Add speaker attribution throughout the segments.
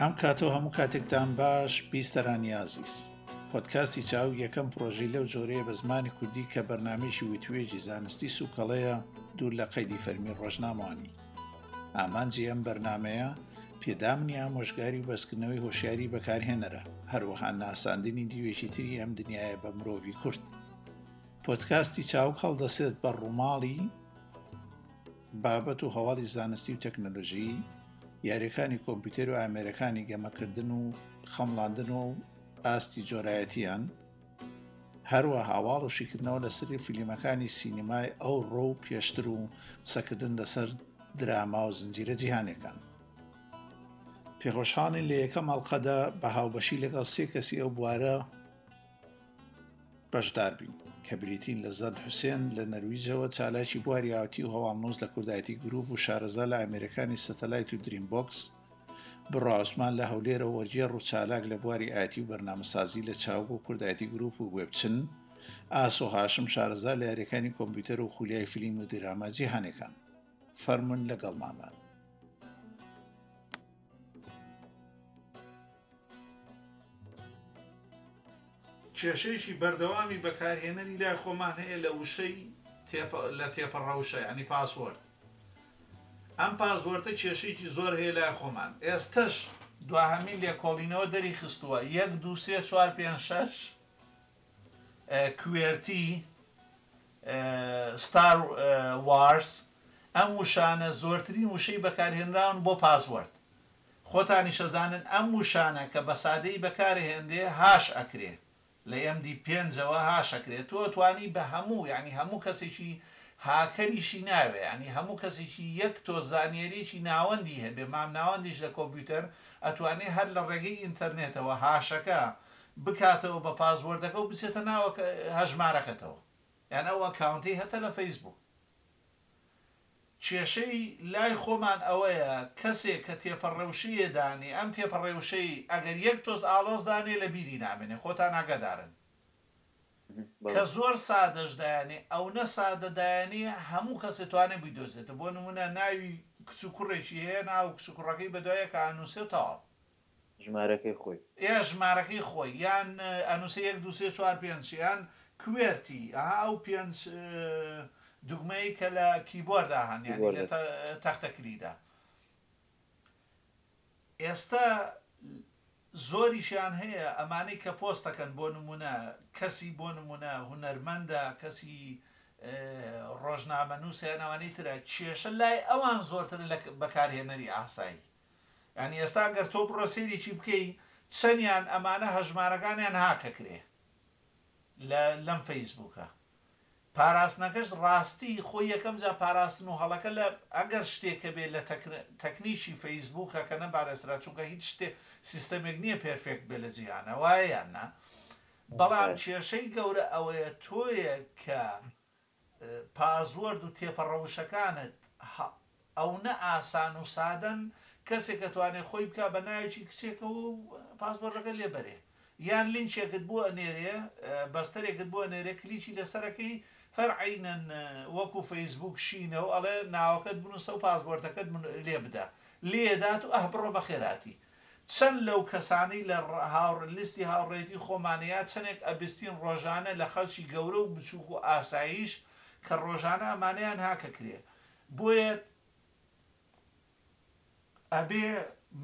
Speaker 1: ئەم کاتەوە هەموو کاتێکتان باش بیستەرانی ئازیز پۆتکاستی چاو یەکەم پرۆژی لەو جۆرەیە بە زمانی کوردی کە بەرنمێکی وتوێژی زانستی سوکەڵەیە دوور لە قەیدی فەرمی ڕۆژنامەوانی ئامانجی ئەم بەرنامەیە پێدامنی ئامۆژگاری و بەسکردنەوەی هۆشیاری بەکارهێنەرە هەروەها ناساندنی دیوێکی تری ئەم دنیاە بە مرۆڤی کورد پۆتکاستی چاوک هەڵدەسێت بە ڕووماڵی بابەت و هەواڵی زانستی و تەکنەلۆژی یاریەکانی کۆمپیوتەر و ئامێرەکانی گەمەکردن و خەمڵاندن و ئاستی جۆرایەتیان هەروە هاواڵ و شیکردنەوە لە سری فلیمەکانی سینیمای ئەو ڕۆ و پێشتر و قسەکردن لەسەر دراما و زنجیرە جیهانەکان پێخۆشحاڵی لە یەکەم هەڵلقەدا بە هاوبەشی لەگەڵ سێ کەسی ئەو بوارە بەشدار بین کە بریتین لە زەند حوسێن لە نەرویجەوە چالاکی بواریاوتی و هەواڵنووس لە کوردایەتی گروپ و شارەزا لە ئامێرەکانی سەتەلایت و دریم بۆکس بڕوا عوسمان لە هەولێرەوە وەرگێڕ و چالاک لە بواری ئایتی و بەرنامەسازی لە چاوگ و کورد ئایتی گروپ و وێب چن، ئاسۆ هاشم شارەزا لە یاریەکانی کۆمپیوتەر و خولیای فلیم و دیراما جیهانەکان. فەرموون لەگەڵمان بن. کێشەیەکی بەردەوامی بەکارهێنەری لای خۆمان هەیە لە وشەی لە تێپەڕەوشە یانی پاسوۆرد ئەم پاسوۆردە کێشەیەکی زۆر هەیە لای خۆمان ئێستەش دواهەمین لێکۆڵینەوە دەری خستووە یەک دو سێ چوار پێ شش کوێرتی ستار وارس ئەم وشانە زۆرترین وشەی بەکارهێنراون بۆ پاسوەرد خۆتانیش ئەزانن ئەم وشانە کە بەسادەیی بەکارئەهێنرێ هاش ئەکرێ لە MD پێنجەوە هاش ئەکرێ تۆ ئەتوانی بە هەموو یانی هەموو کەسێکی هاکەریشی ناوێ یانی هەموو کەسێکی یەک تۆز زانیاریەکی ناوەندی هەبێ مامناوەندیش لە کۆمپیوتەر ئەتوانێ هەر لە ڕێگەی ئینتەرنێتەوە هاشەکە بکاتەوە بە پاسوۆردەکە و بچێتە ناو هەژمارەکەتەوە یان ئەو ئەکاونتەی هەتە لە فەیسبووک. کێشەی لای خۆمان ئەوەیە کەسێک کە تێپەڕێوشەیێ دانێ ئەم تێپەڕێوشەی ئەگەر یەک تۆز ئاڵۆز دانێ لە بیری نامێنێ خۆتان ئاگادارن کە زۆر سادەش دایانێ ئەونە سادە دایانێ هەموو کەسێ توانێ بیدۆزێتە بۆ نموونە ناوی کچ و کوڕێکی هەیە ناو کچ و کوڕەکەی بەدوای یەکا ئەنووسێ و تەواو.
Speaker 2: ژمارەکەی خۆی.
Speaker 1: ئێ ژمارەکەی خۆی یان ئەنوسێ یەک دوو سێ چوار پێنج یان کوێرتی ئەها ئەو پێنج دوگمەی کە لە کیبۆردا هەن یانی لە تەختە کلیدا ئێستا زۆریشیان هەیە ئەمانەی کە پۆستەکەن بۆ نمونە کەسی بۆ نمونە هونەرمەندە کەسی ڕۆژنامەنوسە یان ئەوانەی ترە کێشە لای ئەوان زۆرترە لە بەکارهێنەری ئاسایی یانی ئێستا گەر تۆ بڕۆ سەیرێکی بکەی چەنیان ئەمانە هەژمارەکانیان هاک ئەکرێ لە لەم فەیسبوکە پاراستنەکەش ڕاستی خۆی یەکەم جا پاراستن و هەڵەکە لە ئەگەر شتێک هەبێ لە تەک تەکنیکی فەیسبوکە کە نەبارێسرا چونکە هیچ شتێ سیستەمێک نییە پێرفێکت بێ لە جیهانا وایە یان نا بەڵام کێشەی گەورە ئەوەیە تۆیەک کە پاسوۆرد و تێپەڕە وشەکانت ئەونە ئاسان و سادەن کەسێک ئەتوانێ خۆی بکا بە ناوێکی کچێکەوە و پاسوۆردەکە لێ بەرێ یان لینکێکت بۆ ئەنێرێ بەستەرێکت بۆ ئەنێرێ کلیکی لەسەر ئەکەی هەر عەینەن وەکو فەیسبووک شینە و ئەڵێ ناوەکەت بنووسە و پاسوۆردەکەت لێ بدە لێ دات و ئەه بڕۆ بەخێراتی چەند لەو کەسانەی لە هاوڕ لیستی هاوڕێیەتی خۆمانە یا چەنێک ئەبستین ڕۆژانە لە خەڵکی گەورە و بچووک و ئاساییش کە ڕۆژانە ئەمانەیان هاک ئەکرێ بۆیە ئەبێ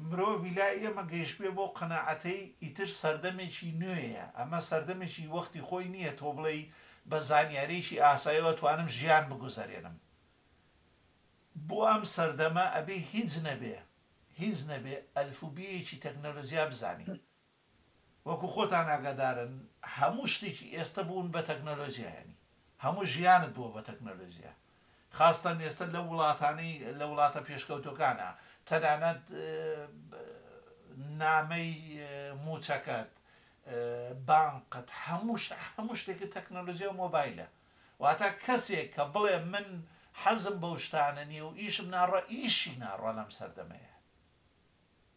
Speaker 1: مرۆڤی لای ئێمە گەیشبێ بەو قەناعەتەی ئیتر سەردەمێکی نوێیە ئەمە سەردەمێکی وەختی خۆی نییە تۆ بڵێی بە زانیاریەکی ئاسایی ئەتوانم ژیان بگوزەرێنم بۆ ئەم سەردەمە ئەبێ هیچ نەبێ هیچ نەبێ ئەلفوبێیەکی تەکنەلۆجیا بزانین وەکو خۆتان ئاگادارن هەموو شتێکی ئێستە بوون بە تەکنەلۆجیا یانی هەموو ژیانت بووە بە تەکنەلۆجیا خاستەن ئێستە لەو وڵاتانەی لە وڵاتە پێشکەوتوەکانە تەنانەت نامەی موچەکەت بانقت هەموو شت هەموو شتێکت تەکنەلۆجیا و مۆبایلە واتە کەسێک کە بڵێ من حەزم بەو شتانە نیە و ئیشم ناڕوا ئیشی ناڕوا لەم سەردەمەیە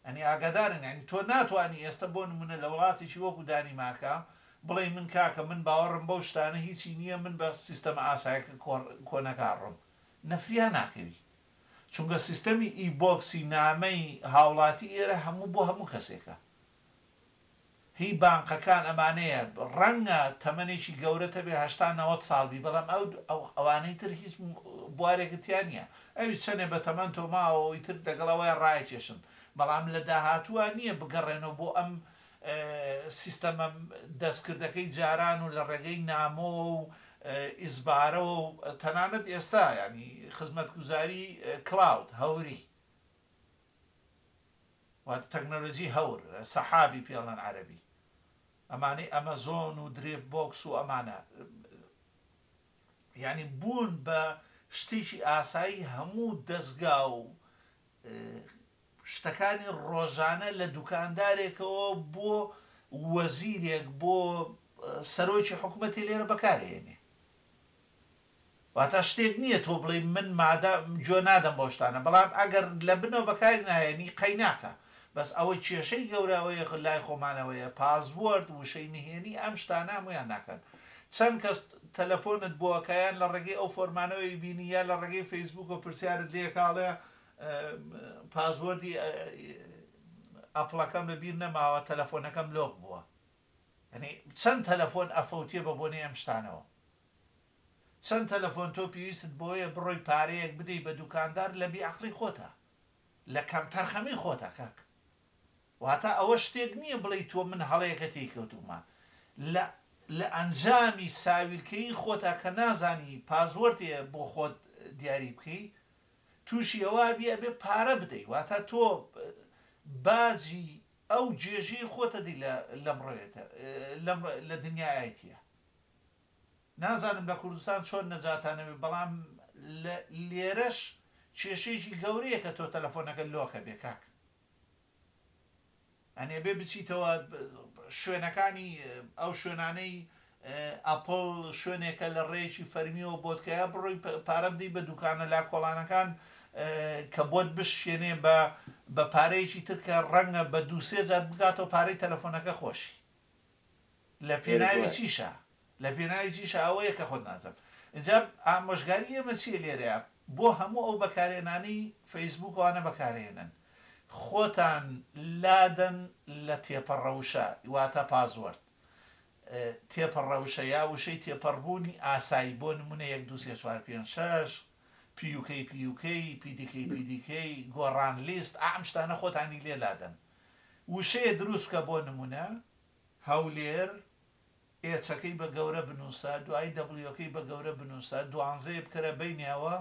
Speaker 1: ئەنی ئاگادارن یانی تۆ ناتوانی ئێستە بۆ نمونە لە وڵاتێکی وەکو دانیمارکا بڵێی من کاکە من باوەڕم بەو شتانە هیچی نیە من بە سیستەمە ئاسایەکە کۆنەکا ڕۆم نەفریا ناکەوی چونکە سیستەمی ئی بۆکسی نامەی هاوڵاتی ئێرە هەموو بۆ هەموو کەسێکە. هی بانقەکان ئەمانەیە ڕەنگە تەمەنێکی گەورەتە بێ هەشتا نەوەد ساڵ بی بەڵام ئەو ئەوانەی تر هیچ بوارێکت تیا نیە ئەویش چەنێ بەتەمەن تۆ ماوە ئەوی تر لەگەڵ ئەوەیا ڕایەکێشن بەڵام لە داهاتووا نیە بگەڕێنەوە بۆ ئەم سیستەمە دەستکردەکەی جاران و لە ڕێگەی نامۆوە و ئیزبارەوە و تەنانەت ئێستا یانی خزمەتگوزاری کڵاود هەوری واتە تەکنەلۆجی هەور، سەحابی پێ ئەڵێن عەرەبی. ئەمانەی ئەمەزۆن و درێپ بۆکس و ئەمانە. یانی بوون بە شتێکی ئاسایی هەموو دەزگا و شتەکانی ڕۆژانە لە دوکاندارێکەوە بۆ وەزیرێک بۆ سەرۆکی حکومەتی لێرە بەکارێنێ. واتا شتێک نیە تۆ بڵێی من مادە گوێ نادەم بەو شتانە بەڵام ئەگەر لە بنەوە بەکاری ناهێنی قەیناکە بەس ئەوەی کێشەی گەورە ئەوەیە لای خۆمان ئەوەیە پاسوۆرد وشەی نهێنی ئەم شتانە هەموویان ناکەن چەند کەس تەلەفۆنت بۆ ئەکا یان لە ڕێگەی ئەو فۆرمانەوەی بینی یا لە ڕێگەی فەیسبووکەوە پرسیارت لێ ئەکا ئەڵێ پاسوۆردی ئەپڵەکەم لە بیر نەماوە تەلەفۆنەکەم لۆک بووە یەنی چەند تەلەفۆن ئەفەوتیە بە بۆنەی ئەم شتانەوە. چەند تەلەفۆن تۆ پێویستت بەوەیە بڕۆی پارەیەک بدەی بە دوکاندار لە بی عەقڵی خۆتە لە کەم تەرخەمی خۆتە کاک واتا ئەوە شتێک نیە بڵێی تۆ من هەڵەیەکە تێی کەوتومە لە لە ئەنجامی ساویلکەیی خۆتە کە نازانی پازوەرتێ بۆ خۆت دیاری بکەی توشی ئەوابی ئەبێ پارە بدەی واتا تۆ باجی ئەو جێژەی خۆتە دی لە لەم ڕوێتە لەم لە دنیایەتیە. نازانم لە کوردستان چۆن نەجاتانەبێ بەڵام لە لێرەش کێشەیەکی گەورەیە کە تۆ تەلەفۆنەکەت لۆکە بێ کاک یانی ئەبێ بچیتەوە شوێنەکانی ئەو شوێنانەی ئەپڵ شوێنێکە لە ڕێیەکی فەرمیەوە بۆت کەە بڕۆی پارە بدەی بە دوکانە لا کۆڵانەکان کە بۆت بشکێنێ بە بە پارەیەکی ترکە ڕەنگە بە دووسێ جار بگاتەوە پارەی تەلەفۆنەکە خۆشی لە پێناوی چیشە لە پێناوی چیشە ئەوەیە کە خۆت نازم ئینجا ئامۆژگاری ئێمە چیە لێرەیا بۆ هەموو ئەو بەکارێنانی فەیسبووک ئەوانە بەکارێنن خۆتان لادەن لە تێپەڕە وشە واتە پازوەرد تێپەڕە وشە یا وشەی تێپەڕ بوونی ئاسایی بۆ نمونە یەک دوو سێ چوار پێنج شەش پیوکەی پیوکەی پیدیکەی پیدیکەی گۆڕان لیست ئەم شتانە خۆتانی لێ لادەن وشەیە دروست بکە بۆ نمونە هەولێر ئێچەکەی بە گەورە بنوسە دوایی دەبڵیوەکەی بە گەورە بنوسە دوانزەیە بکەرە بەینیەوە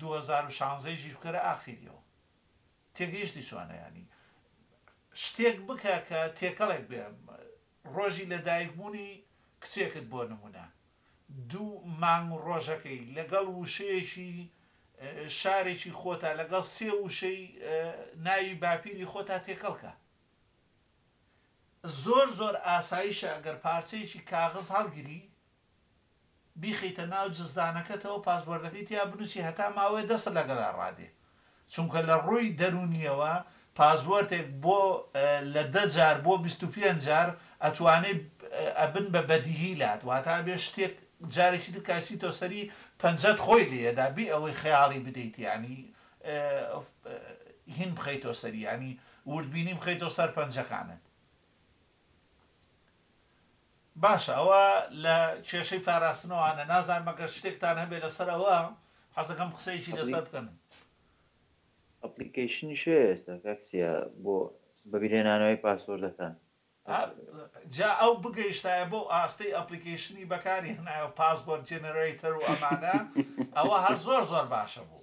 Speaker 1: دوهەزارو شانزەی ژیش بکەرە ئاخیریەوە تێگەیشتی چۆنە یانی شتێک بکە کە تێکەڵێک بێ ڕۆژی لەدایکبوونی کچێکت بۆ نموونە دوو مانگ و ڕۆژەکەی لەگەڵ وشەیەکی شارێکی خۆتا لەگەڵ سێ وشەی ناوی باپیری خۆتا تێکەڵ کە. زۆر زۆر ئاسایشە ئەگەر پارچەیەکی کاغز هەڵگری بیخەیتە ناو جزدانەکەتەوە پاسوۆردەکەی تیا بنوسی هەتا ماوەیە دەستت لەگەلا ڕادێ چونکە لە ڕووی دەرونیەوە پاسوۆرتێک بۆ لە دە جار بۆ بیست و پێنج جار ئەتوانێ ئەبن بە بەدیهی لات واتا ئەبێ شتێک جارێکی تر کە ئەچیتەوە سەری پەنجەت خۆی لێیەدا بی ئەوەی خەیاڵی بدەیت یانی هین بخەیتەوە سەری یانی وردبینی بخەیتەوە سەر پەنجەکانت. باشە ئەوە لە کێشەی پاراستنەوانە نازانم مەگەر شتێکتان هەبێ لەسەر ئەوە حەزەکەم قسەیەکی لەسەر بکەن.
Speaker 2: ئەپڵیکەیشنیش هەیە ئێستا کاک سیا بۆ بەبیرهێنانەوەی پاسۆردەکان.
Speaker 1: جا ئەو بگەیشتایە بەو ئاستەی ئەپڵیکەیشنی بەکاری هێنایە و پاسۆرد جێنەرەیتەر و ئەمانە ئەوە هەر زۆر زۆر باشە بوو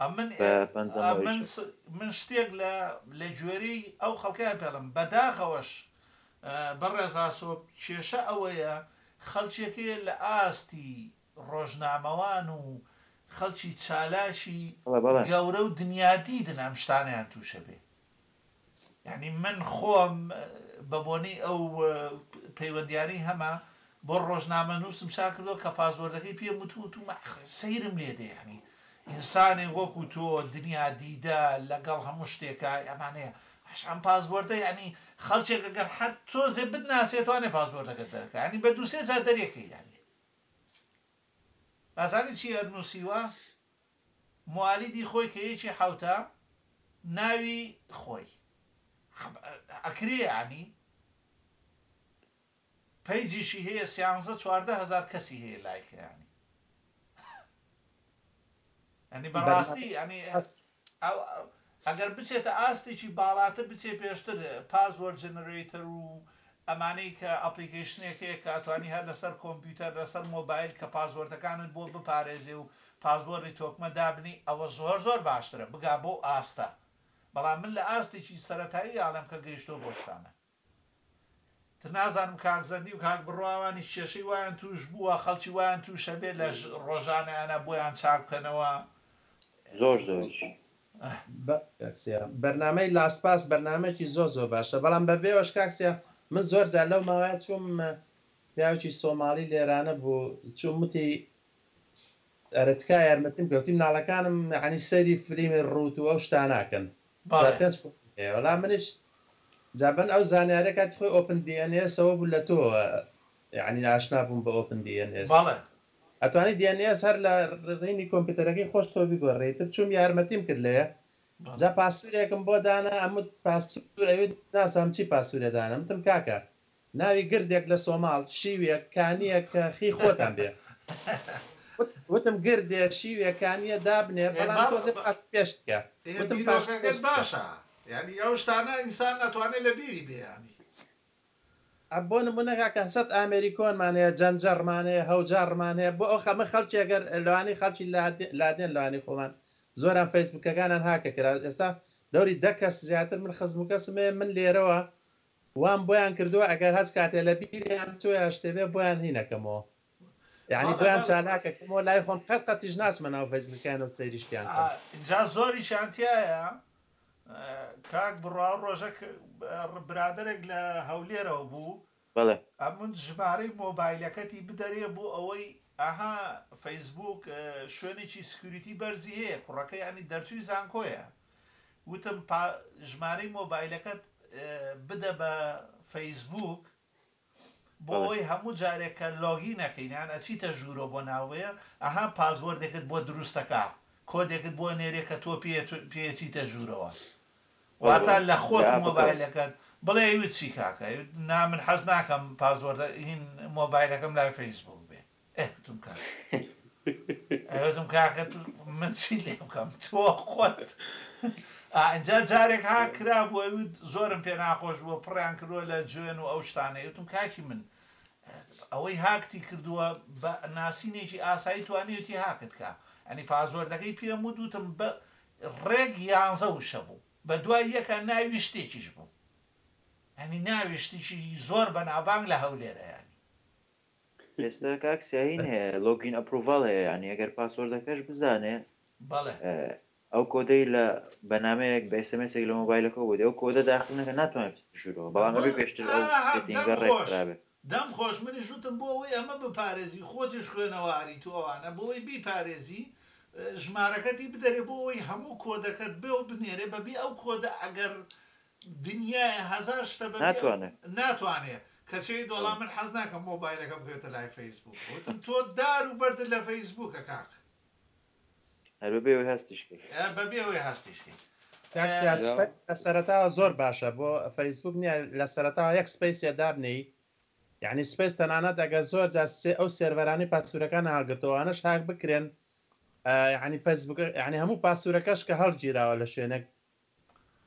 Speaker 1: ئەمن ئەمن من شتێک لە لە گوێرەی ئەو خەڵکەیان پێڵم بەداخەوەش بەڕێز ئاسۆ کێشە ئەوەیە خەڵکێک هەیە لە ئاستی ڕۆژنامەوان و خەڵکی چالاکی گەورە و دنیادیدن ئەم شتانەیان تووشە بێ یانی من خۆم بەبۆنەی ئەو پەیوەندیانەی هەمە بۆ ڕۆژنامەنووسم چاکردووە کە پاسوۆردەکەی پێم وت و وتوومە ئەخ سەیرم لێ دێ یانی ئینسانێک وەکو تۆ دنیا دیدە لەگەڵ هەموو شتێکە ئەمانەیە ئەش ئەم پاسوۆردە یانی خەڵکێک ئەگەر حەت تۆزێ بتناسێ توانێ پاسوۆردەکەت دەرکا یانی بە دوو سێ جار دەرێکەی یانی ئازانی چی ئەر نووسیوە موالیدی خۆی کە یەکی حەوتە ناوی خۆی ئەکرێ یانی پەیجیشی هەیە سیانزە چواردە هەزار کەسی هەیە لایکە یانی یانی بەڕاستی یانی ئەگەر بچێتە ئاستێکی باڵاتر بچێ پێشتر پازوەر جنرەیتەر و ئەمانەی کە ئەپلیکیشنێک هەیە کە ئەتوانی هەر لەسەر کۆمپیوتەر لەسەر مۆبایل کە پازوەردەکانت بۆ بپارێزێ و پازوەری تۆکمە دابنی ئەوە زۆر زۆر باشترە بگا بەو ئاستە بەڵام من لە ئاستێکی سەرەتایی یاڵێم کە گەیشتۆ بۆ شتانە تر نازانم کاک زەندی و کاک بڕۆ ئەوانیش کێشەی وایان توش بووە خەڵکی وایان توش هەبێ لە ڕۆژانەیانا بۆیان چاک
Speaker 2: بکەنەوە زۆر
Speaker 3: زۆریش. بەڵێ کاک سیا بەرنامەی لاسپاس بەرنامەیەکی زۆر زۆر باشە بەڵام بە بێوەش کاک سیا من زۆر جار لەو ماوەیە چووم پیاوکی سۆماڵی لێرانە بوو چووم وتی ئەرە تکایە یارمەتیم کەوتی مناڵەکانم یەعنی سەیری فلیمی ڕوت و ئەو شتاناکەن چوار پێنج خولەکی هەیە وەڵا منیش جا بەن ئەو زانیارە کاتی خۆی ئۆپن دی ئێن ئێس ەوە بوو لە تۆ یەعنی ئاشنا بووم بە ئۆپن دی ئێن ئێس ئەتوانی دی ئێن ئێس هەر لە ڕینی کۆمپیوتەرەکەی خۆش تۆ بیگۆ ڕێی تر چووم یارمەتیم کرد لێ جا پاسورێکم بۆ دانا ئەموت پاسور ئەوێت ناسام چی پاسورێ دانم وتم کاکە ناوی گردێک لە سۆماڵ، شیوێک، کانییە کە خی خۆتان بێ. وتم گردێ، شیوێ، کانییە دابنێ، بەڵام تۆزێ پاشو پێشت کە.
Speaker 1: ئێ بیرۆکەکەت باشە یانی ئەو شتانە ئینسان ئەتوانێ لە بیری بێ یانی.
Speaker 3: ئە بۆ نمونە کاکە هەسەت ئامێری کۆنمان هەیە جەنجەڕمان هەیە هەوجاڕمان هەیە بۆ ئەو خەمە خەڵکی گەر لەوانەی خەڵکی لادێ لادێن لەوانەی خۆمان زۆران فەیسبوکەکانان هاکە کرا ئێستا دەوری دە کەس زیاتر من خزم و کەسم هەیە من لێرەوە وام بۆیان کردوە ئەگەر هەچ کاتێ لە بیریان چۆیە شتێبێ بۆیان هی نەکەمەوە یانی بۆیان چالاک ئەکەمەوە لای خۆم قەت قەتیش ناچمە ناو فەیسبوکیانەوە سەیریشیان کەم.
Speaker 1: جا زۆریشیان تیایە کاک بڕوا ڕۆژەک برادەرێک لە هەولێرەوە بوو ئەمن ژمارەی مۆبایلەکەتی بدەرێ بۆ ئەوەی ئەها فەیسبوک شوێنێکی سکیوریتی بەرزی هەیە کوڕەکەی یانی دەرچووی زانکۆیە وتم پا ژمارەی مۆبایلەکەت بدە بە فەیسبووک بۆ بەڵێ ئەوەی هەموو جارێک کە لۆگین ئەکەین یان ئەچیتە ژوورۆ بۆ ناوەیە ئەها پاسوۆردێکت بۆ دروست ئەکا کۆدێکت بۆ ئەنێرێ کە تۆ پێ چ پێچیتە ژوورەوە بەڵێ بەڵێ واتا لە لە خۆت و ئاپەکەوە مۆبایلەکەت بڵێ ئەیوت چی کاکە ئەیوت نا من حەز ناکەم پاسوۆردە هین مۆبایلەکەم لای فەیسبووک بێ ئەی گوتم کاکە ئەی گوتم کاکە من چی لێ بکەم تۆ خۆت ئا ئینجا جارێک ها کرابوو ئەی وت زۆرم پێ ناخۆش بووە پڕیان کردووە لە جوێن و ئەو شتانە ئەی وتم کاکی من ئەوەی هاکتی کردووە بە ناسینێکی ئاسایی توانیویەتی هاکت کا یانی پاسوۆردەکەی پێم وت وتم بە ڕێک یانزە وشە بوو بە دوای یەکا ناوی شتێکیش بوو یانی ناوی شتیکی زۆر بەناوبانگ لە هەولێرە یانی
Speaker 2: ئێستا کاک سیاین هەیە لۆگین ئەپروڤاڵ هەیە یانی ئەگەر پاسۆردەکەش بزانێ بەڵێ ئەو کۆدەی لە بەنامەیەک بە ئێسمسێک لە مۆبایلەکە بۆ دێ ئەو کۆدە داخل نەکە ناتوانێت بچێتە ژوورەوە بەڵام ئەبێ بەڵێ پێشتر ئەو ئاهاها
Speaker 1: دەم سێتینگە ڕێک خۆش خرابێت دەم خۆش منیش وتم بۆ ئەوەی ئەمە بپارێزی خۆتیش خوێنەواریت و ئەوانە بۆ ئەوەی بیپارێزی ژمارەکەتی بدەرێ بۆ ئەوەی هەموو کۆدەکەت بێ و بنێرێ بەبێ ئەو کۆدە ئەگەر دنیایە هەزار شتە
Speaker 2: بەبێ
Speaker 1: ئەو ناتوانێ. ناتوانێ کەچەی دۆڵا من حەز ناکەم مۆبایلەکەم بکەوێتە لای فەیسبووک وتم تۆ دار و بەردت لە فەیسبووکە کاک.
Speaker 2: هەر بەبێ ئەوەی
Speaker 1: هەستیش کەی. هەر بەبێ ئەوەی هەستیش کەی. کاک سیار ئێ.
Speaker 3: سپەیس لە سەرەتاوە زۆر باشە بۆ فەیسبووک نیە لە سەرەتاوە یەک سپەیسێ دابنێی یەعنی سپەیس تەنانەت ئەگەر زۆر جار سێ ئەو سێرڤەرانەی پاسوورەکانیان هەڵگرتووە ئەوانەش هاک بکرێن یەعنی فەیسبووکە یەعنی هەموو پاسوورەکەش کە هەڵگیراوە لە شوێنێک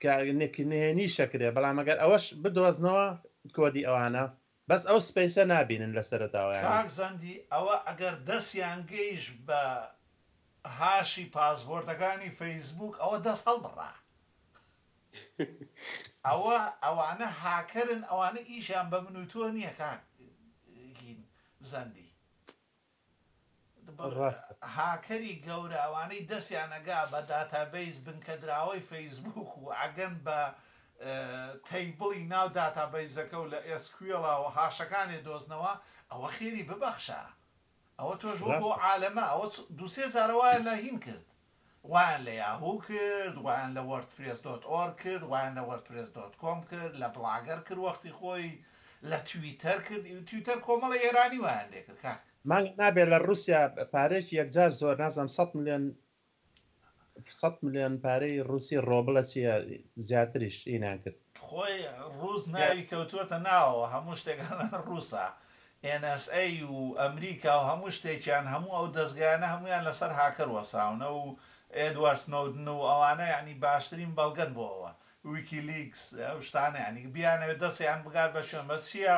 Speaker 3: کە نک نهێنی شەکرەیە بەڵام گەر ئەوەش بدۆزنەوە کۆدی ئەوانە بەس ئەو سپەیسە نابینن لە سەرەتاوە یانی.
Speaker 1: کاک زەندی ئەوە ئەگەر دەسیان گەیشت بە هاشی پاسپۆرتەکانی فەیسبووک ئەوە دەس هەڵبڕا ئەوە ئەوانە هاکەرن ئەوانە ئیشیان بە من و تۆ نیە کاک زەندی. ڕاستە. هاکەری گەورە ئەوانەی دەستیان ئەگا بە داتابەیس بنکەدراوەی فەیسبووک و ئەگەن بە تەیبڵی ناو داتابەیسەکە و لە ئێس کویڵا و هاشەکانێ دۆزنەوە ئەوە خێری ببەخشە ئەوە تۆش وەک ئەو ڕاستە. عالەمە ئەوە دوو سێ جارە وایە لە هین کرد. وایان لە یاهوو کرد، وایان لە وۆردپرێس دۆت ئۆرگ کرد، وایان لە وۆردپرێس دۆت کۆم کرد، لە بڵاگەر کرد وەختی خۆی، لە تویتەر کرد، ئی تویتەر کۆمەڵە ئێرانی وایان لێ کرد کاک.
Speaker 3: مانگێک نابێ لە ڕووسیا پارەیەکی یەکجار زۆر نازانم سەد ملیۆن سەد ملیۆن پارەی ڕووسی ڕۆبڵە چی یە زیاتریش ئینان کرد.
Speaker 1: خۆی ڕووس ناوی کەوتووەتە ناوەوە هەموو شتێک ڕووسە ئێن ئێس ئەی و ئەمریکا و هەموو شتێکیان هەموو ئەو دەزگایانە هەموویان لەسەر هاکەر وەستاون ئەو ئێدوارد سنۆودن و ئەوانە یەعنی باشترین بەڵگەن بۆ ئەوە ویکی لیکس ئەو شتانە یەعنی بیانەوێت دەستیان بگات بە شوێن بەس چیە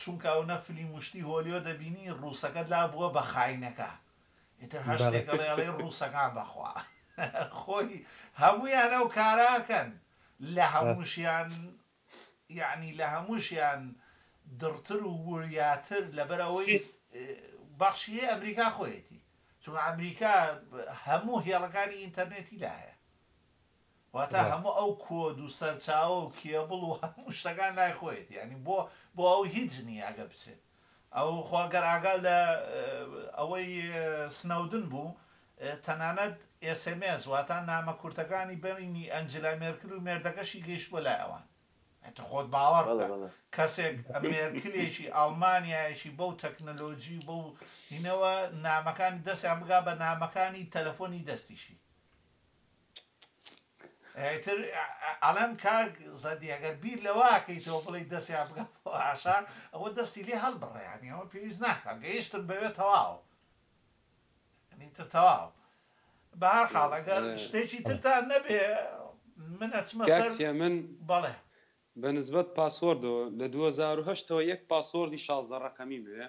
Speaker 1: چونکە ئەونە فلیم و شتی هۆلیۆ دەبینی ڕووسەکەت لا بووە بە خاینەکە ئیتر هەر شتێک ئەڵێ ئەڵێی ڕووسەکان بەخوا خۆی هەموویان ئەو کارە ئەکەن لە هەمووشیان یەعنی لە هەمووشیان دڕتر و وریاتر لەبەر ئەوەی بەخشیی ئەمریکا خۆیەتی چونکە ئەمریکا هەموو هێڵەکانی ئینتەرنێتی لا هەیە واتە ڕاست هەموو ئەو کۆد و سەرچاوە و کێبڵ و هەموو شتەکان لای خۆیەتی یەعنی بۆ بۆ ئەو هیچ نییە ئەگەر بچێت ئەو خۆ گەر ئاگا لە ئەوەی سنەودن بوو تەنانەت sms واتا نامە کورتەکانی بەینی ئەنجلا مێرکل و مێردەکەشی گەیشتبوە لای ئەوان ئەتو خۆت باوەڕ بکە کەسێک مێرکلێکی ئەڵمانیایەکی بەو تەکنەلۆجی و بەو هینەوە نامەکانی دەستیان بگا بە نامەکانی تەلەفۆنی دەستیشی. ئیتر ئەڵێم کاک زەندی ئەگەر بیر لەوە ئەکەیتەوە بڵێی دەستیان بگا بۆ ئاشار ئەوە دەستی لێ هەڵبڕێ یانی ئەوە پێویست ناکا گەیشتن بەوێ تەواو یانی تر تەواو بە هەر حاڵ ئەگەر شتێکی ترتان نەبێ من ئەچمە
Speaker 4: کاک سەر سیامەن
Speaker 1: بەڵێ
Speaker 4: بە نسبەت پاسوۆردەوە لە دوو هەزار و هەشت تەوە یەک پاسوۆردی شازدە ڕەقەمیم هەیە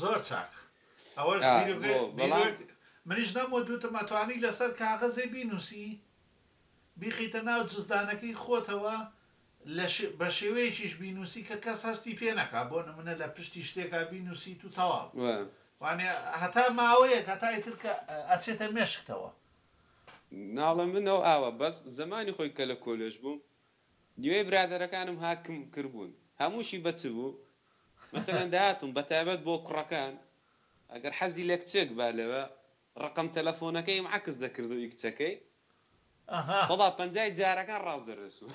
Speaker 4: زۆر چاک ئەوەش بیر و بیرۆک منیش
Speaker 1: نەم وت وتم ئەتوانی لەسەر کاغەزێ بینوسی بیخەیتە ناو جزدانەکەی خۆتەوە لە بە شێوەیەکیش بینوسی کە کەس هەستی پێ نەکا بۆ نمونە لە پشتی شتێکا بینوسیت و تەواو وانێ هەتا ماوەیەک هەتا ئیتر کە ئەچێتە مێشکتەوە.
Speaker 4: ناڵە من ئەو ئاوا بەس زەمانی خۆی کە لە کۆلێژ بووم دوێ برادەرەکانم هاکم کربوون هەمووشی بە چ بوو مەسەلەن دەهاتم بە تایبەت بۆ کوڕەکان ئەگەر حەزی لە کچێک با لەوێ ڕەقەم تەلەفۆنەکەیم عەکس دەکردو ی کچەکەی سەدا پەنجای جارەکان ڕاست دەرەچوو.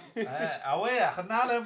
Speaker 1: ئەوەیە
Speaker 3: ئەخر ناڵێم.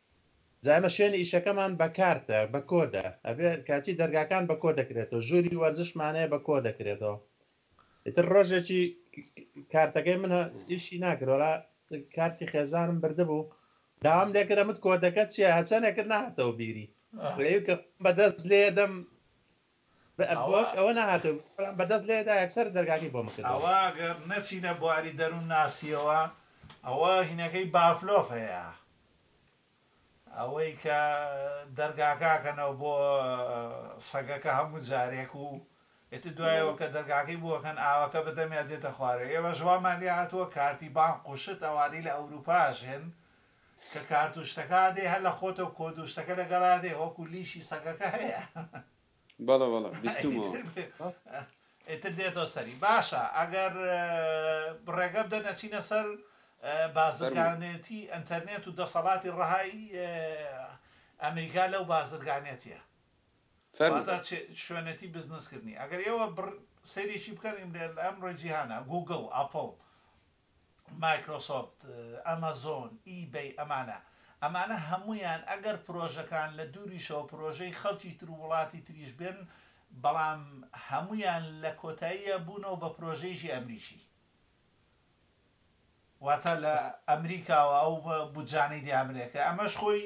Speaker 3: جا ئێمە شوێنی ئیشەکەمان بە کارتە بە کۆدە ئەبێ کاچی دەرگاکان بە کۆ دەکرێتەوە ژووری وەرزشمان هەیە بە کۆ دەکرێتەوە ئیتر ڕۆژێکی کارتەکەی من ئیشی ناکرد وەڵا کارتی خێزانم بردبوو داوام لێ کردم وت کۆدەکە چیە هەچەنێ کرد نهاتەوە بیری ئەوی کە خۆم بەدەست لێ دەم بۆک ئەوە نەهاتوە بەڵام بە دەست لێدا یەکسەر دەرگاکەی بۆ من کردەوە.
Speaker 1: ئەوە گەر نەچینە بواری دەرون ناسیەوە ئەوە هینەکەی بافلۆف هەیە ئەوەی کە دەرگاکاکەنەوە بۆ سەگەکە هەموو جارێک و ئیتر دوایەوە کە دەرگاکەی بۆکەن ئاوەکە بەدەمیا دێتە خوارەوە ئێمەش وامان لێهاتوە کارتی بانق و شت ئەوانەی لە ئەوروپاش هێن کە کارتوشتەکە دەی هەر لە خۆتەو کۆدوشتەکە لەگەڵا دەی وەکو لیشی سەگەکە هەیە.
Speaker 4: بەڵێ بەڵێ
Speaker 1: بیستومەوە. ئیتر دێتەوە سەری باشە ئەگەر ڕێگە بدەن ئەچینە سەر بازرگانێتی ئەنتەرنێت و دەسەڵاتی ڕەهای ئەمریکا لەو بازرگانێتیە واتە شوێنێتی بزنس کردنی ئەگەر ئێوە سەیرێکی بکەن ئیمرێل ئەمڕۆی جیهانە گووگڵ ئەپڵ مایکرۆسۆفت، ئەمەزۆن، ئی بەی ئەمانە. ئەمانە هەموویان ئەگەر پرۆژەکان لە دووریشەوە پرۆژەی خەڵکی تر و وڵاتی تریش بن بەڵام هەموویان لە کۆتاییا بوونەوە بە پرۆژەیەکی ئەمریکی واتە لە ئەمریکاوە ئەو بودجانەی دەیانبنێ کە ئەمەش خۆی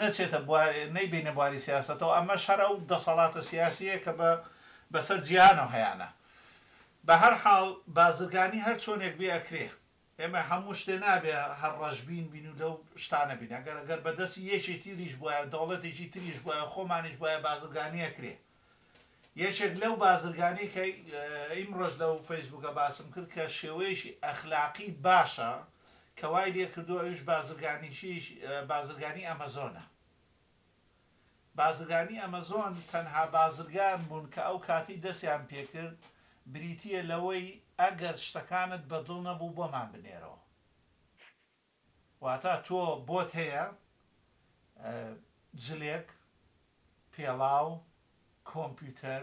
Speaker 1: نەچێتە بوار نەیبینە بواری سیاسەتەوە ئەمەش هەر ئەو دەسەڵاتە سیاسیە کە بە بەسەر جیهانەوە هەیانە بەهەرحاڵ بازرگانی هەر چۆنێک بێ ئەکرێ ئێمە هەموو شتێ نابێ هەر ڕەشبین بین و لەو شتانە بین ئەگەر ئەگەر بە دەستی یەکێ تریش بوایە و دەوڵەتێکی تریش بوایە و خۆمانیش بوایە بازرگانی ئەکرێ یەکێک لەو بازرگانی کە ئیمڕۆش لەو فەیسبووکە باسم کرد کە شێوەیەکی ئەخلاقی باشە کە وای لێ کردووە ئەویش بازرگانیی بازرگانی ئەمەزۆنە. بازرگانی ئەمەزۆن تەنها بازرگان بوون کە ئەو کاتی دەسیان پێکرد بریتیە لەوەی ئەگەر شتەکانت بەدڵ نەبوو بۆمان بنێرەوە واتا تۆ بۆت هەیە جلێک پێڵاو کۆمپیوتەر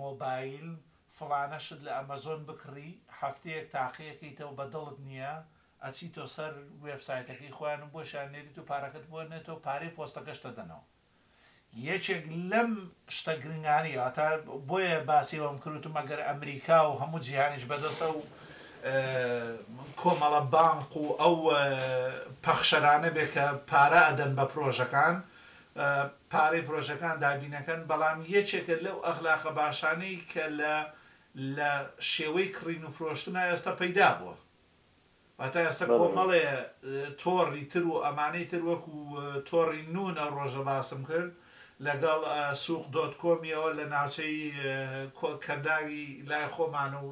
Speaker 1: مۆبایل فڵانە شت لە ئەمەزۆن بکڕی هەفتەیەک تاقیەکەیتەوە بە دڵت نیە ئەچیتۆ سەر وێب سایتەکەی خۆیان و بۆشیان نێریت و پارەکەت بۆ نێتەوە پارەی پۆستەکەشت ئەدەنەوە یەکێک لەم شتە گرنگانە یەواتە بۆیە باسی ئەوەم کروتم ئەگەر ئەمریکا و هەموو جیهانیش بەدەسە و کۆمەڵە بانق و ئەو پەخشەرانە بێ کە پارە ئەدەن بە پرۆژەکان پارەی پرۆژەکان دابینەکەن، بەڵام یەکێکە لەو ئەخلاقە باشانەی کە لە لە شێوەی کڕین و فرۆشتنا ئێستا پەیدا بووە. واتە ئێستا کۆمەڵێ تۆڕی تر و ئەمانەی تر وەکو تۆڕی نون ئەو ڕۆژە باسم کرد لەگەڵ سوق دۆت کۆم یەوە لە ناوچەی کەنداوی لای خۆمان و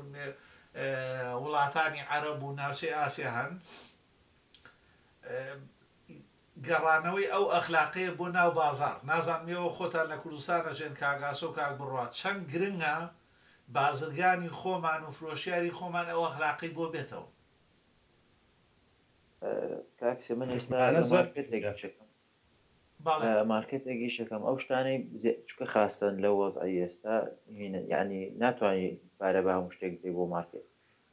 Speaker 1: وڵاتانی عەرەب و ناوچەی ئاسیا هەن، گەڕانەوەی ئەو ئەخلاقەیە بۆ ناو بازاڕ، نازانم ئێوە خۆتان لە کوردستان ئەژێن کاک ئاسۆ و کاک بڕوا چەند گرنگە بازرگانی خۆمان و فرۆشیاری خۆمان ئەو ئەخلاقەی بۆ بێتەوە.
Speaker 2: کاکسێ من ئێستا لە مارکێتێک ئیشەکەم مارکێتێک ئیشەکەم ئەو شتانەی چکە خاستن لە وەزعی ئێستا یعنی ناتوانانی پارە بە هەموو شتێک بدەی بۆ مارکێت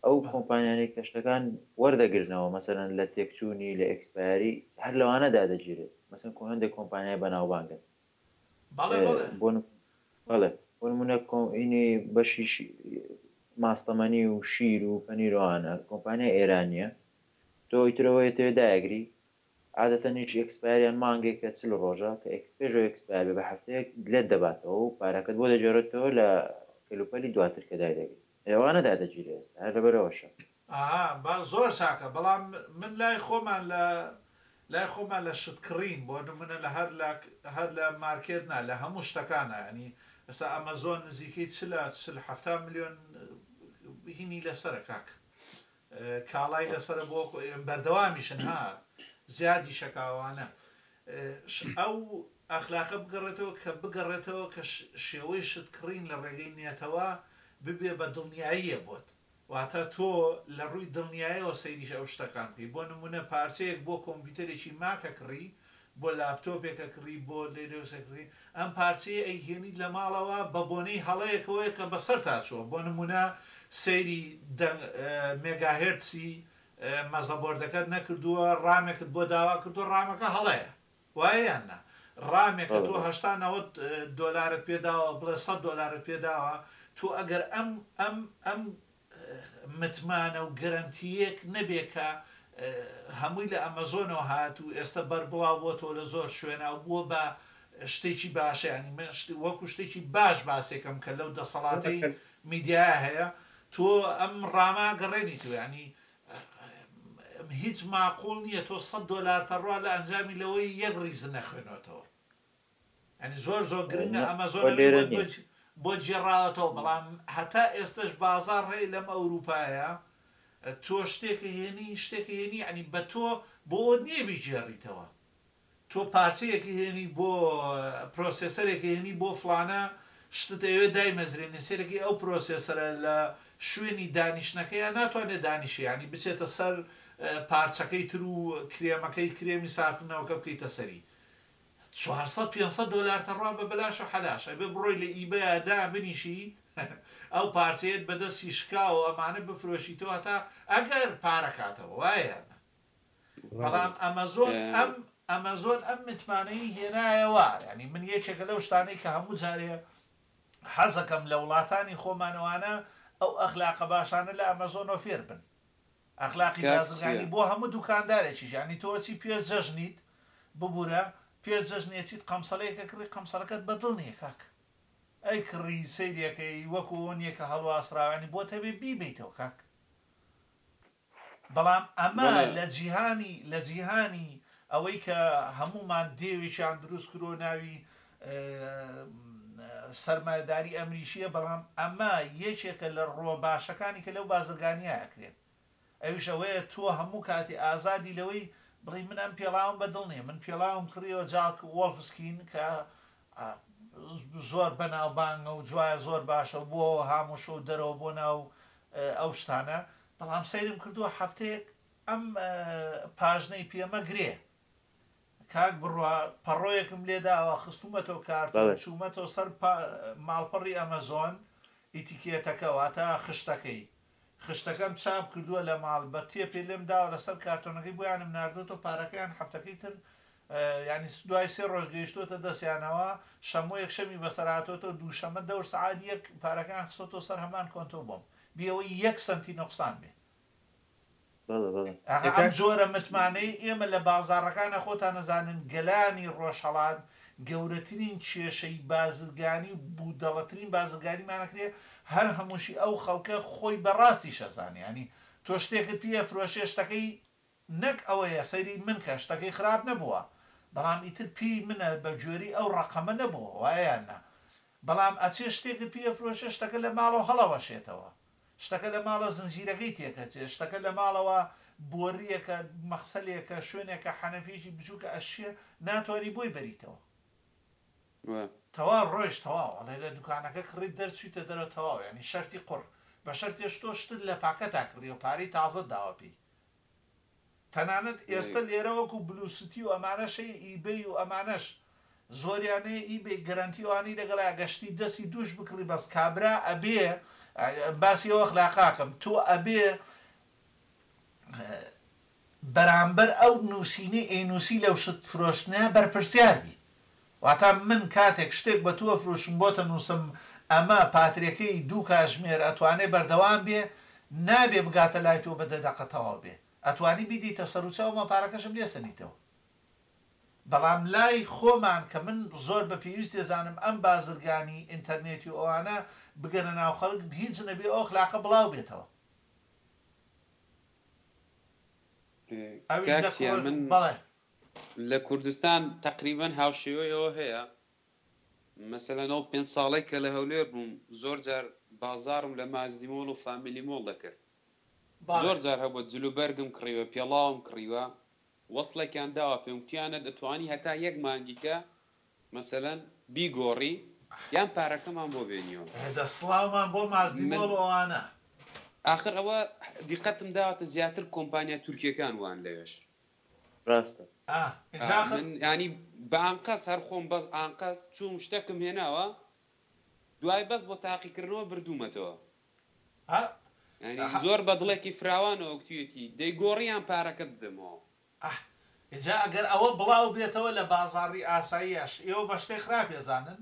Speaker 2: ئەو کۆمپانیانەی کە شتەکان وەردەگرنەوە مەسەلەن لە تێکچوونی لە ئێکسپایەری هەر لەوانە دادەگیرێت مەسەن کۆ هەندێک کۆمپانیای بەناوبانگن بەڵێ بەڵێ. بۆ بەڵێ بۆ نموونە کۆ ینی بەشی ماستەمەنی و شیر و پەنیرۆانە کۆمپانیای ئێرانیە تۆ ئیترەوەی تەوێ دایگری عادەتەنیش ئێکسپایریان مانگێکە چل ڕۆژە کە ئێک پێشەوە ئێکسپایر بێ بە هەفتەیەک لێت دەباتەوە و پارەکەت بۆ دەگێڕێتەوە لە کەلوپەلی دواتر کە دای دەگری. ئێوانەدا دەگیرێ ئێستا هەر لەبەرئەوەشە.
Speaker 1: ئەها با زۆر چاکە بەڵام من لای خۆمان لە لای خۆمان لە شت کڕین بۆ نمونە لە هەر لە هەر لە مارکێت نا لە هەموو شتەکانا یانی ئێستا ئەمەزۆن نزیکەی چلە چل حەفتا ملیۆن هینی لەسەرە کاک کاڵای لەسەرە بۆ بەردەوامیشن ها زیادی شەکاوانە ئەو ئەخلاقە بگەڕێتەوە کە بگەڕێتەوە کە شێوەی شت کڕین لە ڕێگەی نێتەوە ببێ بە دڵنیاییە بۆت واتە تۆ لە ڕووی دڵنیایەوە سەیری ئەو شتەکان بکەی بۆ نمونە پارچەیەک بۆ کۆمپیوتەرێکی ماکە کڕی بۆ لاپتۆپێکە کڕی بۆ لینوکسە کڕی ئەم پارچەیە ئەیهێنیت لە ماڵەوە بە بۆنەی هەڵەیەکەوەیە کە بەسەرتا چووە بۆ نموونە سەیری دەنگ مێگاهێرتسی مەزەبۆردەکەت نەکردووە ڕامێکت بۆ داوا کردووە ڕامەکە هەڵەیە وایە یان نا ڕامێکە بەڵێ تۆ بەڵێ هەشتا نەوەد دۆلارت پێداوە بڵێ سەد دۆلارت پێداوە تۆ ئەگەر ئەم ئەم ئەم متمانە و گەرەنتییەک نەبێ کە هەمووی لە ئەمەزۆنەوە هات و ئێستە بەربڵاو بۆتەوە لە زۆر شوێنا و بووە بە شتێکی باش یانی من وەکو شتێکی باش باسێکەم کە لەو دەسەڵاتەی میدیایە هەیە تۆ ئەم ڕامە گەڕێنیتوە یانی هیچ ماقوڵ نییە تۆ سەد دۆلار تەڕوا لە ئەنجامی لەوەی یەک ڕیز نەخوێنۆتەوە. یانی زۆر زۆر گرنگە ئەمە زۆر لە وی بۆت بۆت گێڕاوەتەوە بەڵام هەتا ئێستەش بازاڕ هەیە لەم ئەوروپایە تۆ شتێک هێنی شتێک هێنی یانی بە تۆ بۆ ئەوەت نییە بیگێڕیتەوە تۆ پارچەیەک هێنی بۆ پرۆسێسەرێک هێنی بۆ فڵانە شتت ئەوێ دایمەزرێنی سەیرەکەی ئەو پرۆسێسەرە لە شوێنی دانیشتنەکەیە ناتوانێت دانیشێ یانی بچێتە سەر پارچەکەی تر و کرێمەکەی کرێمی ساردکردنەوەکە بکەیتە سەری چوار سەد پێنج سەد دۆلارتە ڕا بە بەلاش و حەلاش ئەبێ بڕۆی لە ئیبەیا دابنیشی ئەو پارچەیەت بە دەستی شکاوە ئەمانە بفرۆشیتەوە هەتا ئەگەر پارە کاتەوە وایە یان نا ڕاستە بەڵام ئەمەزۆن ئەم ئەمەزۆن ئەم متمانەیی هێنایەوە یانی من یەکێکە لەو شتانەی کە هەموو جارێ حەزەکەم لە وڵاتانی خۆمانەوانە ئەو ئەخلاقە باشانە لە ئەمەزۆنەوە فێر بن. ئەخلاقی کات بازرگانی چیە؟ بۆ هەموو دوکاندارێکیش یانی تۆ چی پێش جەژنیت ببورە پێش جەژن ئەچیت قەمسەلەیەک ئەکڕی قەمسەلەکەت بەدڵ نیە کاکە ئەیکڕی سەیری ئەکەی وەکو ئەوە نیە کە هەڵواسراوە یانی بۆت هەبێ بیبەیتەوە کاکە بەڵام ئەمە بەڵێ لە جیهانی لە جیهانی ئەوەی کە هەموومان دێوێکیان دروست کرووە ناوی سەرمایەداری ئەمریکیە بەڵام ئەمە یەکێکە لە ڕووە باشەکانی کە لەو بازرگانیە ئەکرێت ئەویش ئەوەیە تۆ هەموو کاتی ئازادی لەوەی بڵی من ئەم پێڵاوم بە دڵ نیە من پێڵاوم کڕیەوە جاک وەڵفسکین کە زۆر بەناوبانگە و جوایە زۆر باشە بۆ هاموشە و دەرەوە بۆ ناو ئەو شتانە بەڵام سەیرم کردووە هەفتەیەک ئەم پاژنەی پێمە گرێ کاک بڕوا پەڕۆیەکم لێداوە خستومەتەوە کارتۆن بەڵێ. چومەتەوە سەر پا ماڵپەڕی ئەمەزۆن ئیتیکێتەکە واتە خشتەکەی خشتەکەم چاپ کردوە لە ماڵ بە تێپێ لێم داوە لەسەر کارتۆنەکەی بۆیانم ناردۆتەوە پارەکەیان هەفتەکەی تر یانی دوای سێ ڕۆژ گەیشتۆتە دەستیانەوە شەمۆ یەکشەمی بەسەر هاتۆتەوە دووشەمە دەور سەعات یەک پارەکەیان خستۆتەوە سەر هەمان کۆنتۆ بۆم بی ئەوەی یەک سەنتی نوقسان بێ بەڵێ بەڵێ. ئاخە ئەم جۆرە متمانەی ئێمە لە بازاڕەکانە خۆتان ئەزانن گەلانی ڕۆژهەڵات گەورەترین کێشەی بازرگانی و بودەڵەترین بازرگانیمان ئەکرێ هەر هەمووشی ئەو خەڵکە خۆی بە ڕاستیش ئەزانێ یانی تۆ شتێکت پی ئەفرۆشێ شتەکەی نەک ئەوەیە سەیری من کە شتەکەی خراپ نەبووە بەڵام ئیتر پی منە بە گوێرەی ئەو ڕەقەمە نەبووە وایە یان نا بەڵام ئەچێ شتێکت پی ئەفرۆشێ شتەکە لە ماڵەوە هەڵەوەشێتەوە شتەکە لە ماڵە زنجیرەکەی تێکەچێ شتەکە لە ماڵەوە بۆریەکە مەخسەلێکە شوێنێکە حەنەفیەکی بچوکە ئەشیە ناتوانی بۆی بەریتەوە وە. تەوا ڕۆیشت تەواو ئەڵێ لە دوکانەکە کڕیت دەرچویتە دەرەوە تەواو یانی شەرتی قوڕ بەشەرتێش تۆ شتت لە پاکەتا کڕیەوە پارەی تازەت داوە پێی تەنانەت ئێستە لێرە وەکو بلو ستی و ئەمانەش هەیە ئیبەی و ئەمانەش زۆریان هەیە ئیبەی گەرەنتی ئەوانەی لەگەڵە ئەگەر شتی دەستی دووش بکڕی بەس کابرا ئەبێ باسی ئەو ئەخلاقاکەم تۆ ئەبێ بەرامبەر ئەو نوسینەی ئەینوسی لەو شت فرۆشتنە بەرپرسیار بیت واتا من کاتێک شتێک بە توو ئەفروشم بۆتە نوسم ئەمە پاترێکەی دوو کاژمێر ئەتوانێ بەردەوام بێ نابێ بگاتە لای تۆ بە دە دەقە تەواو بێ ئەتوانی بیدەیتە سەروچاو مە پارەکەشم لێ سەنیتەوە بەڵام لای خۆمان کە من زۆر بە پێویست ئەزانم ئەم بازرگانی ئینتەرنێتی و ئەوانە بگەنە ناو خەڵک هیچ نەبێ ئەو ئەخلاقە بڵاو بێتەوە
Speaker 4: ئەویش دە کورە بەڵێ. لە کوردستان تەقریبەن هاوشێوەی ئەوە هەیە، مەسەلەن ئەو پێنج ساڵەی کە لە هەولێر بووم زۆر جار بازاڕم لە مازدی مۆڵ و فامیلی مۆڵ دەکرد، زۆر جار هەبووە جلوبەرگم کڕیوە، پێڵاوم کڕیوە، وەسڵێکیان داوە پێم گوتویانە دەتوانی هەتا یەک مانگیکە مەسەلەن بیگۆڕی یان پارەکەمان بۆ بێنیەوە.
Speaker 1: هێدە سڵاومان بۆ مازدی
Speaker 4: مۆڵ و ئەوانە. ئاخر ئەوە دیقەتم داوەتە زیاتر کۆمپانیا تورکیەکان وان لەوێش.
Speaker 2: ڕاستە.
Speaker 4: ئا من یانی بە ئانقەست هەر خۆم بەس ئانقەست چووم شتەکم هێناوە دوای بەس بۆ تاقیکردنەوە بردوومەتەوە یانی زۆر بە دڵێکی فراوانەوە گوتویەتی دەیگۆڕی یان پارەکەت بدەمەوە.
Speaker 1: ئا ئینجا ئەگەر ئەوە بڵاو بێتەوە لە بازاڕی ئاساییاش ئێوە بە شتێ خراپێ زانن؟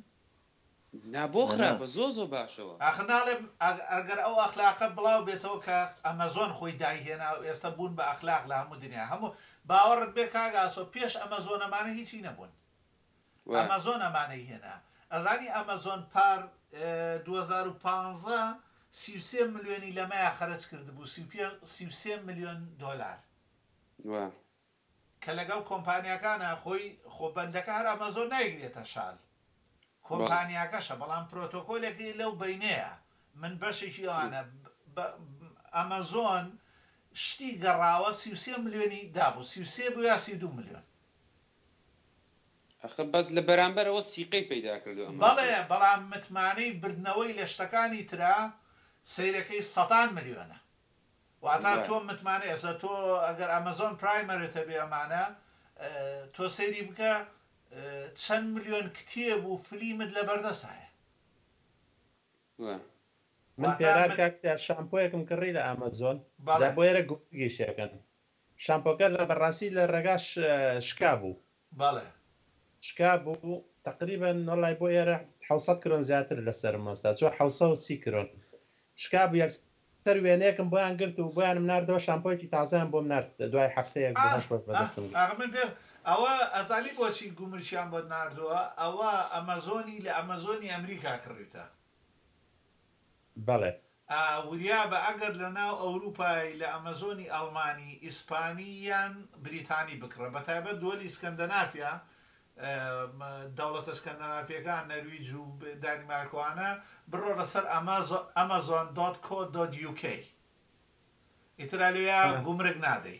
Speaker 4: نا بۆ خراپە زۆر زۆر باشە
Speaker 1: وە. ئاخر ناڵێم ئەگەر ئەو ئەخلاقە بڵاو بێتەوە کە ئەمەزۆن خۆی دایهێنا و ئێستە بوون بە ئەخلاق لە هەموو دنیا هەموو باوەڕت بێ کاک ئاسۆ پێش ئەمەزۆن ئەمانە هیچی نەبوون وە. ئەمەزۆن ئەمانەی هێنا ئەزانی ئەمەزۆن پار دوو هەزار و پازدە سی و سێ ملیۆنی لەمەیا خەرج کردبوو سی و پێنج سی و سێ ملیۆن دۆلار وە. کە لەگەڵ کۆمپانیاکانە خۆی خۆ بەندەکە هەر ئەمەزۆن نایگرێتە شال بەڵێ کۆمپانیاکەشە بەڵام پرۆتۆکۆلێکی لەو بەینەیە من بەشێکی ئەوانە بە ئەمەزۆن شتی گەڕاوە سی و سێ ملیۆنی دابوو سی و سێ بوو یا سی و دوو
Speaker 4: ملیۆن. ئەخە بەس لە بەرامبەرەوە سیقەی پەیدا کردوە
Speaker 1: بەڵێ ئەمەزۆن. بەڵام متمانەی بردنەوەی لە شتەکانی ترا سەیرەکەی سەتان ملیۆنە. واتا تۆ متمانەی ئەسە تۆ ئەگەر ئەمەزۆن پرایمەرت هەبێ ئەمانە تۆ سەیری بکە چەند ملیۆن کتێب و فلیمت لەبەردەست هەیە. وە.
Speaker 3: من پێرار کاک تیار شامپۆیەکم کڕی لە ئامەزۆن جا بۆیەرە گووتگیشێکن شامپۆکە لە بەڕاستی لە ڕێگا شکابوو
Speaker 1: بەڵێ.
Speaker 3: شکا بوو تەقریبەن وەڵای بۆ ئێرە حەوت سەد کرۆن زیاتر لە سەرم وەستا چووە حەوت سەد و سی کرۆن شکا بوو یەک سەر وێنەیەکم بۆیان گرت و بۆیانم ناردەوە شامپۆیەکی تازەیان بۆم نارد دوای هەفتەیەک بوو هەشت ڕۆژ ئاه بەدەستم گرت.
Speaker 1: ئاه ئاه من پێ ئەوە ئەزانی بۆچی گومرکیان بۆت ناردووە ئەوە ئەمەزۆنی لە ئەمەزۆنی ئەمریکا کڕیوتە.
Speaker 3: بەڵێ
Speaker 1: ئا وریابە ئەگەر لە ناو ئەوروپای لە ئەمەزۆنی ئەڵمانی، ئیسپانی یان بریتانی بکڕە بە تایبەت دۆلی سکەندەنافیا، دەوڵەتە سکەندەنافیەکان، نەرویج و دانیمارک و ئانە، بڕۆ لە سەر ئەمەزۆن دۆت کۆ دۆت یوکەی ئیترا لێیا گومرگ نادەی.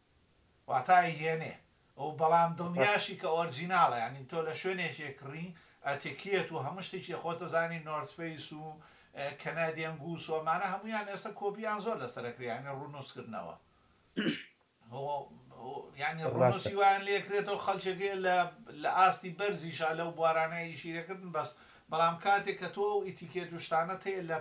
Speaker 1: واتا ئەیهێنێ و بەڵام بەس. دڵنیاشی کە ئۆرجیناڵە یانی تۆ لە شوێنێکێ کڕی ئەتکێت و هەموو شتێکی خۆت ئەزانی نۆرت فەیس و کەنادیەن گوس و ئەمانە هەموویان ئێستا کۆپیان زۆر لەسەرە کرێ یانی ڕونوس کردنەوە یانی ڕونوسی ڕاستە وایان لێ کرێتەوە خەلکێکێ لە لە ئاستی بەرزیشا لەو بوارانە ئیشی لێ کردن بەس بەڵام کاتێ کە تۆ ئەو ئیتیکێت و شتانەت هەیە لە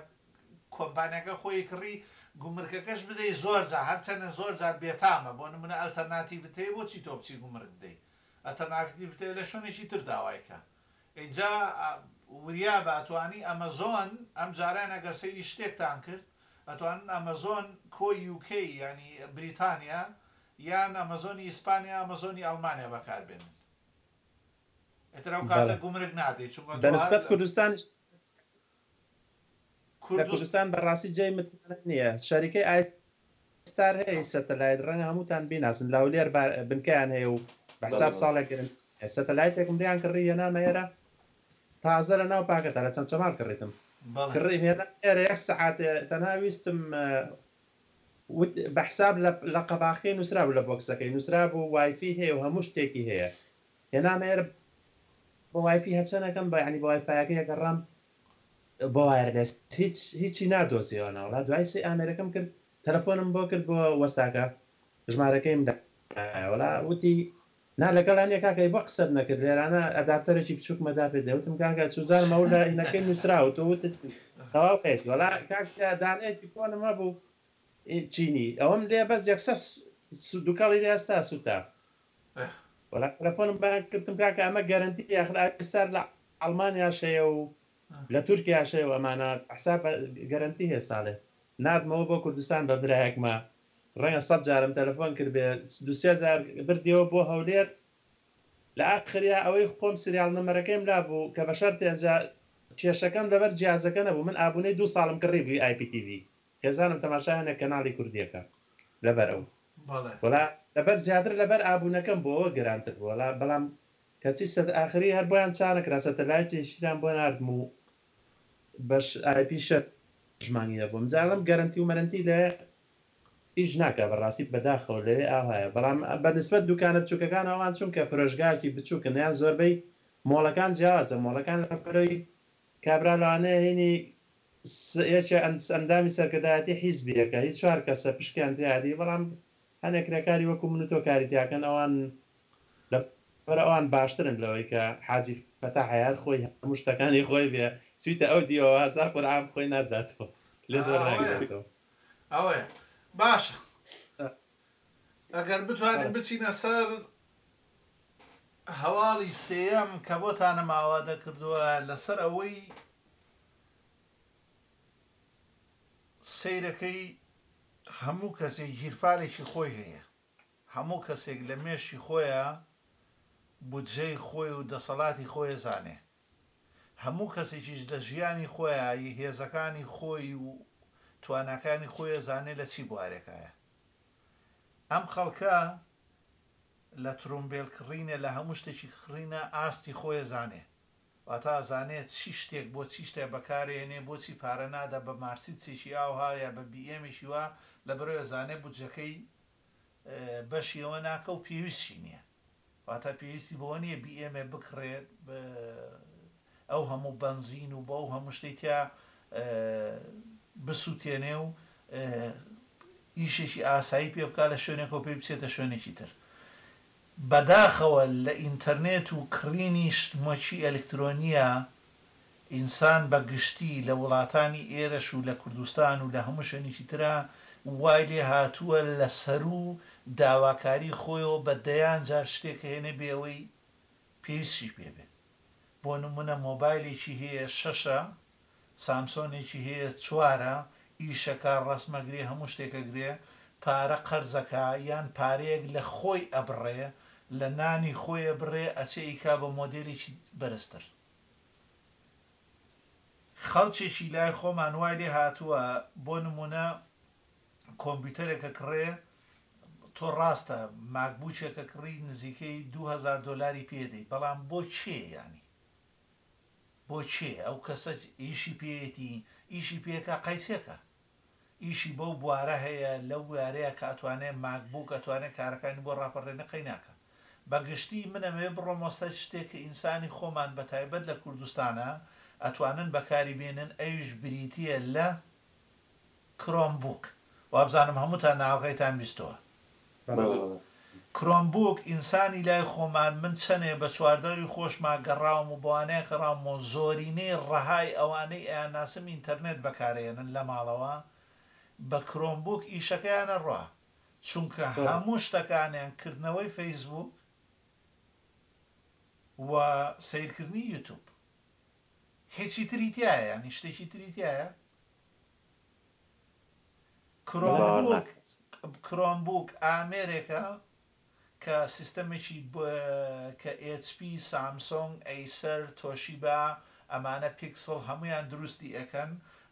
Speaker 1: کۆمپانیاکە خۆی کڕی گومرکەکەش بدەی زۆر جار هەرچەنە زۆر جار بێتامە بۆ نمونە ئەلتەرناتیڤت هەیە بۆچی تۆ بچی گومرک بدەی ئەتەرناتیڤت هەیە لە شوێنێکی تر داوای کە ئینجا وریابە ئەتوانی ئەمەزۆن ئەم جارەیان ئەگەر سەیری شتێکتان کرد ئەتوانن ئەمەزۆن کۆ یو کەی یانی بریتانیا یان ئەمەزۆنی ئیسپانیا ئەمەزۆنی ئەڵمانیا بەکار بێنن ئیتر ئەو کاتە گومرک نادەی چونکە تۆ هەر.
Speaker 3: بەنسبەت کوردستانیش. لە کوردستان بەڕاستی جێی متمانە نییە. شەریکەی ئای ستار هەیە هی سەتەلایت ڕەنگە هەمووتان بیناسن لە هەولێر با بنکەیان هەیە و بە بەڵێ حساب بەڵێ ساڵێک گەرەنتی هەیە. سەتەلایتێکم لێیان کڕی هێنامە ئێرە تازە لە ناو پاکەتە لە چەمچەماڵ کڕیتم بەڵێ. کڕی هێنامە ئێرە یەک سەعات تەنها ویستم وت بە حساب لە لە قەباخکەی نووسرابوو لە بۆکسەکەی نووسرابوو وایفی هەیە و هەموو شتێکی هەیە هێنام ئێر بە وایفی هەرچەن ئەکەم بە یانی بە وایفایەکەی ئەگەڕام بە وایەرلێس هیچ هیچی نادۆزی ئەوە ناوەڵا دوای سێ ئامێرەکەم کرد تەلەفۆنم بۆ کرد بۆ وەستاکە ژمارەکەیم دا وەڵا وتی نا لەگەڵا نیە کاکە ئەی بۆ قسەت نەکرد لێرانە ئەداپتەرێکی بچووکمە دا پێ دەوتم کاکە چوزار مەولا هینەکەی نووسرا و تۆ وتت تەواو قێسی وەڵا کاک سیا دانەیەکی کۆنم هەبوو چینی ئەوەم لێ بەس یەکسەر دووکەڵی لێ هەستا سووتا ئەه. وەلا تەلەفۆنم بانگ کردم کاکە ئەمە گەرەنتی ئەخر ئاوی سارد لە ئەڵمانیاش هەیە و لە تورکیاش هەیە و ئەمانە حساب گەرەنتی هەیە ساڵێ ناردمەوە بۆ کوردستان بە برایەکما ڕەنگە سەد جارم تەلەفۆن کردبێ دو سێ جار بردیەوە بۆ هەولێر لە ئاخریا ئەوەی خۆم سریاڵ نەمەرەکەیم لابو کە بە شەرتێ ئەجا کێشەکەم لەبەر جیازەکە نەبو من ئابونەی دو ساڵم کڕیبوی ئای پی تی ڤی هێزانم تەماشای هەنێ کەناڵی کوردی ئەکا لەبەر ئەو بەڵێ. وەڵا لەبەر زیاتر لەبەر ئابونەکەم بۆ ئەوە گەرانتر بوو وەڵا بەڵام کەچی سەت ئاخری هەر بۆیان چانە کرا سەتەلایتی شتیان بۆ ناردم و بەش ئایپی شەش مانگی هەبووم جا ئەڵێم گەرەنتی و مەرەنتی لە ئیش ناکا بەڕاستی بەداخەوە لەوێ ئاوهایە بەڵام بە نسبەت دوکانە بچوکەکان ئەوان چونکە فرۆشگاکی بچوکن یان زۆربەی مۆڵەکان جیاوازە مۆڵەکان لە بەرەوی کابرا لەوانەیە هەینی یەکێ ئەندامی سەرکردایەتی حیزبیەکە هی چوار کەسە پشکیان تیا دی بەڵام هەنێ کرێکاری وەکو من و تۆ کاری تیا کەن ئەوان لەبەر ئەوان باشترن لەوەی کە حاجی فەتاح هەیار خۆی هەموو شتەکانی خۆی بێ چویتە ئەو دیوەوە هەزار قورعان خۆی ناتداتەوە لێت
Speaker 1: وەرناگرێتەوە. ئەوەیە باشە ئەگەر بتوانین بچینە سەر هەواڵی سێیەم کە بۆتانم ئاوادە کردوە لەسەر ئەوەی سەیرەکەی هەموو کەسێک گیرفانێکی خۆی هەیە، هەموو کەسێک لە مێشکی خۆیا بودجەی خۆی و دەسەڵاتی خۆی ئەزانێ، هەموو کەسێکیش لە ژیانی خۆیا ی هێزەکانی خۆی و تواناکانی خۆی ئەزانێ لە چی بوارێکایە. ئەم خەڵکە لە ترومبێل کڕینێ لە هەموو شتێکی کڕینە ئاستی خۆی ئەزانێ. واتا ئەزانێ چی شتێک بۆ چی شتێ بەکارئێنێ بۆچی پارە نادا بە مارسیدسێکی ئاوها یا بە بی ئێمێکی وا لەبەرئەوەی ئەزانێ بودجەکەی بەشی ئەوە ناکا و پێویستشی نیە واتا پێویستی بەوە نیە بی ئێمێ بکڕێ بە ئەو هەموو بەنزین و بەو هەموو شتەی تیا بسوتێنێ و ئیشێکی ئاسایی پێ بکا لە شوێنێکەوە پێی بچێتە شوێنێکی تر بەداخەوە لە ئینتەرنێت و کڕینی شتمەکی ئەلکترۆنییە ئینسان بە گشتی لە وڵاتانی ئێرەش و لە کوردستان و لە هەموو شوێنیکی ترا وای لێ هاتووە لە سەروو داواکاری خۆیەوە بە دەیان جار شتێک هێنێ بێ ئەوەی پێویستشی پێ بێ بۆ نموونە مۆبایلێکی هەیە شەشە سامسۆنێکی هەیە چوارە ئیشەکا ڕەسمەگرێ هەموو شتێکەگرێ پارە قەرزەکا یان پارەیەک لە خۆی ئەبڕێ لە نانی خۆی ئەبڕێ ئەچێ ئیکا بە مۆدێلێکی بەرزتر خەڵکێکی لای خۆمان وای لێ هاتووە بۆ نموونە کۆمبیوتەرێک ئەکڕێ تۆ ڕاستە ماکبووکێک ئەکڕی نزیکەی دوو هەزار دۆلاری پێ ئەدەی بەڵام بۆ کێ یانی؟ بۆ کێ ئەو کەسە ئیشی پێیەتی ئیشی پێکا قەیسەکە ئیشی بەو بوارە هەیە لەو بوارەیە کە ئەتوانێ ماکبووک ئەتوانێ کارەکانی بۆ ڕاپەڕێنە قەیناکە بە گشتی من ئەمەوێ بڕۆم وەسەر شتێ کە ئینسانی خۆمان بە تایبەت لە کوردستانا ئەتوانن بەکاری بێنن ئەویش بریتیە لە کرۆم بووک وابزانم هەمووتان ناوەکەیتان بیستووە. بەڵێ بەڵێ. کرۆم بووک ئینسانی لای خۆمان من چەنێ بە چواردەوری خۆشما گەڕاوم و بەوانەیە کەڕاوم و زۆرینەی ڕەهای ئەوانەی ئەیان ناسم ئینتەرنێت بەکارەیەنن لە ماڵەوە بە کرۆم بووک ئیشەکەیانە ڕا چونکە هەموو شتەکانیان کردنەوەی فەیسبووک و سەیرکردنی یوتوب هیچی تری تیایە یانی شتێکی تری تیایە؟ کرۆمبووک ئامێرێکە کە سیستەمێکی کە ئێچ پی، سامسۆنگ، ئەیسەر، تۆشیبا، ئەمانە پیکسڵ هەموویان دروستی ئەکەن،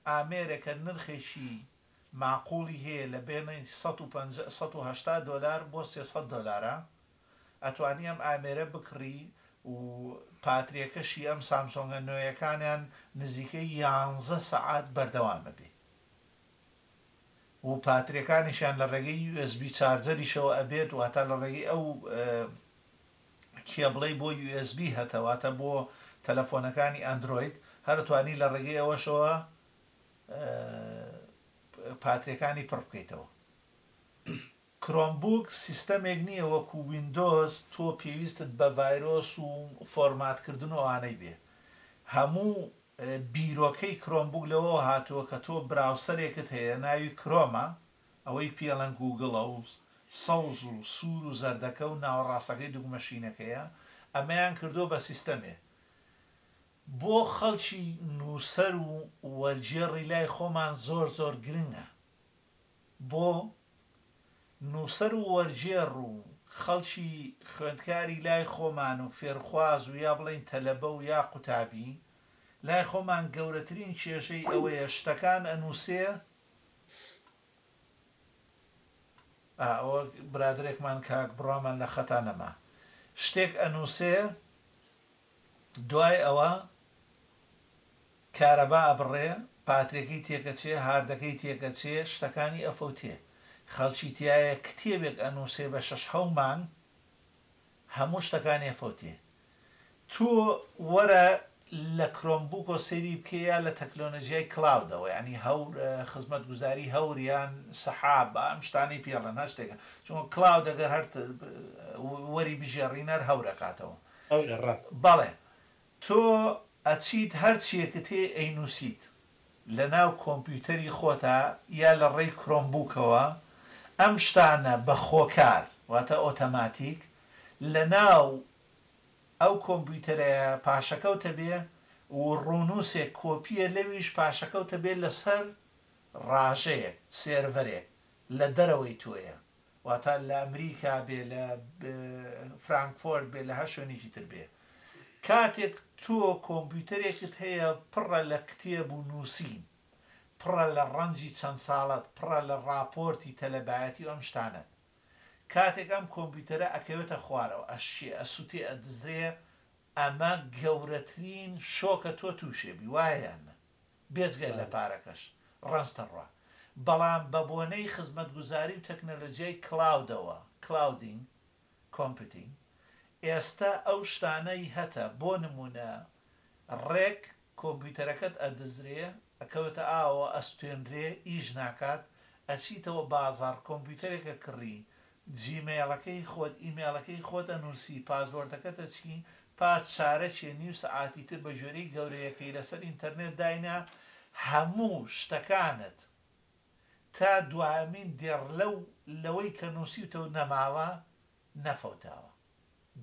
Speaker 1: ئامێرێکە نرخێکی ماقوڵی هەیە لە بەینی سەد و پەنجا سەد و هەشتا دۆلار بۆ سێ سەد دۆلارە. ئەتوانی ئەم ئامێرە بکڕی و پاتریەکەشی ئەم سامسۆنگە نوێیەکانیان نزیکەی یانزە سەعات بەردەوام ئەبێ و پاتریەکانیشیان لە ڕێگەی یو ئێس بی چارجەریشەوە ئەبێت واتا لە ڕێگەی ئەو کێبڵەی بۆ یو ئێس بی هەتە واتە بۆ تەلەفۆنەکانی ئەندرۆید هەر ئەتوانی لە ڕێگەی ئەوەشەوە پاتریەکانی پڕ بکەیتەوە. کرۆمبووک سیستەمێک نییە وەکو ویندۆز تۆ پێویستت بە ڤایرۆس و فۆرمات کردن و ئەوانەی بێ هەموو بیرۆکەی کرۆمبووک لەوەوە هاتووە کە تۆ براوسەرێکت هەیە ناوی کرۆمە ئەوەی پیێڵەن گووگڵە و سەوز و سوور و زەردەکە و ناوەڕاستەکەی دوگمە شینەکەیە ئەمەیان کردووە بە سیستەمێ بۆ خەڵکی نووسەر و وەرگێڕی لای خۆمان زۆر زۆر گرنگە بۆ نووسەر و وەرگێڕ و خەڵکی خوێندکاری لای خۆمان و فێرخواز و یا بڵێین تەلەبە و یا قوتابی لای خۆمان گەورەترین کێشەی ئەوەیە شتەکان ئەنووسێ ئا ئەوە برادەرێکمان کاک بڕوامان لە خەتا نەما شتێک ئەنووسێ دوای ئەوە کارەبا ئەبڕێ، پاترێکەی تێکەچێ، هاردەکەی تێکەچێ، شتەکانی ئەفەوتێ. خەڵکی تیایە کتێبێک ئەنووسێ بە شەش حەو مانگ هەموو شتەکانی ئەفەوتێ. تۆ وەرە لە کرۆمبووکەوە سەیری بکەی یا لە تەکنۆلۆجیای کلاودەوە یانی هەور، خزمەتگوزاری هەور یان سەحاب ئەم شتانەی پێڵێن هەر شتێکە چونکە کلاود گەر هەر وەری بگێڕین هەر هەور ئەکاتەوە. بەڵێ تۆ ئەچیت هەر چیەکت هەیە ئەینوسیت لەناو کۆمپیوتەری خۆتا یا لە ڕێی کرۆم بوکەوە ئەم شتانە بە خۆکار واتە ئۆتەماتیک لەناو ئەو کۆمپیوتەرەیا پاشەکەوتە بێ و ڕونوسێک کۆپیە لەویش پاشەکەوتە بێ لەسەر ڕاژەیەک سێرڤەرێک لە دەرەوەی تۆیە. واتە لە ئەمریکا بێ لە فرانکفۆرت بێ لە هەر شوێنێکی تر بێ کاتێک تۆ کۆمپیوتەرێکت هەیە پڕە لە کتێب و نووسین پڕە لە ڕەنجی چەند ساڵەت پڕە لە ڕاپۆرتی تەلەبایەتی و ئەم شتانەت کاتێک ئەم کۆمپیوتەرە ئەکەوێتە خوارەوە ئەشکێ ئەسوتێ ئەدزرێ ئەمە گەورەترین شۆکە تۆ تووشێبی وایە یان نە بێجگە لە پارەکەش ڕەنجتە ڕوا، بەڵام بە بۆنەی خزمەتگوزاری و تەکنەلۆجیای کلاودەوە، Clouding Computing، ئێستە ئەو شتانە ی هەتە، بۆ نموونە ڕێک کۆمپیوتەرەکەت ئەدزرێ، ئەکەوێتە ئاوەوە، ئەستوێنرێ، ئیش ناکات، ئەچیتەوە بازاڕ کۆمپیوتەرێکە کڕی، جیمەیڵەکەی خۆت ئیمەیڵەکەی خۆتە نوسی پاسۆردەکەتە چی پاس چارە چیە نیو سەعاتی تر بە گوێرەی گەورەیەکەی لەسەر ئینتەرنێت داینە هەموو شتەکانت تا دوایەمین دێڕ لەو لەوەی کە نوسیوتە و نەماوە نەفەوتاوە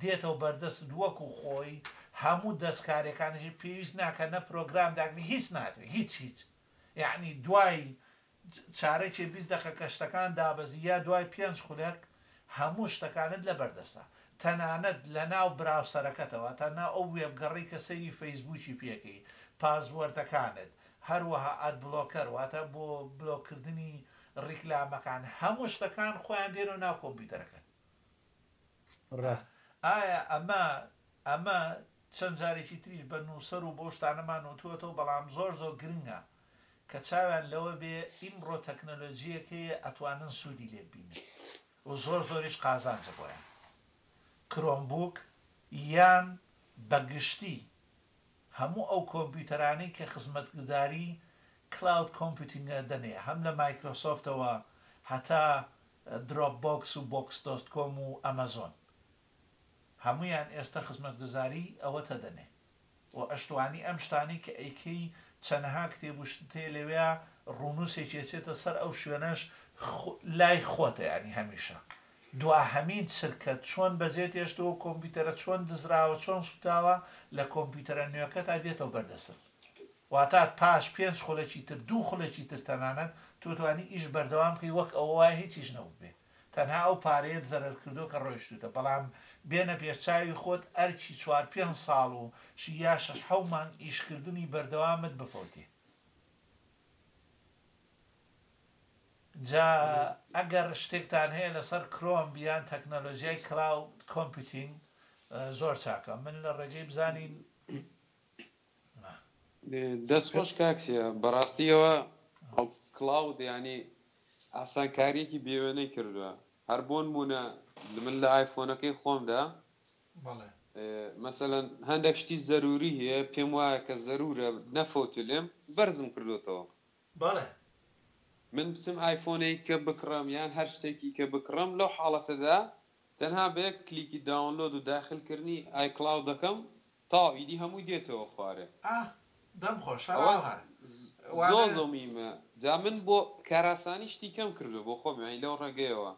Speaker 1: دێتەوە بەردەستت وەکو خۆی هەموو دەستکارێکانیشی پێویست ناکە نە پرۆگرام داگری هیچ ناکرێ هیچ هیچ یەعنی دوای چارەکی بیست دەقە کە شتەکان دابەزییە دوای پێنج خولەک هەموو شتەکانت لەبەر دەستە تەنانەت لەناو براوسەرەکەتەوە تەنها ئەو وێبگەڕەی کە سەیری فەیسبووکی پێکەی پاسوۆردەکانت هەروەها ئادبڵۆکەر واتە بۆ بلۆک کردنی ڕیکلامەکان هەموو شتەکان خۆیان دێنەوە ناو کۆمپیوتەرەکەت
Speaker 3: ڕاستە
Speaker 1: ئایا ئەمە ئەمە چەند جارێکی تریش بە نووسەر و بۆ شتانەمان وتووەتەوە بەڵام زۆر زۆر گرنگە کە چاویان لەوە بێ ئیمڕۆ تەکنەلۆجیەک هەیە ئەتوانن سودی لێ ببینن و زۆر زۆریش قازانجە بۆیان کرۆم بوک یان بە گشتی هەموو ئەو کۆمپیوتەرانەی کە خزمەتگداری کلاود کۆمپیوتینگ دەنێ هەم لە مایکرۆسۆفتەوە هەتا درۆپ بۆکس و بۆکس دۆست کۆم و ئەمەزۆن هەموویان ئێستە خزمەتگوزاری ئەوەتە دەنێ. و ئەشتوانی ئەم شتانەی کە ئەیکەی چەنەها کتێب و شتت هەیە لەوێیا ڕونوسێکی ئەچێتە سەر ئەو شوێنەش خو لای خۆتە یانی هەمیشە دواهەمین چرکە چۆن بەجێ تێشتەوە کۆمپیوتەرە چۆن دزراوە چۆن سوتاوە لە کۆمپیوتەرە نوێکەتا دێتەوە بەر دەستت واتا پاش پێنج خولەکی تر دوو خولەکی تر تەنانەت تۆ توانی ئیش بەردەوام کەی وەک ئەوە وای هیچیش نەوتبێ تەنها ئەو پارەیەت زەرەر کردووە کە ڕۆیشتووتە بەڵام بێنە پێش چاوی خۆت ئەرکی چوار پێنج ساڵ و شی یا شەش حەو مانگ ئیش کردنی بەردەوامت بفەوتێ. جا ئەگەر شتێکتان هەیە لەسەر کرۆم یان تەکنەلۆجیای کلاود کۆمپیوتینگ زۆر چاکە من لە ڕێگەی بزانین.
Speaker 4: دەست خۆش کاک سیا بەڕاستیەوە کڵاود یانی ئاسانکاریەکی بێ وێنەی کردوە هەر بۆنمونە من لە ئایفۆنەکەی خۆمدا مەسەلەن هەندەک شتی زەروری هەیە پێم وایە کە زەرورە نەفەوتێ لێم بەرزم کردۆتەوە من بچم ئایفۆنێکە بکڕم یان هەر شتێکی کە بکڕم لەو حاڵەتەدا تەنها بە یەک کلیکی داونلۆد و داخل کردنی ئایکڵاود دەکەم تاو ئیدی هەمووی دێتەوە خوارێ.
Speaker 1: ئاه دەم خۆشە
Speaker 4: ئەوە ئاوها وانە. زۆزۆ میمە جا من بۆ کاراسانی شتی کەم کردوە بۆ خۆم یانی لەو ڕێگەیەوە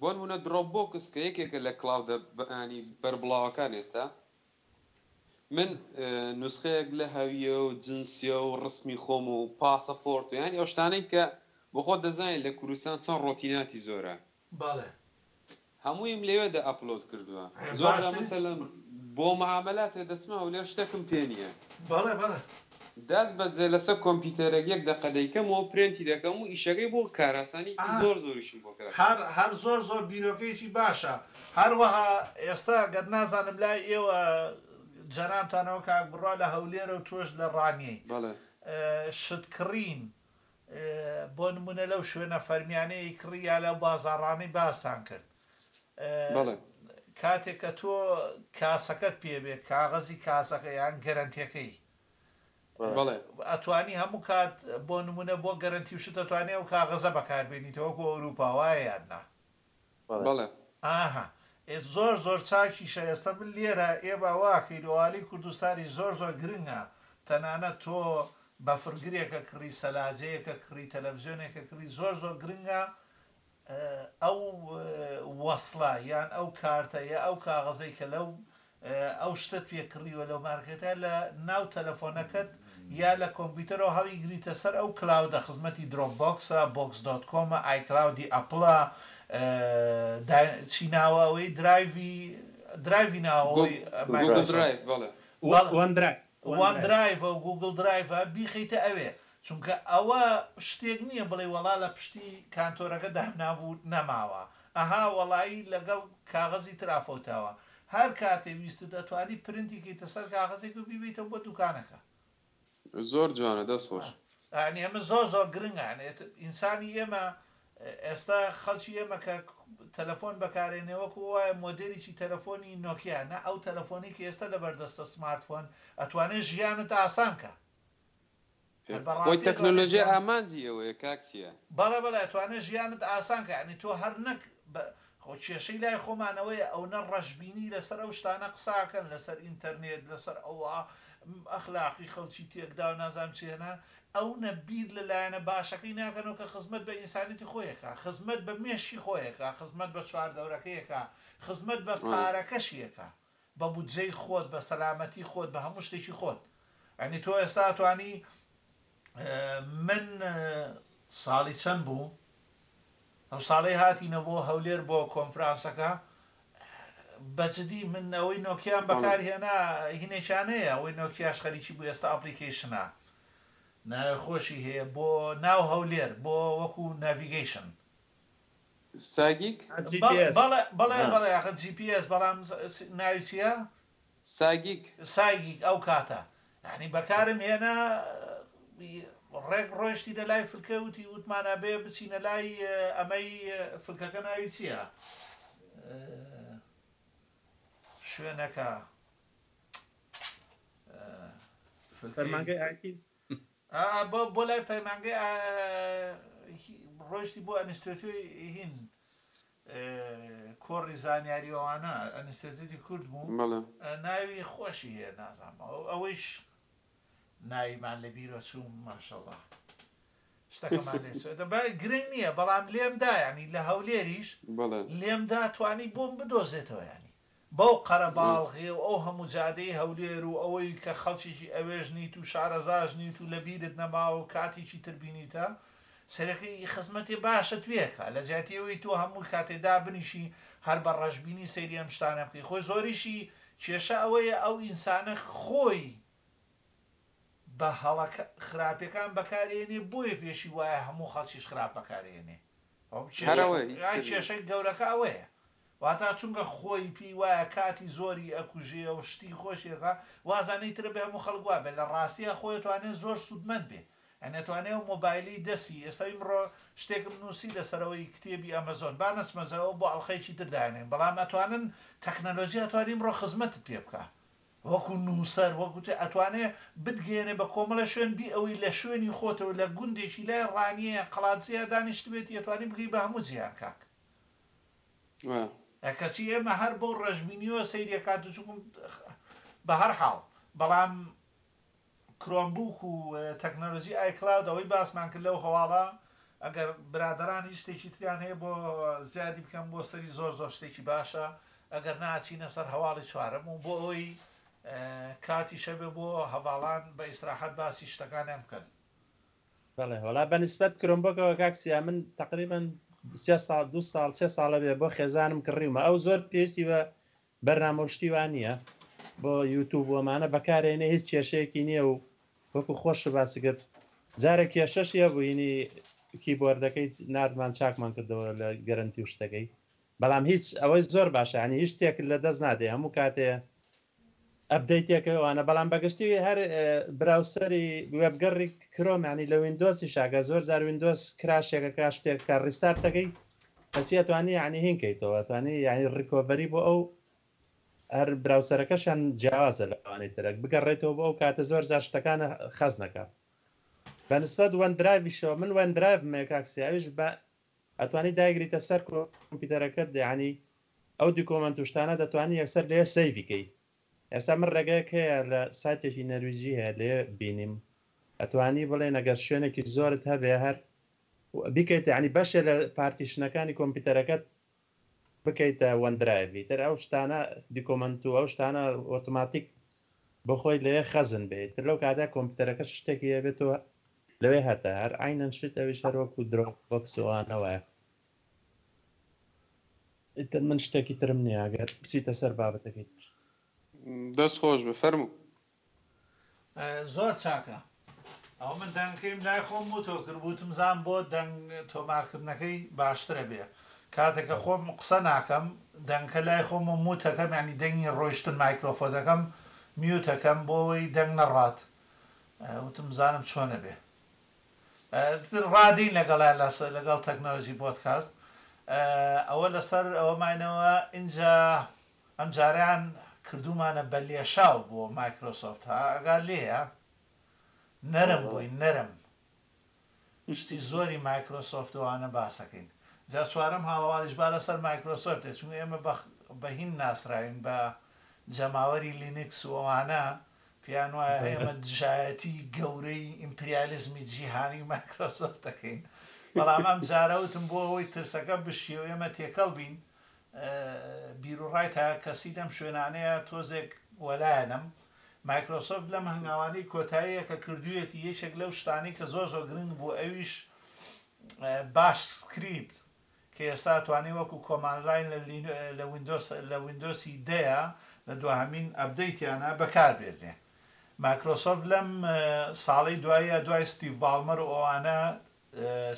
Speaker 4: بۆنمونە دڕۆپ بۆکس کە یەکێکە لە کڵاودە ینی بەربڵاوەکان ئێستا من نوسخەیەک لە هەویە و جنسیە و ڕسمی خۆم و پاسەپۆرت و یانی ئەو شتانەی کە بۆ خۆت دەزانی لە کوردستان چەن ڕۆتیناتی زۆرە بەڵێ. هەموویم لەوێدا ئەپلۆد کردووە. زۆر جار مەسەلەن بۆ معامەلات ئەدەچمە هەولێر شتەکم پێ نییە. بەڵێ بەڵێ. دەست بەجێ لەسەر کۆمپیوتەرێک یەک دەقە دەیکەمەوە پرێنتی دەکەم و ئیشەکەی بۆ کاراسانیەکی زۆر زۆریشم بۆ کرا.
Speaker 1: هەر هەر زۆر زۆر بیرۆکەیەکی باشە. هەروەها ئێستا گەر نازانم لای ئێوە جەنابتانەوە کاک بڕوا لە هەولێرە و تۆش لە ڕانیەی. بەڵێ. شت کڕین. بۆ نموونە لەو شوێنە فەرمیانەی کڕی یا لەو بازاڕانەی باستان کرد بەڵێ کاتێک کە تۆ کاسەکەت پێ بێ کاغەزی کاسەکە یان گەرەنتیەکەی بەڵێ ئەتوانی هەموو کات بۆ نمونە بۆ گەرنتی وشت دەتوانێت و کاغەزە بەکاربێنیتەوەکو ئەوروپا وایە یادنا بەڵێ. ئاها ئێ زۆر زۆر چاکیشە ئێستا من لێرە ئێ با واکەین ئۆالی کوردستانیش زۆر زۆر گرنگە تەنانەت تۆ بەفرگرێکە کڕی سەلاجەیەکە کڕی تەلەفزیۆنێکە کڕی زۆر زۆر گرنگە ئەو وەسڵە یان ئەو کارتە یا ئەو کاغەزەی کە لەو ئەو شتەت پێ کڕیوە لەو مارکەتە لە ناو تەلەفۆنەکەت یا لە کۆمپیوتەرەوە هەڵیگریتە سەر ئەو کلاودە خزمەتی درۆپ بۆکسە بۆکس دۆت کۆمە ئای کلاودی ئەپڵە چی ناوە ئەوەی درایڤی درایڤی ناوە گۆگڵ درایڤ بەڵێ وەن درایڤ وان درایڤ و گووگڵ درایڤ بیخەیتە ئەوێ چونکە ئەوە شتێک نیە بڵێی وەڵا لە پشتی کانتۆرەکە دامنابوو نەماوە ئەها وەڵایی لەگەڵ کاغەزی ترا فەوتاوە هەر کاتێ ویستت ئەتوانی پرنتی کەیتە سەر کاغەزێک و بیبەیتەوە بۆ دوکانەکە.
Speaker 4: زۆر جوانە دەست خۆش.
Speaker 1: ئەنێ من زۆر زۆر گرنگە ئەنێ ئینسانی ئێمە ئێستا خەڵکی ئێمە کە تەلەفۆن بەکارێنێ وەکو وایە مۆدێلیکی تەلەفۆنی نۆکیا نا ئەو تەلەفۆنەی کە ئێستا لەبەر دەستە سمارت فۆن ئەتوانێ ژیانت ئاسان کا هەر بە
Speaker 4: خۆی ڕاستی ئەتوانێ تەکنۆلۆژیا ژیان ئامانجی ئەوەیە کاک سیا.
Speaker 1: بەڵێ بەڵێ ئەتوانێ ژیانت ئاسان کا یانی تۆ هەر نەک خۆ کێشەی لای خۆمان ئەوەیە ئەونە ڕەشبینی لەسەر ئەو شتانە قساکەن لەسەر ئینتەرنێت لەسەر ئەوە ئەخلاقی خەڵکی تێکداو نازانم چی هەنا ئەونە بیر لە لایەنە باشەکەی ناکەنەوە کە خزمەت بە ئینسانێتی خۆیەکا خزمەت بە مێشکی خۆیەکا خزمەت بە چواردەورەکەیەکا خزمەت بە پارەکەشیەکا بە بودجەی خۆت بە سەلامەتی خۆت بە هەموو شتێکی خۆت یانی تۆ ئێستا ئەتوانی من ساڵی چەند بوو ئەو ساڵەی هاتینە بۆ هەولێر بۆ کۆنفرانسەکە بەجدی من ئەوەی نۆکیان بەکار هێنا هینێکیانەیە ئەوەی نۆکیاش خەریکی بوو ئێستا ئەپلیکیشنە ناوێ خۆشی هەیە بۆ ناو هەولێر بۆ وەکو ناڤگەیشن
Speaker 4: ساگیک؟
Speaker 1: جی پی ئێس بەڵێ بەڵێ بەڵێ ئاخر جی پی ئێس بەڵام ناوی چیە؟
Speaker 4: ساگیک.
Speaker 1: ساگیک ئەو کاتە یانی بەکارم هێنا ڕێک ڕۆیشتی لە لای فلکە وتی وتمان ئەبێ بچینە لای ئەمەی فلکەکە ناوی چیە شوێنەکە فلکەی.
Speaker 3: فەرمانگەی ئایتی.
Speaker 1: ئەئە بۆ لای پەیمانگەی ئە هی ڕۆیشتی بۆ ئەنستێتوی هین کۆڕی زانیاری ئەوانە ئەنستێتوتی کورد بوو بەڵێ ئە ناوی خۆشی هەیە نازانم ئەو ئەوەیش ناویمان لە بیرۆ چوو ماشەڵا شتەکەمان لێ سوێدە بە گرنگ نییە بەڵام لێم دا ینی لە هەولێریش بەڵێ لێم دا توانی بۆم بدۆزێتەوە ینی بەو قەرەباڵغی و ئەو هەموو جادەی هەولێر و ئەوەی کە خەڵکێکی ئەوێش نیت و شارەزاش نیت و لەبیرت نەماوە و کاتێکی تر بینیوتە سەرەکەی ئی خزمەتێ باشت وێ کا لە جیاتی ئەوەی تۆ هەموو کاتێ دابنیشی هەر بە ڕەشبینی سەیری ئەم شتانە بکەی خۆی زۆریشی کێشە ئەوەیە ئەو ئینسانە خۆی بە هەڵە خراپێکان بەکارێنێ بۆیە پێشی وایە هەموو خەڵکیش خراپ بەکارێنێ. هەر ئەوەیە هیچ تر نیە. کێشەی گەورەکە ئەوەیە واتا چونکە خۆی پێی وایە کاتی زۆری ئەکوژێ و شتی خۆشی ئەکا وازانێ ئیتر بێ هەموو خەڵک وابێ لە ڕاستیا خۆی ئەتوانێ زۆر سودمەند بێ یانی ئەتوانێ ئەو مۆبایلی دەسی ئێستا ئیمڕۆ شتێکم نوسی لەسەرەوەی کتێبی ئەمەزۆن با نەچمە سەرەوە بۆ ئەڵقەیەکی تر دانێم بەڵام ئەتوانن تەکنەلۆجیا ئەتوانێ ئیمڕۆ خزمەتت پێ بکا وەکو نووسەر وەک وتە ئەتوانێ بتگەیەنێ بە کۆمەڵێ شوێن بی ئەوەی لە شوێنی خۆتەوە لە گوندێکی لای ڕانیە یان قەڵادزێیا دانیشتبێتی ئەتوانی بگەی بە هەموو جێیان کاک ە کەچی ئێمە هەر بەو ڕەشبینیەوە سەیری ئەکات و چونکم بە هەر حاڵ بەڵام کرۆمبووک و تەکنەلۆجی ئای کلاود ئەوەی باسمان کرد لەو هەواڵە ئەگەر برادەران هیچ شتێکی تریان هەیە بۆ زیادی بکەم بۆ سەری زۆر زۆر شتێکی باشە ئەگەر نا ئەچینە سەر هەواڵی چوارەم و بۆ ئەوەی کاتی شەبێ بۆ هەڤاڵان بە ئیسراحەت باسی شتەکانیان بکەن
Speaker 3: بەڵێ وەڵا بە نیسبەت کرۆمبۆکەوە کاک سیا من تەقریبەن سێ ساڵ دوو ساڵ سێ ساڵە بێ بۆ خێزانم کڕیومە ئەو زۆر پێویستی بە بەرنامە و شتی وا نییە بۆ یوتوب وەمانە بەکارێنێ هیچ کێشەیەکی نییە و وەکو خۆش باسی کرد جارێک کێشەشی هەبووینی کیبۆردەکەی ناردمان چاکمان کردەوە لە گەرنتی و شتەکەی بەڵام هیچ ئەوەی زۆر باشە ینی هیچ شتێک لە دەست نادێ هەموو کاتێ ئەپدەیتێک وانە بەڵام بەگشتی هەر براوسەری وێبگەڕی کرۆم یانی لە ویندۆسی شاگە زۆر زار ویندۆس کراشێکە کا شتێک کە ڕیستارت دەکەی کەچی ئەتوانی یعنی هین کەیتەوە توانی یعنی ڕیکۆڤەری بۆ ئەو هەر براوسەرەکەشیان جیاوازە لەوانەی ترەک بگەڕێتەوە بۆ ئەو کاتە زۆر جار شتەکانە خەز نەکە بە نسبەت وەن درایڤیشەوە من وەن درایڤ مێ کاکسی ئەویش بە ئەتوانی دایگریتە سەر کۆمپیوتەرەکەت یعنی ئەو دیکۆمێنت و شتانە دەتوانی یەکسەر لەیە سەیڤی کەی ئێستا من ڕێگەیەک هەیە لە سایتێکی نەرویجی هەیە لەیە بینیم ئەتوانی بڵێن ئەگەر شوێنێکی زۆرت هەبێ هەر بیکەیتە یانی بەشێ لە پارتیشنەکانی کۆمپیوتەرەکەت بکەیتە وەن درایڤی تر ئەو شتانە دیکۆمێنت و ئەو شتانە ئۆتۆماتیک بۆخۆی لەیە خەزن بێت تر لەو کاتە کۆمپیوتەرەکە شتێکی هەبێتەوە لەوێ هەتە هەر عینەن شت ئەویش هەروەکو درۆ بۆکسوانەوەە ئیتر من شتێکی ترم نییە گەر بچیتە سەر بابەتەکەی تر.
Speaker 4: دەست خۆش بێ فەرموو.
Speaker 1: زۆر چاکە ئەوە من دەنگەکەیم لای خۆم موتۆ کرد وتم زان بۆ دەنگ تۆمارکردنەکەی باشترە بێ کاتێک کە خۆم قسە ناکەم دەنگکە لای خۆم و موتەکەم یانی دەنگی ڕۆیشتن مایکرۆفۆنەکەم میوتەکەم بۆ ئەوەی دەنگ نەڕات وتم زانم چۆنە بێ. ڕادین لەگەڵیان لەگەڵ تەکنەلۆژی بۆدکاست ئەوە لەسەر ئەوە ماینەوە ئینجا ئەم جارەیان کردومانە بە لێشاو بۆ مایکرۆسۆفت ها ئەگا لێیە نەرم بووین نەرم شتی زۆری مایکرۆسۆفتوانە باسەکەین جا چوارەم هاڵەواڵیش با لەسەر مایکرۆسۆفتێ چون ئێمە بە هین ناسراوین بە جەماوەری لینکس وەوانە پێیان وایە ئێمە دژایەتی گەورەی ئیمپریالیزمی جیهانی و مایکرۆسۆفت دەکەین، بەڵام ئەم جارە وتم بۆ ئەوەی ترسەکە بشکێ و ئێمە تێکەڵ بین، بیروڕای تاک کەسی لەم شوێنانەیە تۆزێک وەلایەنم. مایکرۆسۆفت لەم هەنگاوانەی کۆتاییە کە کردوویەتی، یەکێک لەو شتانەی کە زۆر زۆر گرنگ بوو ئەویش باش سکریپت، کە ئێستا توانی وەکو کۆمان لاین لە لە ویندۆس لە ویندۆسی دەیە لە دواهەمین ئەپدەیتیانە بەکار بێنرێ مایکرۆسۆفت لەم ساڵەی دواییە دوای ستیڤ باڵمەر و ئەوانە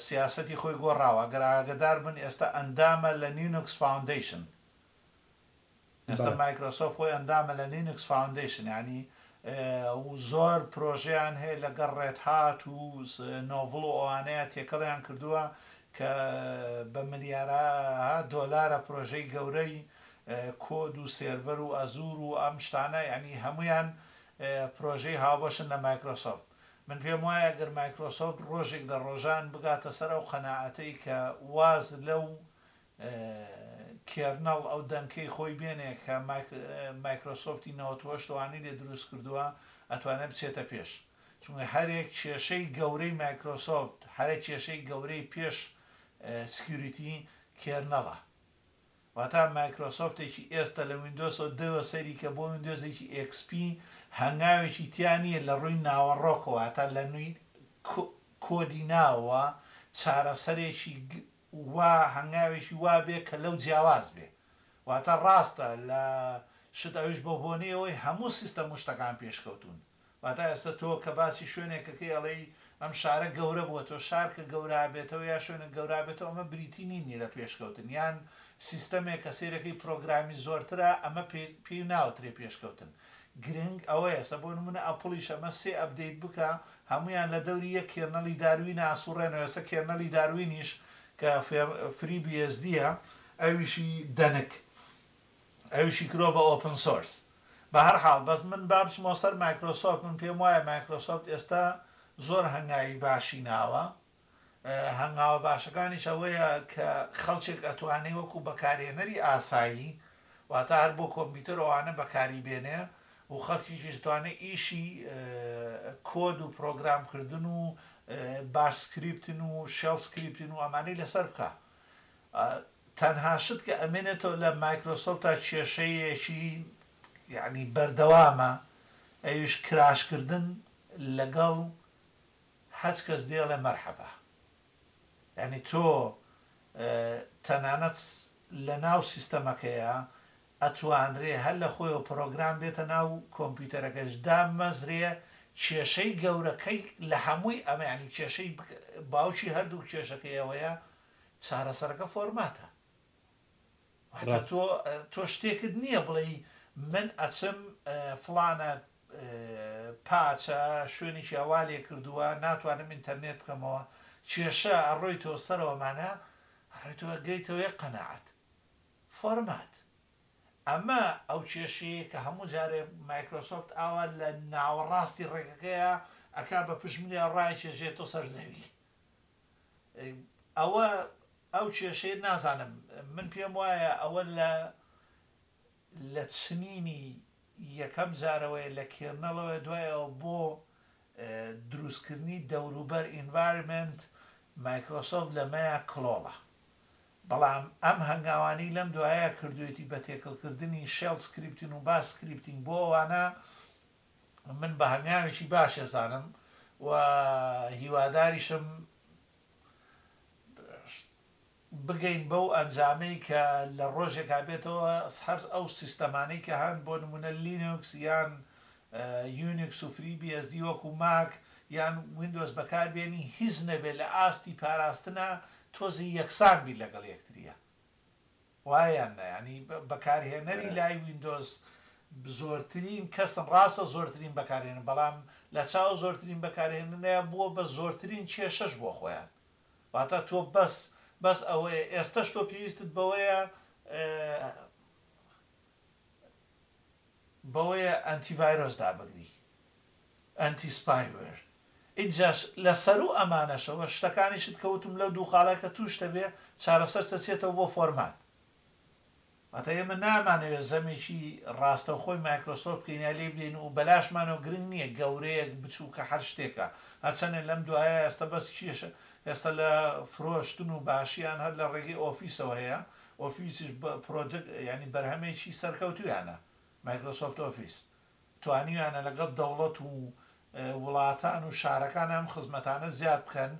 Speaker 1: سیاسەتی خۆی گۆڕاوە گەر ئاگەدار بن ئێستا ئەندامە لە نینوکس فاوندەیشن. ئێستا مایکرۆسۆفت خۆی ئەندامە لە لینکس فاوندەیشن یانی و زۆر پرۆژەیان هەیە لەگەڵ ڕێد هات و نۆڤڵ و ئەوانەیە تێکەڵیان کردووە کە بە ملیارەها دۆلارە پرۆژەی گەورەی کۆد و سێرڤەر و ئەزور و ئەم شتانە یانی هەموویان پرۆژەی هاوبەشن لە مایکرۆسۆفت من پێم وایە گەر مایکرۆسۆفت ڕۆژێک لە ڕۆژان بگاتە سەر ئەو قەناعەتەی کە واز لەو کێرنەڵ ئەو دەنکەی خۆی بێنێ کە مایکرۆسۆفتی نەوەد و هەشت ئەوانەی لێ دروست کردووە ئەتوانێ بچێتە پێش چونکە هەرێک کێشەی گەورەی مایکرۆسۆفت هەرە کێشەی گەورەی پێش سکیوریتی کێرنەڵە واتا مایکرۆسۆفتێکی ئێستە لە ویندۆس و دەوە سەیری کە بۆ ویندۆزێکی XP هەنگاوێکی تیا نییە لە ڕووی ناوەڕۆکەوە هەتا لە نوی کۆدی ناوەوە چارەسەرێکی و هەنگاوێکی وا بێ کە لەو جیاواز بێ. واتە ڕاستە لە شت ئەویش بە بۆنەی ئەوەی هەموو سیستەم و شتەکان پێشکەوتوون. واتە ئێستە تۆ کە باسی شوێنێک ئەکەی ئەڵێی ئەم شارە گەورە بووەتەوە، شار کە گەورا بێتەوە یا شوێنێک گەورا بێتەوە ئەمە بریتی نی نیە لە پێشکەوتن یان سیستەمێک کە سەیرەکەی پرۆگرامی زۆرترە ئەمە پێی پێی ناوترێ پێشکەوتن. گرنگ ئەوەیە سە بۆ نمونە ئەپڵیش ئەمە سێ ئەپدەیت بکا هەموویان لە دەوری یەک کێرنەڵی داروینە ئەسوڕێنەوە ئێستا کێرنەلی داروینیش کە فری بی ئێس دی یە ئەویشی دەنک ئەویشی کرۆ بە ئۆپن سۆرس بە هەر حاڵ بەس من با بچمەوە سەر مایکرۆسۆفت من پێم وایە مایکرۆسۆفت ئێستا زۆر هەنگاوی باشی ناوە. هەنگاوە باشەکانیش ئەوەیە کە خەڵکێک ئەتوانێ وەکو بەکارهێنەری ئاسایی واتە هەر بۆ کۆمپیوتەر و ئەوانە بەکاری بێنێ و خەڵکیکیش توانێ ئیشی کۆد و پرۆگرام کردن و باش سکریپتن و شێڵ سکریپتن و ئەمانەی لەسەر بکا تەنها شت کە ئەمێنێتەوە لە مایکرۆسۆفت تا کێشەیەکی یعنی بەردەوامە ئەویش کراشکردن لەگەڵ هەچ کەس دێڵێ مەرحەبا یانی تۆ تەنانەت لە ناو سیستەمەکەیا ئەتوانرێ هەر لە خۆیەوە پرۆگرام بێتە ناو کۆمپیوتەرەکەش دامەزرێ کێشەی گەورەکەی لە هەمووی ئەمە یانی کێشەی باوکی هەردوو کێشەکەی ئەوەیە چارەسەرەکە فۆرماتە واتە تۆ تۆ شتێکت نییە بڵێی من ئەچم فڵانە پاچە شوێنێکی ئەوا لێ کردووە ناتوانم ئینتەرنێت بکەمەوە کێشە ئەڕۆیتەوە سەرەوە مانا ئەڕێتەوە گەیتەوە یەک قەناعەت فۆرمات ئەمە ئەو کێشەیە کە هەموو جارێ مایکرۆسۆفت ئاوا لە ناوەڕاستی ڕێگەکەیە ئەکا بە پشمنی ئەڕایکێژێتەوە سەر زەوی ئەوە ئەو کێشەیە نازانم من پێم وایە ئەوە لە لە چنینی یەکەم جارەوەیە لە کێرنەڵەوە دوای ئەوە بۆ دروستکردنی دەوروبەر ئینڤارمنت مایکرۆسۆفت لەمەیە کڵۆڵە بەڵام ئەم هەنگاوانی لەم دوایە کردوێتی بە تێکەڵکردنی شێڵ سکریپتین و باس سکریپتینگ بۆ ئەوانە من بە هەنگاوێکی باش ئەزانم و هیواداریشم بگەین بەو ئەنجامەی کە لە ڕۆژێکا بێتەوە هەر ئەو سیستەمانەی کە هەن بۆ نمونە لینوکس یان یونیکس و فری BSD وەکو ماک یان ویندۆز بەکاربێنی هیچ نەبێت لە ئاستی پاراستنا تۆزی یەکسان بیر لەگەڵ یەکتریە. وایە یان نا یانی بەکارهێنەری لای ویندۆز زۆرترین کەسن ڕاستە زۆرترین بەکارهێنەر بەڵام لەچاو زۆرترین بەکارهێنەرە بووە بە زۆرترین کێشەش بۆ خۆیان واتە تۆ بەس بەس ئەوەیە ئێستەش تۆ پێویستت بەوەیە بەوەیە ئەنتی ڤایرۆس دابگری ئەنتی سپای وێر ئینجاش لەسەروو ئەمانەشەوە شتەکانیشت کە وتم لەو دوو خاڵەی کە تووشت ئەبێ چارەسەرت ئەچێتەوە بۆ فۆرمات واتە ئێمە نامانەوێ زەمێکی ڕاستەوخۆی مایکرۆسۆفت بکەین یا لێی بدەین و بەلاشمانەوە گرنگ نییە گەورەیەک بچووکە هەر شتێکە هەرچەنێ لەم دوایە ئێستا بەس کێشە ئێستا لە فرۆشتن و باشیان هەر لە ڕێگەی ئۆفیسەوە هەیە ئۆفیسیش پرۆدکت یانی بەرهەمێکی سەرکەوتوویانە، مایکرۆسۆفت ئۆفیس، توانیویانە لەگەڵ دەوڵەت و وڵاتان و شارەکان ئەم خزمەتانە زیاد بکەن،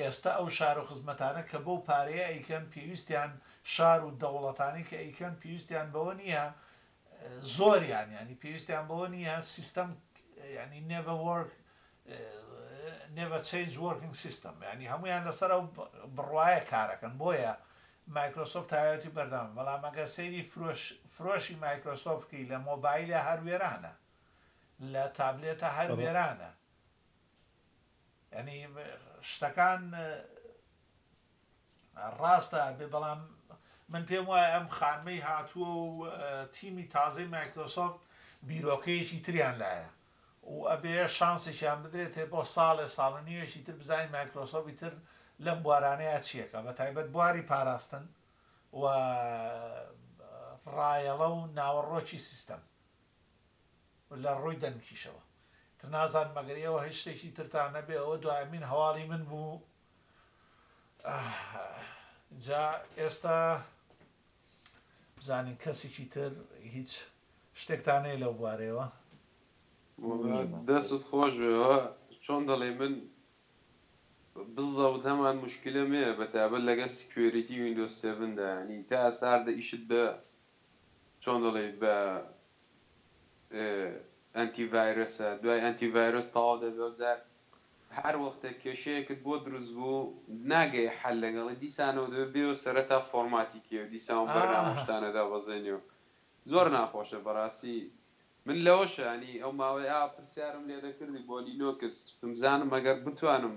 Speaker 1: ئێستە ئەو شار و خزمەتانە کە بەو پارەیە ئەیکەن پێویستیان شار و دەوڵەتانەی کە ئەیکەن پێویستیان بەوە نییە زۆریان یانی پێویستیان بەوە نییە سیستەم یانی نێڤە وۆرک نێڤە چەینج وۆرکینگ سیستەم یانی هەموویان لەسەر ئەو بڕوایە کارەکەن بۆیە مایکرۆسۆفت تایۆتی بەردەوامە بەڵام ئەگەر سەیری فرۆش فرۆشی مایکرۆسۆفت بکەی لە مۆبایلە هەر وێرانە لە تابلێتە هەر بەڕا وێرانە یانی شتەکان ڕاستە ئەبێ بەڵام من پێم وایە ئەم خانمەی هاتووە و تیمی تازەی مایکرۆسۆفت بیرۆکەیەکی تریان لایە و ئەبێ شانسێکیان بدرێتێ بۆ ساڵێ ساڵ و نیوێکی تر بزانین مایکرۆسۆفی تر لەم بوارانەیا چیەکا بە تایبەت بواری پاراستن و ڕایەڵە و ناوەڕۆکی سیستەم لە ڕووی دەنکیشەوە تر نازانم مەگەر ئێوە هیچ شتێکی ترتان نەبێ ئەوە دوایەمین هەواڵی من بوو جا ئێستا بزانین کەسیکی تر هیچ شتێکتان هەیە لەو بوارەیەوە؟
Speaker 4: وەڵا دەستت خۆش بێ وا چۆن دەڵێی من بزەوت هەمان موشکیلەم هەیە بە تایبەت لەگەل سکیۆریتی ویندۆز سێڤن دا یانی تا ئێستا هەر دە ئیشت بە چۆن دەڵێی بە ئەنتی ڤایرەسە دوای ئەنتی ڤایرەس تەواو دەبێ و جار هەر وەختێک کێشەیەکت بۆ دروست بوو ناگەی حەل لەگەڵی دیسانەوە دەبێت بێیەوە سەرەتا فۆرماتی کەیەوە دیسانەوە بەرنامە و شتانە دابەزێنیەوە زۆر ناخۆشە بەراستی من لەوەشە ینی ئەو ماوەی ئا پرسیارم لێ دەکردی بۆ لینۆکس بمزانم ئەگەر بتوانم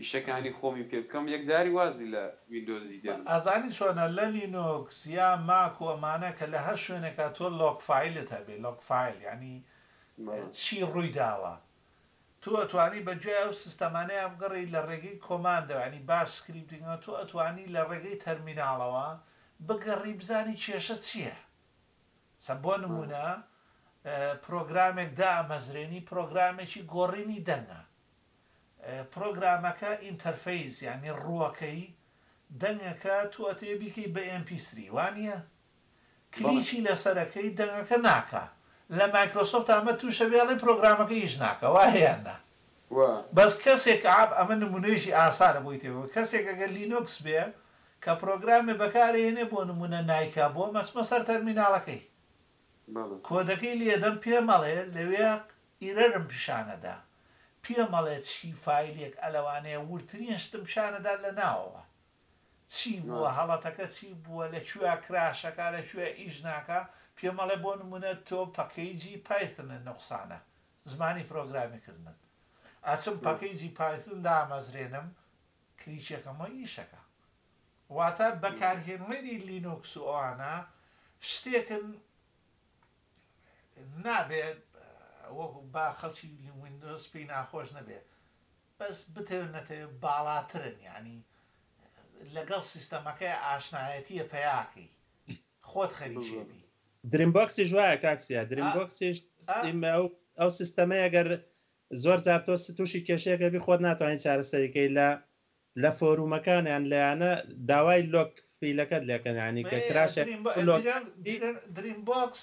Speaker 4: ئیشەکانی خۆمی پێ بکەم یەک جاری وازی لە ویندۆزی دێنم.
Speaker 1: ئەزانی چۆنە لە لینۆکس یا ماک و ئەمانە کە لە هەر شوێنێکا تۆ لۆگ فایلت هەبێ لۆگ فایل یانی چی ڕووی داوە تۆ ئەتوانی بە دوای ئەو سیستەمانەیا بگەڕێی لە ڕێگەی کۆماندەوە یانی باش سکریپتینگەوە تۆ ئەتوانی لە ڕێگەی تەرمیناڵەوە بگەڕی بزانی کێشە چیە سە بۆ نمونە پرۆگرامێک دامەزرێنی پرۆگرامێکی گۆڕینی دەنگە پرۆگرامەکە ئینتەرفەیس یانی ڕووەکەی دەنگەکە تۆ ئەتەوێ بیکەی بە MP3 وانە؟ کلیکی لەسەرەکەی دەنگەکە ناکا لە مایکرۆسۆفت ئامە توشە بێ ئەڵێ پرۆگرامەکە ئیش ناکا وایە یان نا بەس کەسێک عاب ئەمە نمونەیەکی ئاسانە بۆی تێ بگە کەسێک ئەگەر لینۆکس بێ کە پرۆگرامێ بەکارە هێنێ بۆ نمونە نایکا بۆ مەچمە سەر تەرمیناڵەکەی کۆدەکەی لێ دەم پێم ئەڵێ لەوێ ئیرەرم پیشان ئەدا پێم ئەڵێ چی فایلێک ئەلەوانەیە وردترین شتم پیشان ئەدا لە ناوەوە چی بووە هەڵەتەکە چی بووە لە کوێ کراشەکا لە کوێ ئیش ناکا پێم مەڵێ بۆ نموونە تۆ پەکەیجی پایثنت نوقسانە زمانی پرۆگرامی کردنت ئەچم پەکەیجی پایثن دامەزرێنم کلیکی ئەکەم و ئیش ئەکا واتە بەکارهێنەری لینوکس و ئەوانە شتێکن نابێ وەکو با خەڵکی ویندۆز پێی ناخۆش نەبێ بەس بتەوێ نەتەوێ باڵاترن یانی لەگەڵ سیستەمەکەی ئاشنایەتیە پەیاکەی خۆت خەریکێ
Speaker 3: بی. دریم بۆکسیش وایە کاک سیا دریم بۆکسیش ئەو سیستەمەیە گەر زۆر جار تۆ توشی کێشەیەک ئەبی خۆت ناتوانی چارەسەری کەی لە لە فۆرومەکان یان لەیانە داوای لۆک فیلەکەت لێکەن یانی کە کراشێک
Speaker 1: دریم بۆکس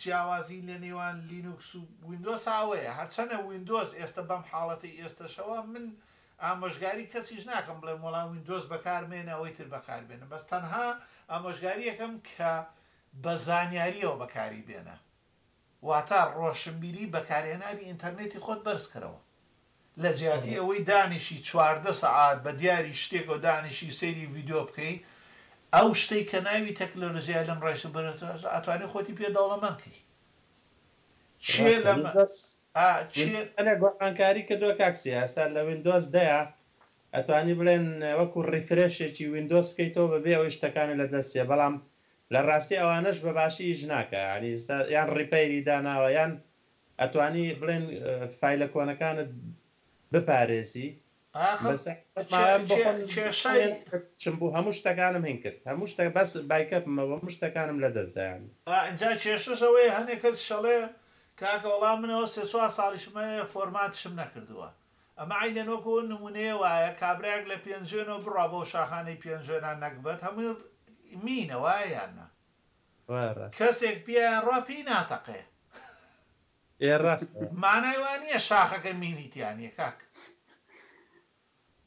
Speaker 1: جیاوازی لە نێوان لینوکس و ویندۆس ئاوەیە هەرچەنە ویندۆس ئێستە بەم حاڵەتەی ئێستەشەوە من ئامۆژگاری کەسیش ناکەم بڵێم وەڵا ویندۆس بەکار مەێنە ئەوەی تر بەکار بێنە بەس تەنها ئامۆژگاریەکەم کە بە زانیاریەوە بەکاری بێنە واتا ڕۆشنبیری بەکارهێنانی ئینتەرنێتی خۆت بەرز کەرەوە. لە جیاتی ئەوەی دانیشی چواردە سەعات بە دیاری شتێکەوە دانیشی سەیری ڤیدیۆ بکەی ئەو شتەی کە ناوی تەکنەلۆژیای لەم ڕێژە بەرزە ئەتوانی خۆتی پێ دەوڵەمەند کەی چیە ڕاستە لەمە ویندۆز ئا چیە ویندۆز هەنێ
Speaker 3: گۆڕانکاری کردوە کاک سیا ئێستا لە ویندۆز دەیە ئەتوانی بڵێن وەکو ڕیفرێشێکی ویندۆز بکەیتەوە بەبێ ئەوەی شتەکانت لە دەست چێ بەڵام لە ڕاستی ئەوانەش بە باشی ئیش ناکا یانی ئێستا یان ڕیپەیری داناوە یان ئەتوانی بڵێن فایلە کۆنەکانت بپارێزی ئاخر بەس ماوەم بۆ خۆم کێ کێشەی نەیەت چم بوو هەموو شتەکانم هەنگ کرد هەموو شتە بەس بایکەپمە و هەموو شتەکانم لە دەست
Speaker 1: دایانە. ئا ئینجا کێشەش ئەوەیە هەنێ کەس شەڵێ کاکە وەڵا من ئەوە سێ چوار ساڵیشم هەیە فۆرماتشم نەکردووە ئەمە عەینەن وەکو ئەو نموونەیە وایە کابرایەک لە پێنجوێنەوە بڕا بۆ شاخانەی پێنجوێنان نەگبەت هەمووی مینە وایە یان نا؟ وایە ڕاست. کەسێک بیایە ڕا پێی ناتەقێ.
Speaker 3: ئێ ڕاستە.
Speaker 1: مانای وا نیە شاخەکە مینی تیا نیە کاک.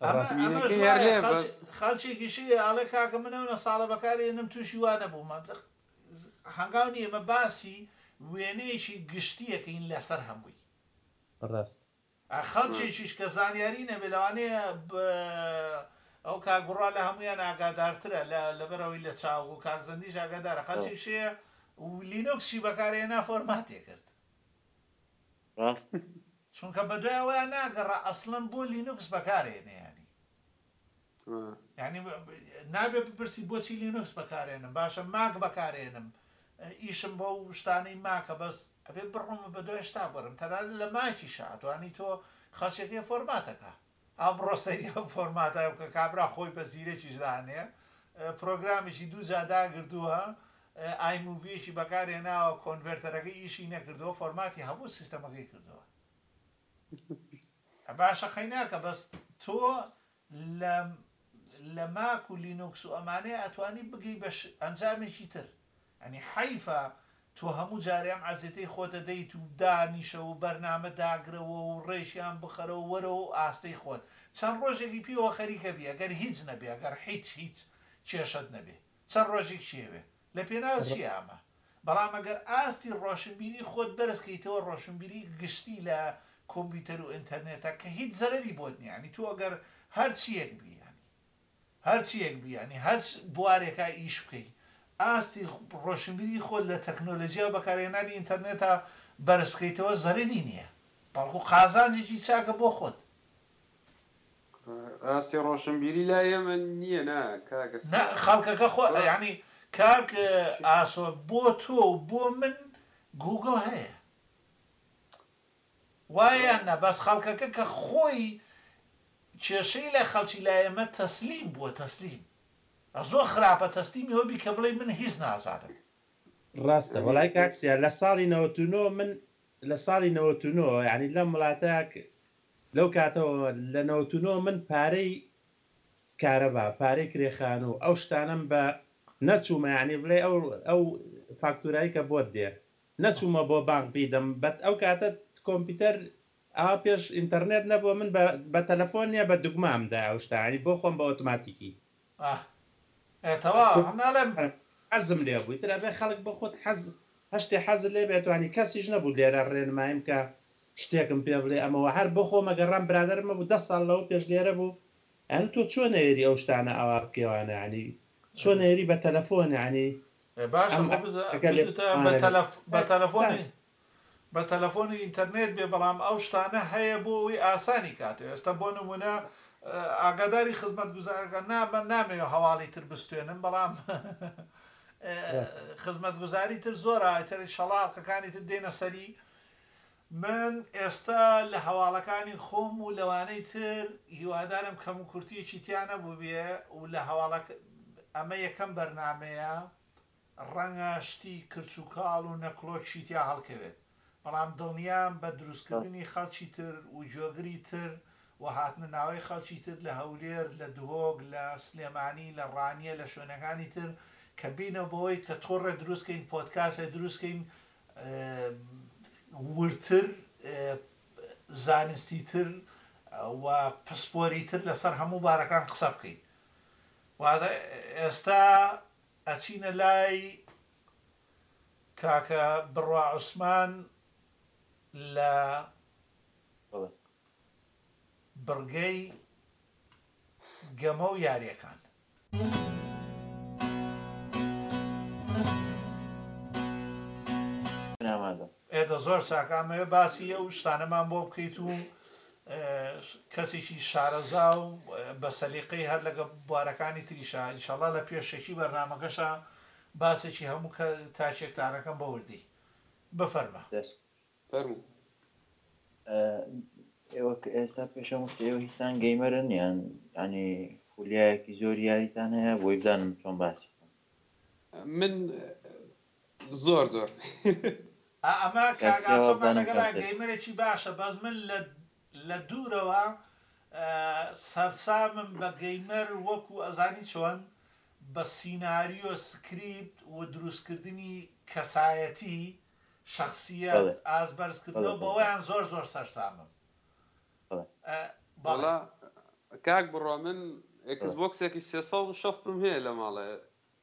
Speaker 1: ئەمە ئەمەش وایە خەڵک خەڵکێکیشی ئەڵێ کاکە من ئەونە ساڵە بەکاری ئەنم توشی وا نەبومە هەنگاو نیە ئمە باسی وێنەیەکی گشتیەکەین لەسەر هەمووی.
Speaker 3: ڕاست.
Speaker 1: ئە خەڵکێکیش کە زانیاری نەبێ لەوانەیە ب ئەو کاک بڕوا لە هەموویان ئاگادارترە لە لەبەرئەوەی لە چاوگ و کاک زەندیش ئاگادارە ڕاست خەڵکێکش هەیە و لینۆکسشی بەکار هێنا فۆرماتێ کرد
Speaker 2: ڕاست
Speaker 1: چونکە بەدوای ئەوەیان ناگەڕا ئەسڵەن بۆ لینوکس بەکار هێنێ یانی. یانی نابێ بپرسی بۆچی لینوکس بەکارێنم باشە ماک بەکارێنم ئیشم بەو شتانەی ماکە بەس ئەبێ بڕۆمە بەدوای شتا بەرم تەنانەت لە ماکیشا ئەتوانی تۆ خەڵکێک هەیە فۆرمات ئەکا ئا بڕۆ سەیری ئەو فۆرماتە بکە کابرا خۆی بە زیرەکیش دانێ پرۆگرامێکی دوو جا داگردووە ئای موڤیەکی بەکارهێناوە کۆنڤێرتەرەکەی ئیشی نەکردووە فۆرماتی هەموو سیستەمەکەی کردووە. باشە قەیناکە بەس تۆ لە لە ماک و لینوکس و ئەمانەیا ئەتوانی بگەی بە ش ئەنجامێکی تر یانی حەیفە تۆ هەموو جارێ ئەم عەزێتەی خۆت ئەدەیت و دانیشە و بەرنامە داگرەوە و ڕێشیان بخەرە و وەرەوە و ئاستەی خۆت چەند ڕۆژێکی پێوە خەریکە بی ئەگەر هیچ نەبێ ئەگەر حیچ هیچ کێشەت نەبێ چەند ڕۆژێک شێوێ لە پێناو چیە ئەمە؟ بەڵام گەر ئاستی ڕۆشنبیری خۆت بەرز کەیتەوە ڕۆشنبیری گشتی لە کۆمپیوتەر و ئینتەرنێتە کە هیچ زەرەری بۆت نیە یانی تۆ گەر هەر چیەک بی یانی هەر چیەک بی یانی هەر بوارێکا ئیش بکەی ئاستی ڕۆشنبیری خۆت لە تەکنۆلۆجیا و بەکارهێنانی ئینتەرنێتا بەرز بکەیتەوە زەرەری نیە بەڵکو قازانجێکی چاکە بۆ خۆت.
Speaker 4: ڕاستی ڕۆشنبیری لای ئێمە نیە نا کاک نا سیاوە
Speaker 1: خەڵکەکە خۆ تۆ یانی کاک شی ئاسۆ بۆ تۆ و بۆ من گووگڵ هەیە وایە تۆ یان نا بەس خەڵکەکە کە خۆی کێشەی لای خەڵکی لای ئێمە تەسلیم بووە تەسلیم ئە زۆر خراپە تەسلیمی ئەوە بی کە بڵێی من هیچ نازانم.
Speaker 3: ڕاستە ئەنی وەڵای کاک سیا لە ساڵی نەوەت و نۆ من لە ساڵی نەوەت و نۆ یانی لەم وڵاتە ک لەو کاتەوە لە نەوەت و نۆ من پارەی کارەبا پارەی کرێ خانو ئەو شتانەم بە نەچومە یانی بڵێ ئەو ئەو فاکتورای کە بۆت دێ نەچومە بۆ بانک بیدەم بەت ئەو کاتە کۆمپیتەر ئا پێش ئینتەرنێت نەبوە من بە بە تەلەفۆن نیە بە دوگمام دە ئەو شتانی بۆ خۆم بە ئۆتماتیکی ئاه ئێ تەوا ئەم نالێم. حەزم لێ بوو ئیتر ئەبێ خەڵک بۆ خۆت حەز هەشتێ حەزت لێ بێ توانی کەسیش نەبوو لێرە ڕێنماییم کا شتێکم پێ بڵێ ئەمە وە هەر بۆ خۆمە گەڕام برادەرم مەبوو دە ساڵ لەوە پێش لێرە بوو یانی تۆ چۆن نەیەری ئەو شتانە ئاوا بکەی وانە یانی چۆن نەیەری بە تەلەفۆن یانی
Speaker 1: ئێ باشە خۆ بزە بزوتە بە تەلەف بە تەلەفۆنی بە تەلەفۆن و ئینتەرنێت بێ بەڵام ئەو شتانە هەیە بۆ ئەوەی ئاسانی کاتەوە ئێستا بۆ نموونە ئاگاداری خزمەتگوزارەکان نا من نامەوێ هەواڵی تر بستێنم بەڵام خزمەتگوزاری تر زۆر ئایتر شەڵا ئەڵقەکانی تر دێنە سەری من ئێستا لە هەواڵەکانی خۆم و لەوانەی تر هیوادارم کەم و کورتیەکی تیانە بووبێ و لە هەواڵەکە ئەمە یەکەم بەرنمەیە ڕەنگە شتی کرچ و کاڵ و نەکڵۆکیشی تیا هەڵکەوێت، بەڵام دڵنیام بە دروستکردنی خەڵکی تر و جۆگری تر و هاتنە ناوەی خەڵکی تر لە هەولێر، لە دهۆک، لە سلێمانی، لە ڕانیە، لە شوێنەکانی تر کە بینەوە بەوەی کە تۆڕێ دروستکەین، پۆدکاستێ دروستکەین وردتر، زانستی تر و پسپۆری تر لەسەر هەموو بارەکان قسە بکەین. واتە ئێستا ئەچینە لای کاکە بڕوا عوسمان لە بڕگەی گەمە و یاریەکان. ئێتە زۆر چاکە ئەمەوێ باسی ئەو شتانەمان بۆ بکەیت و کەسێکی شارەزا و بە سەلیقەی هەر لەگە بوارەکانی تریشا ئینشەڵا لە پێشەکی بەرنامەکەشا باسێکی هەموو کە تاکێکتانەکەم بە وردی بفەرمە. فەرموو.
Speaker 2: ئێوە کە ئێستا پێشەم وت ئێوە هیچتان گەیمەرن یان یانی خولیایەکی زۆری یاریتان هەیە بۆی بزانم چۆن باسی بکەم.
Speaker 4: من زۆر زۆر.
Speaker 1: ئا ئەمە کاک ئاسۆ با لەگەڵا گەیمەرێکی باشە بەس من لە لە دوورەوە سەرسامم بە گەیمەر وەکو ئەزانی چۆن بە سیناریۆ سکریپت و دروستکردنی کەسایەتی شەخسیەت ئاست بەرز کردنەوە بەوەیان زۆر زۆر سەرسامم بەڵێ.
Speaker 4: کاک بڕۆ من ئێکس بۆکسێکی سێ سەد و
Speaker 3: شەست م هەیە لە ماڵێ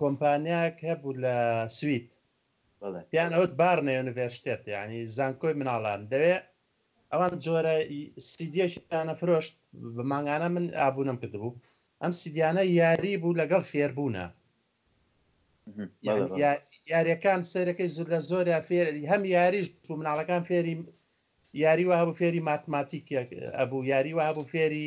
Speaker 3: کۆمپانیایەک هەبوو لە سوید بەڵێ. پێیان ئەوت بارنە یۆنیڤێرشتێت یانی زانکۆی مناڵان دەوێ ئەوان جۆرە سیدیەکیان ئەفرۆشت بە مانگانە من ئابونەم کردبوو ئەم سیدیانە یاری بوو لەگەڵ فێربوونە یانی یا یاریەکان سەیرەکەی زور لە زۆرە فێر هەم یاریش بوو مناڵەکان فێری یاری وە هەبوو فێری ماتماتیک ئەبوو یاری وە هەبوو فێری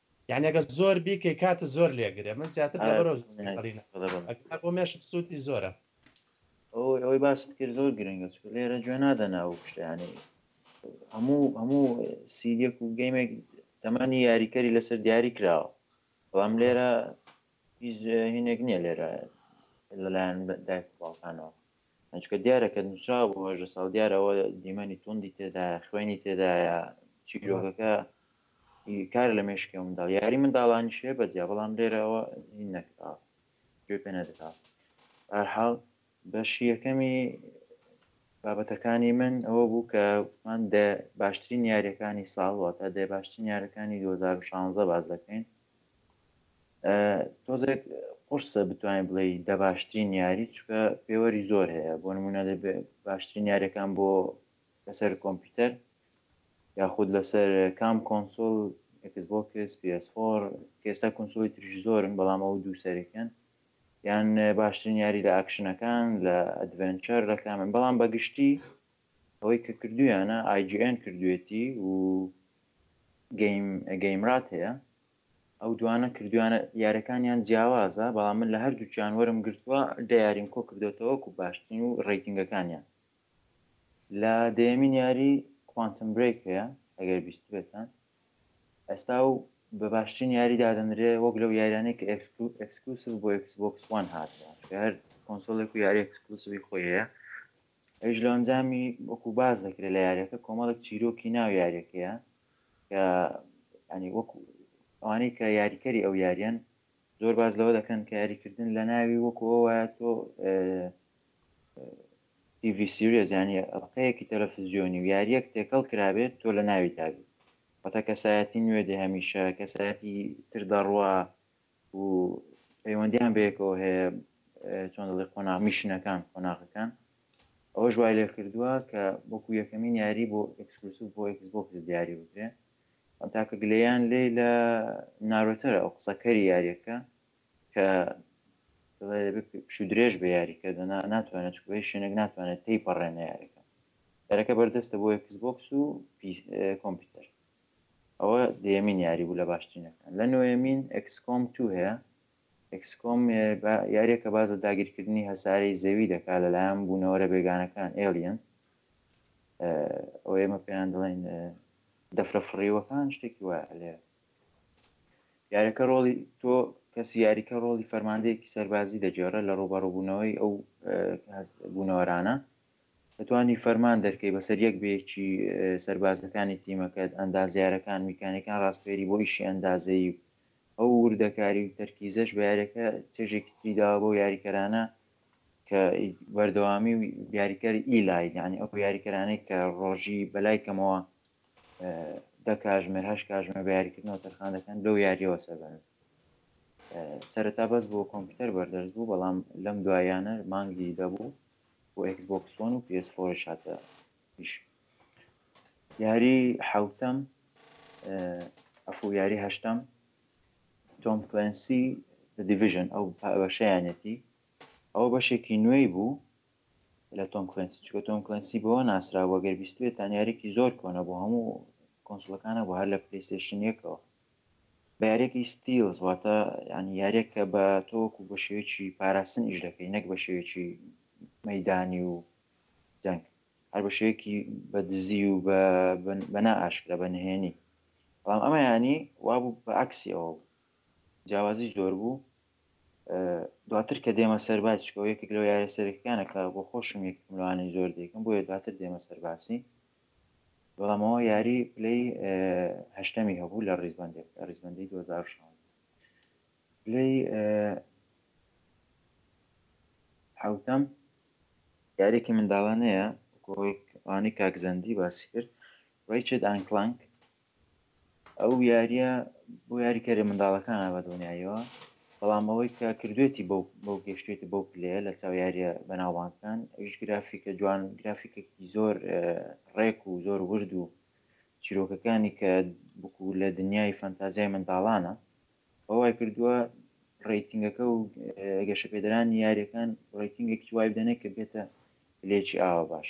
Speaker 3: یانی ئەگەر زۆر بیکەی کاتت زۆر لێگرێ من زیاتر لە بەرەو ئەگەر بۆ مێشک سوودی زۆرە.
Speaker 2: ئەوەی ئەوەی باست کرد زۆر گرنگە چکە لێرە گوێ نادەنە ئەو شتیانی هەموو هەموو سیدیەک و گەیمێک تەمانی یاریکەری لەسەر دیاری کراوە بەڵام لێرە هیچ هینێک نییە لێرە لەلایەن دایک باوکانەوە ئەچکە دیارە کە نووسرا بۆ هەژە ساڵ دیارەوە دیمەنی توندی تێدا خوێنی تێدایە چیرۆکەکە کار لە مێشکی ئەو منداڵ یاری منداڵانیش هەیە بە جیا بەڵام لێرە ئەوە هی نەکراوە گوێ پێ نەدراوە بە هەر حاڵ بەشی یەکەمی بابەتەکانی من ئەوە بوو کە من دە باشترین یاریەکانی ساڵ واتە دە باشترین یارەکانی 2016 باز دەکەین تۆزێک قرسە بتوانین بڵێ دە باشترین یاری چکە پێوەری زۆر هەیە بۆ نمونە دەبێ باشترین یاریەکان بۆ لەسەر کۆمپیوتەر یاخود لەسەر کام کۆنسوڵ ئێکس بۆکس پی ئێس فۆر کە ئێستا کونسوڵی تریش زۆرن بەڵام ئەوە دوو سەرەکیان یان باشترین یاری لە ئاکشنەکان لە ئەدڤێنچەر لە کامن بەڵام بە گشتی ئەوەی کە کردویانە ئای جی ئێن کردوێتی و گەیم گەیم رات هەیە ئەو دوانە کردویانە یارەکانیان جیاوازە بەڵام من لە هەردووکیان وەرم گرتووە دە یاریم کۆ کردوێتەوە وەکو باشترین و رەیتینگەکانیان لە دەیەمین یاری Quantum Break هەیە ئەگەر بیستبێتان ئێستا و بە باشترین یاری دادەنرێ وەک لەو یاریانەی کە ئەکسکلوسیڤ بۆ Xbox One هاتووە چونکە هەر کۆنسۆڵێک و یاری ئەکسکلوسیڤی خۆی هەیە ئەویش لە ئەنجامی وەکو باس دەکرێت لە یاریەکە کۆمەڵێک چیرۆکی ناو یاریەکەیە کە ینی وەکو ئەوانەی کە یاریکەری ئەو یاریان زۆر باز لەوە دەکەن کە یاریکردن لە ناوی وەکو ئەوە تۆ تی ڤی سیریەس یانی ئەڵقەیەکی تەلەفزیۆنی و یاریەک تێکەڵ کرابێت تۆ لە ناویدا بی وەتا کەسایەتی نوێ دێ هەمیشە کەسایەتی تر دەڕوا و پەیوەندیان بەیەکەوە هەیە چۆن دەڵی قۆناغ میشنەکان قۆناغەکان ئەوەش وای لێ کردووە کە وەکو یەکەمین یاری بۆ ئەکسکلوسیو بۆ ئەکس بۆکس دیاری بکرێ تاکە گلەیان لێ لە نارۆتەرە ئەو قسەکەری یاریەکە کە دەڵێ دەبێت پشوودرێژ بێ یاریکە دەنا ناتوانێت چکە بە هیچ شوێنێک ناتوانێت تێی پەڕێنە یاریەکە یارەکە بەردەستە بۆ ئێکس بۆکس و کۆمپیوتەر ئەوە دێمین یاری بوو لە باشترینەکان لە نوێمین ئەکسکۆم تو هەیە ئەکسکۆم یاریەکە باز لە داگیرکردنی هەسارەی زەوی دەکات لەلایەن بوونەوەرە بێگانەکان ئێلیەنس ئەو ئێمە پێیان دەڵێن دەفرە فڕیوەکان شتێکی وایە لێرە یارەکە ڕۆڵی تۆ کەسی یاریکە ڕۆڵی فەرماندەیەکی سەربازی دەگێڕێت لە ڕووبەڕووبوونەوەی ئەو بوونەوەرانە دەتوانی فەرمان دەرکەی بەسەر یەک بێکی سەربازەکانی تیمەکەت ئەندازیارەکان میکانەکان ڕاستپێری بۆ ئیشی ئەندازەیی و ئەو وردەکاری و تەرکیزەش بە یاریەکە چێژێکی تری داوە بۆ یاریکەرانە کە بەردەوامی و یاریکەر ئیلای یعنی ئەو یاریکەرانەی کە ڕۆژی بەلای کەمەوە دە کاژمێر هەشت کاژمێر بە یاریکردنەوە تەرخان دەکەن لەو یاریەوە سەبن سەرەتا بەس بۆ کۆمپیوتەر بەردەرز بوو بەڵام لەم دوایانە مانگی دەبوو بۆ ئەکسبۆکسۆن و پێس فۆرش هاتە پیش یاری حوتەم ئەفو یاری هەشتم تۆم کلێنسی لە دیڤژن ئەو بەشیانەتی ئەوە بەشێکی نوێی بوو لە تۆم کلێنسی چونکە تۆم کلێنسی بەوە ناسرا بوو گەر بیستبێت تانیارێکی زۆر کۆنە بۆ هەموو کۆنسڵەکانە بۆ هەر لە پلیستێشن یەکەوە بە یاریەکی ستیلز واتە ینی یاریێک کە بە تۆکو بە شێوێکی پاراستن ئیش دەکەی نەک بە شێوێکی مەدانی و جەنگ هەر بە شێوێکی بە دزی و بەنا ئاشکرا بە نهێنی بەڵام ئەمە ینی وابوو بە عکسی ئەوە بوو جیاوازی زۆر بوو دواتر کە دێمە سەر باسی چکەوە یەکێک لەو یارە سەرەکیانە کە بۆ خۆشم یەکم لەوانەی زۆر دێکم بۆیە دواتر دێمە سەر باسی بەڵامەوە یاری پلەی هەشتەمی هەبوو لە ڕیزبندێک لە ڕیزبندی 2016 پلەی حوتەم یارێکی منداڵانەیە گۆیکوانی کاکزەندی باسی کرد ڕیچد ئەنکلانک ئەو یاریە بۆ یاری کەرێ منداڵەکانە بە دڵنیایەوە بەڵام ئەوەی کە کردوێتی بەو بەو گەشتێتی بەو پلەیە لە چاو یاریە بەناوبانگەکان ئەویش گرافیکە جوان گرافیکێکی زۆر ڕێک و زۆر ورد و چیرۆکەکانی کە بکو لە دنیای فەنتازیای منداڵانە بەوای کردووە ڕیتنگەکە و گەشە پێدرانی یاریەکان ڕیتنگێکی وای بدەنێ کە بێتە لێکی ئاوە باش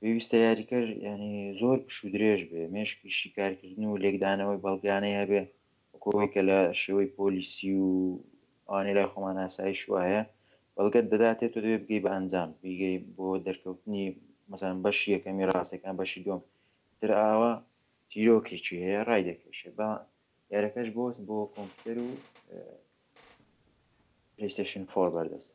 Speaker 2: پێویستە یاریکەر یانی زۆر پش و درێژ بێ، مێشکی شیکارکردن و لێکدانەوەی بەڵگانەی هەبێ، وەکو ئەوەی کە لە شێوەی پۆلیسی و ئەوانەی لای خۆمان ئاسایش وایە، بەڵگەت دەداتێ تۆ دەبێ بگەی بە ئەنجام، بیگەی بۆ دەرکەوتنی مەسەلەن بەشی یەکەمی ڕاستەکە یان بەشی دووەم، ئیتر ئاوا چیرۆکێکی هەیە ڕایدەکێشێ با یارەکەش بۆس بۆ کۆمپیوتەر و پلەیستەیشن فۆر
Speaker 1: بەردەستە.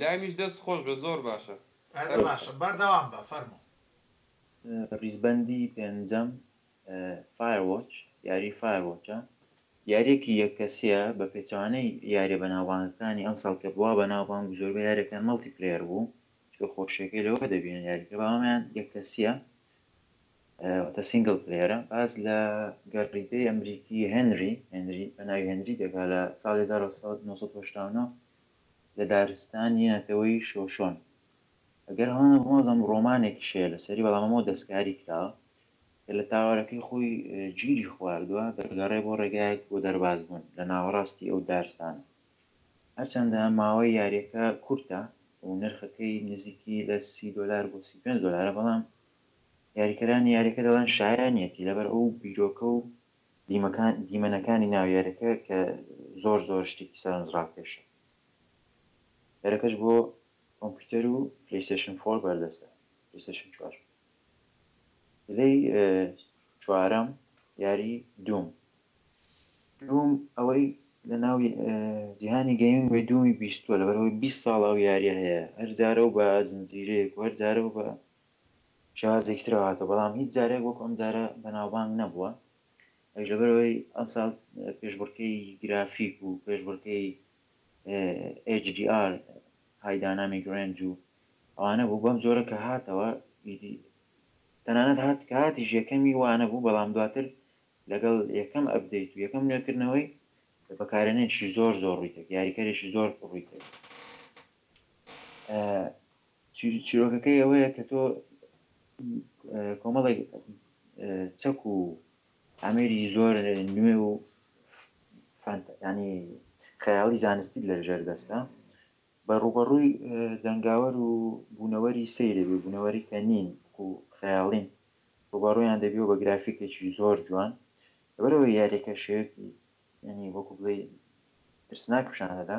Speaker 4: لایمیش دەست خۆش بێت زۆر باشە.
Speaker 1: ئەرێ باشە بەردەوام بە فەرموو.
Speaker 2: ڕیزبەندی پێنجەم فایەر وۆچ یاری فایەر وۆچە یاریەکی یەک کەسیە بە پێچەوانەی یاریە بەناوبانگەکانی ئەمساڵ کە بوە بەناوبانگ و زۆربەی یاریەکان مەڵتی پلەیەر بوو چونکە خۆشیەکەی لەوە دەبینن یاریەکە بەڵام یەک کەسیە واتە سینگڵ پلەیەرە باس لە گەڕیدەی ئەمریکی هێنری هێنری بەناوی هێنری دەکا لە ساڵی هەزار و نۆ سەد و هەشتا و نۆ لە دارستانی نەتەوەیی شۆشۆن. ئەگەر هەڵە نەبمەوەزانم ڕۆمانێکیش هەیە لەسەری بەڵام ئەمەوە دەستکاری کراوە کە لە تاوەرەکەی خۆی گیری خواردووە دەگەڕێ بۆ ڕێگایەک بۆ دەرباز بوون لە ناوەڕاستی ئەو دارستانە. هەرچەندە ماوەی یاریەکە کورتە و نرخەکەی نزیکی لە سی دۆلار بۆ سی و پێنج دۆلارە بەڵام یاریکەرانی یاریەکە دەڵێن شایانیەتی لەبەر ئەو بیرۆکە و دیمەنەکانی ناو یاریەکە کە زۆر زۆر شتێکی سەرنجڕاکێشە یارەکەش بۆ کۆمپیوتەر و پلیسشن فۆر بەردەستە پلیسشن چوار لەی چوارەم یاری دوم دوم ئەوەی لە ناو جیهانی گەیمنگ بە دومی بیستوە لەبەرەوەی 20 ساڵ ئەو یاریە هەیە هەرجارە و بە زنجیرەیەک و هەرجارە و بە شێوازێکی ترەوە هاتووە، بەڵام هیچ جارێک وەکو ئەم جارە بەناوبانگ نەبووە، ئەویش لەبەرئەوەی ئەمساڵ پێشبڕکێی گرافیک و پێشبڕکێی HDR، High Dynamic Range، و ئەوانە بوو، بەم جۆرە کە هاتەوە ئیدی تەنانەت هات کە هاتیش یەکەمی وا نەبوو، بەڵام دواتر لەگەڵ یەکەم ئەپدەیت و یەکەم نوێکردنەوەی بەکارهێنەرێکی زۆر زۆر ڕووی تێک یاریکەرێکی زۆر ڕووی تێک چیرۆکەکەی ئەوەیە کە تۆ کۆمەڵێک چەک و ئامێری زۆر نوێ و ینی خەیاڵی زانستی لە ژێر دەستە بە ڕوبەڕووی جەنگاوەر و بوونەوەری سەیرەوی بوونەوەری کە نین و خەیاڵین ڕوبەڕویان دەبیەوە بە گرافیکێکی زۆر جوان لەبەرەوەی یاریەکە شێوەکی ینی وەکو بڵێ ترسناک پیششانەدا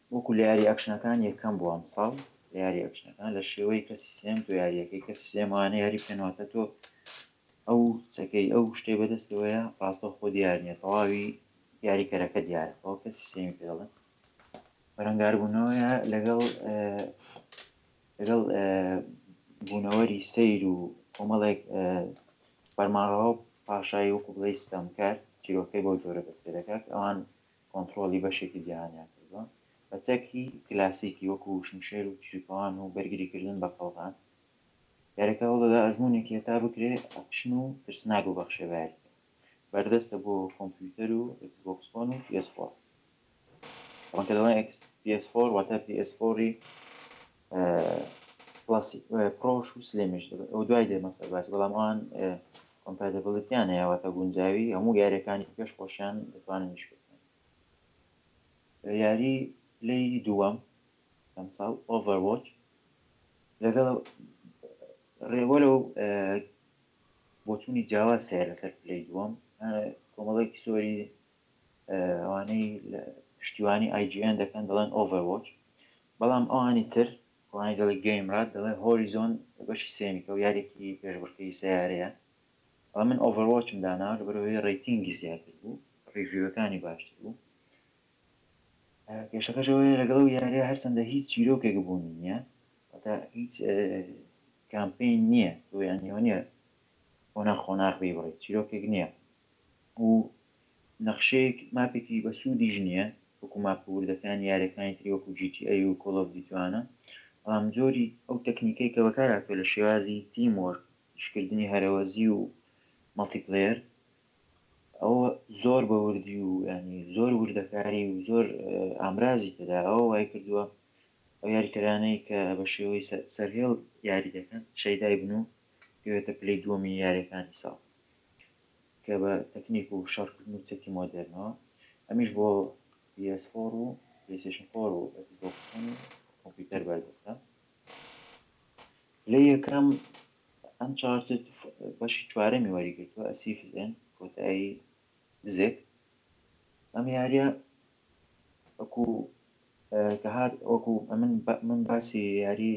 Speaker 2: وەکو لە یاری ئەکشنەکان یەکەم بوو ئەمساڵ لە یاری ئەکشنەکان لە شێوەی کەسی سێم تۆ یاریەکەی کەسی سێم ئەوانە یاری بکەن واتە تۆ ئەو چەکەی ئەو شتەی بەدەستەوەیە ڕاستە خۆ دیار نیە تەواوی یاری کەرەکە دیارە ئەو کەسی سێمی پێ دەڵێن بەرەنگاربوونەوەیە لەگەڵ لەگەڵ بوونەوەری سیر و کۆمەڵێک فەرمانڕەوە پاشایی وەکو بڵی ستەمکار چیرۆکەی بۆ جۆرە دەست پێ دەکات ئەوان کۆنتڕۆڵی بەشێکی جیهانیان کردووە بە چەکی کلاسیکی وەکو شمشێر و تیشوکەوان و بەرگری کردن بە قەڵغان یاریەکە هەوڵدەدا ئەزموونێکی هەتا بکرێ ئەکشن و ترسناک ببەخشێ بە یاریکەر بەردەستە بۆ کۆمپیوتەر و ئێکس بۆکس وەن و پی ئێس فۆر ڕوونکردەوە ئێکس پی ئێس فۆر واتە پی ئێس فۆری کڵاسی پڕۆش و سلێمیش دوای دێ مەسەر باسی بەڵام ئەوان کۆمپاتبڵتیان هەیە واتە گونجاوی هەموو یاریەکانی پێش خۆشیان دەتوانن یش بکەن یاری پلی دووەم ئەمساڵ ئۆڤەروۆچ لەگەڵ ڕێوە لەو بۆچوونی جیاواز هەیە لەسەر پلی دووەم کۆمەڵێکی سۆری ئەوانەی پشتیوانی ئای جی ئێن دەکەن دەڵێن ئۆڤەر وۆچ بەڵام ئەوانی تر ئەوانی دەڵێ گەیم ڕات دەڵێ هۆریزۆن بەشی سێمی کە و یاریەکی پێشبڕکێی سەیارەیە بەڵام من ئۆڤەر وۆچم داناوە لە بەرەوەی ڕیتینگی زیاتر بوو ڕیڤیوەکانی باشتر بوو کێشەکەشەوەی لەگەڵ و یاریە هەرچەندە هیچ چیرۆکێک بوونی نییە تا هیچ کامپین نییە تۆ یانیەوە نیە قۆناخ قۆناخ بی بڕی چیرۆکێک نییە و نەخشەیەک ماپێکی بەسوودیش نییە وەکو ماپە وردەکانی یاریەکانی تری وەکو جی تی ئەی و کۆڵ ئۆف دیتی وانە بەڵام جۆری ئەو تەکنیکەی کە بەکارهاتووە لە شێوازی تیم وۆرک ئیشکردنی هەرەوەزی و مەڵتی پلەیەر ئەوە زۆر بە وردی و ینی زۆر وردەکاری و زۆر ئامرازی تێدا ئەوە وای کردووە ئەو یاریکەرانەی کە بە شێوەی سەرهێڵ یاری دەکەن شەیدای بن و بێتە پلەی دووەمی یاریەکانی ساڵ کە بە تەکنیک و شەڕکردن و چەکی مۆدێرنەوە ئەمیش بۆ پی ئێس فۆر و پلەیستەیشن فۆر و ئێکس بۆکس وەن و کۆمپیوتەر بەردەستە پلەی یەکەم ئەنچارتد بەشی چوارەمی وەریگرتووە ئەسیفزێن کۆتایی دزێک ئەم یاریە وەکو کە هات وەکو من من باسی یاری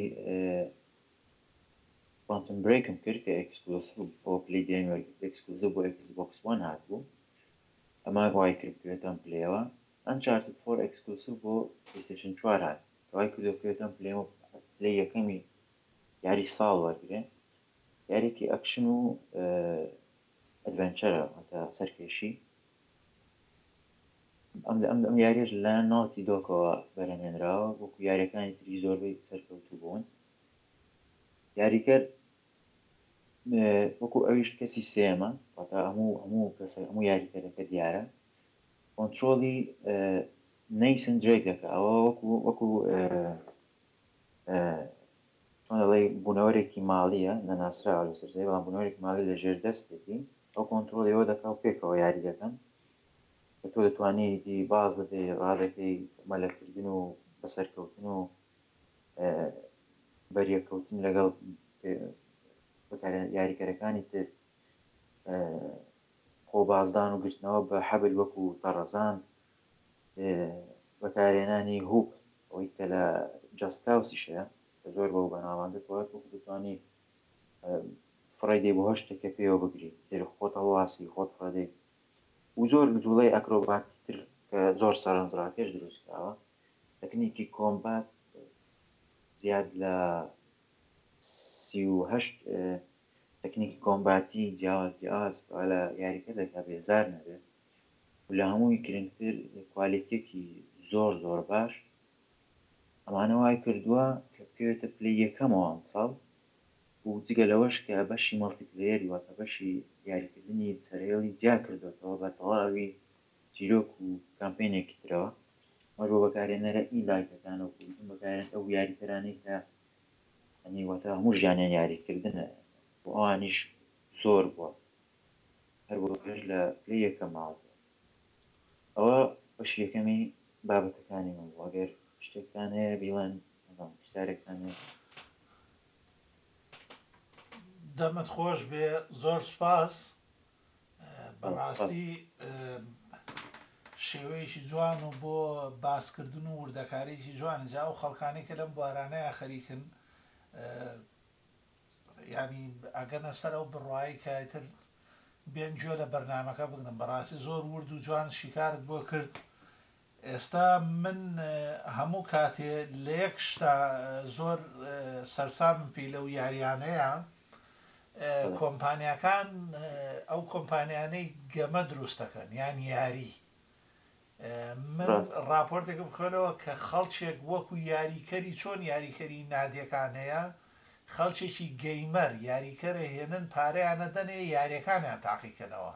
Speaker 2: کوانتم برێکم کرد کە ئێکسکلۆسڤ بۆ پلەی دەیەم وەر گرت ئێکسکلۆسڤ بۆ ئێکس بۆکس وەن هاتبوو ئەمە وای کرد بکەوێتە ئەم پلەیەوە ئەنچارتد فۆر ئێکسکلۆسڤ بۆ پلەیستەیشن چوار هات کە وای کردووە بکەوێتە ئەم پلەیەوە و پلەی یەکەمی یاری ساڵ وەرگرێ یاریەکی ئەکشن و ئەدڤێنچەرە واتە سەرکێشی. ئەم یاریش لەلایەن ناوتی دۆکەوە بەرەمێنراوە وەکو یاریەکانی تری زۆربەی سەرکەوتوو بوون یاریکەر وەکو ئەویش کەسی سێمە واتا هەموو هەموو کەسە هەموو یاریکەرەکە دیارە کۆنتترۆلی نەیسن درێک دەکە ئەوە وەکو وەکو چۆنەڵی بوونەوەرێکی ماڵیە نەناسراوە لە سەرزای بەڵام بوونەوەێک ماڵی لە ژێر دەستێتی ئەو کۆنترۆڵی ئەوە دەکا و پێکەوە یاری دەکەن کە تۆ دەتوانی ئیدی باز دەدەی ڕادەکەی مەلەکردن و بەسەرکەوتن و بەریەککەوتن لەگەڵ یاریکەرەکانی تر خۆ بازدان و گرتنەوە بە حەبل وەکو تەڕەزان بەکارێنانی هوپ ئەوەی کە لە جستکاوسیشەیە زۆر بەو بەناوانگە کەوەکو دەتوانی فڕێ دەی بۆ هەر شتێکێ پێوە بگری تر خۆت هەڵواسی خۆت فڕێ دەی و زۆر جوڵەی ئەکرۆباتی تر کە زۆر سەرنجڕاکێش دروست کراوە تەکنیکی کۆمبات زیاد لە سی و هەشت تەکنیکی کۆمباتی جیاواز جیاواز کەوا لە یاریکە دەکا بێزار نەبێت و لە هەمووی گرنگتر کوالیتێکی زۆر زۆر باش ئەمانە وای کردووە کە بکەوێتە پلەی یەکەمەوە ئەمساڵ و جگە لەوەش کە بەشی مەڵتیپلەیەری واتە بەشی دیاریکردنی سەرهێڵی جیا کردۆتەوە بە تەواوی چیرۆک و کامپەینێکی ترەوە ئەمەش بۆ بەکارهێنەرە ئی لایتەکان وەکو ئیتم بەکارهێنەر ئەو یاریکەرانەی کە یانی واتە هەموو ژیانیان یاریکردنە بۆ ئەوانیش زۆر بووە. هەروەکەش لە پلەی یەکەم ماوەتەوە ئەوە بەشی یەکەمی بابەتەکانی من بوو ئەگەر شتێکتان هەیە بیڵێن نەزانم پرسیارێکتان هەیە
Speaker 1: دەمت خۆش بێ زۆر سپاس بەڕاستی شێوەیەکی جوان و بۆ باسکردن و وردەکاریی جوانی جا و خەڵکانی کە لەم بوارانەیە خەریکن یانی ئەگەنە سەر ئەو بڕوایەی کە ئیتر بێن گوێ لە بەرنامەکە بگرن بەڕاستی زۆر ورد و جوان شیکارت بۆ کرد ئێستا من هەموو کاتێ لە یەک شتا زۆر سەرسامم پێی لەو یاریانەیە بەڵێ کۆمپانیاکان ئەو کۆمپانیانەی گەمە دروستەکەن یان یاری من ڕاپۆرتێکم بخوێنەوە کە خەڵکێک وەکو یاریکەری چۆن یاریکەری نادەکان هەیە خەلچێکی گەیمەر یاریکەرە هێنن پارەیانە دەنێ یاریەکانیان تاقیکەنەوە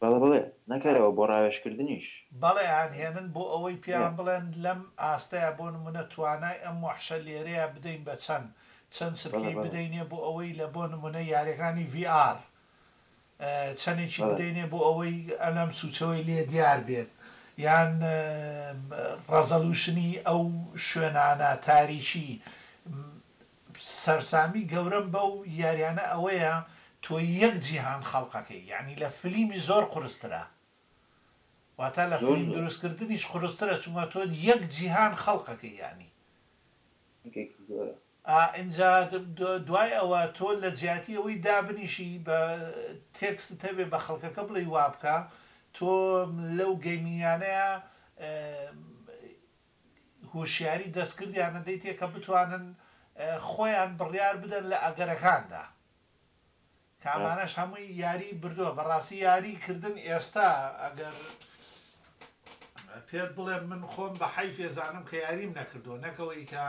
Speaker 2: بەڵێ بڵێ نەکەرەوە بۆ ڕاوێشکردنیش
Speaker 1: بەڵێ ئەیان هێنن بۆ ئەوەی پێیان بڵێن لەم ئاستەیە بۆ نمونە توانای ئەم وەحشە لێرەیە بدەین بە چەند چەند چرکەی بدەینێ بۆ ئەوەی لە بۆ نمونە یاریەکانی VR چەنێکی بدەینێ بۆ ئەوەی ئەلەم سوچەوەی لێ دیار بێت یان ڕەزەلوشنی ئەو شوێنانە تاریکی سەرسامی گەورەم بەو یاریانە ئەوەیە تۆ یەک جیهان خەڵقەکەی یانی لە فلیمی زۆر قورسترە واتە لە فلیم دروستکردنیش قورسترە چونگە تۆ یەک جیهان خەڵقەکەی یانی ئا ئینجا دوای ئەوە تۆ لە جیاتی ئەوەی دابنیشی بە تێکستت هەبێ بە خەڵکەکە بڵێی وا بکە تۆ لەو گەیمینگانەیا هوشیاری دەستکردیان ئەدەیتێ کە بتوانن خۆیان بڕیار بدەن لە ئەگەرەکاندا. کە ئەمانەش هەمووی یاری بردوە بەڕاستی یاری کردن ئێستا ئەگەر پێت بڵێم من خۆم بە حەیف ئێزانم کە یاریم نەکردوە نەک ئەوەی کە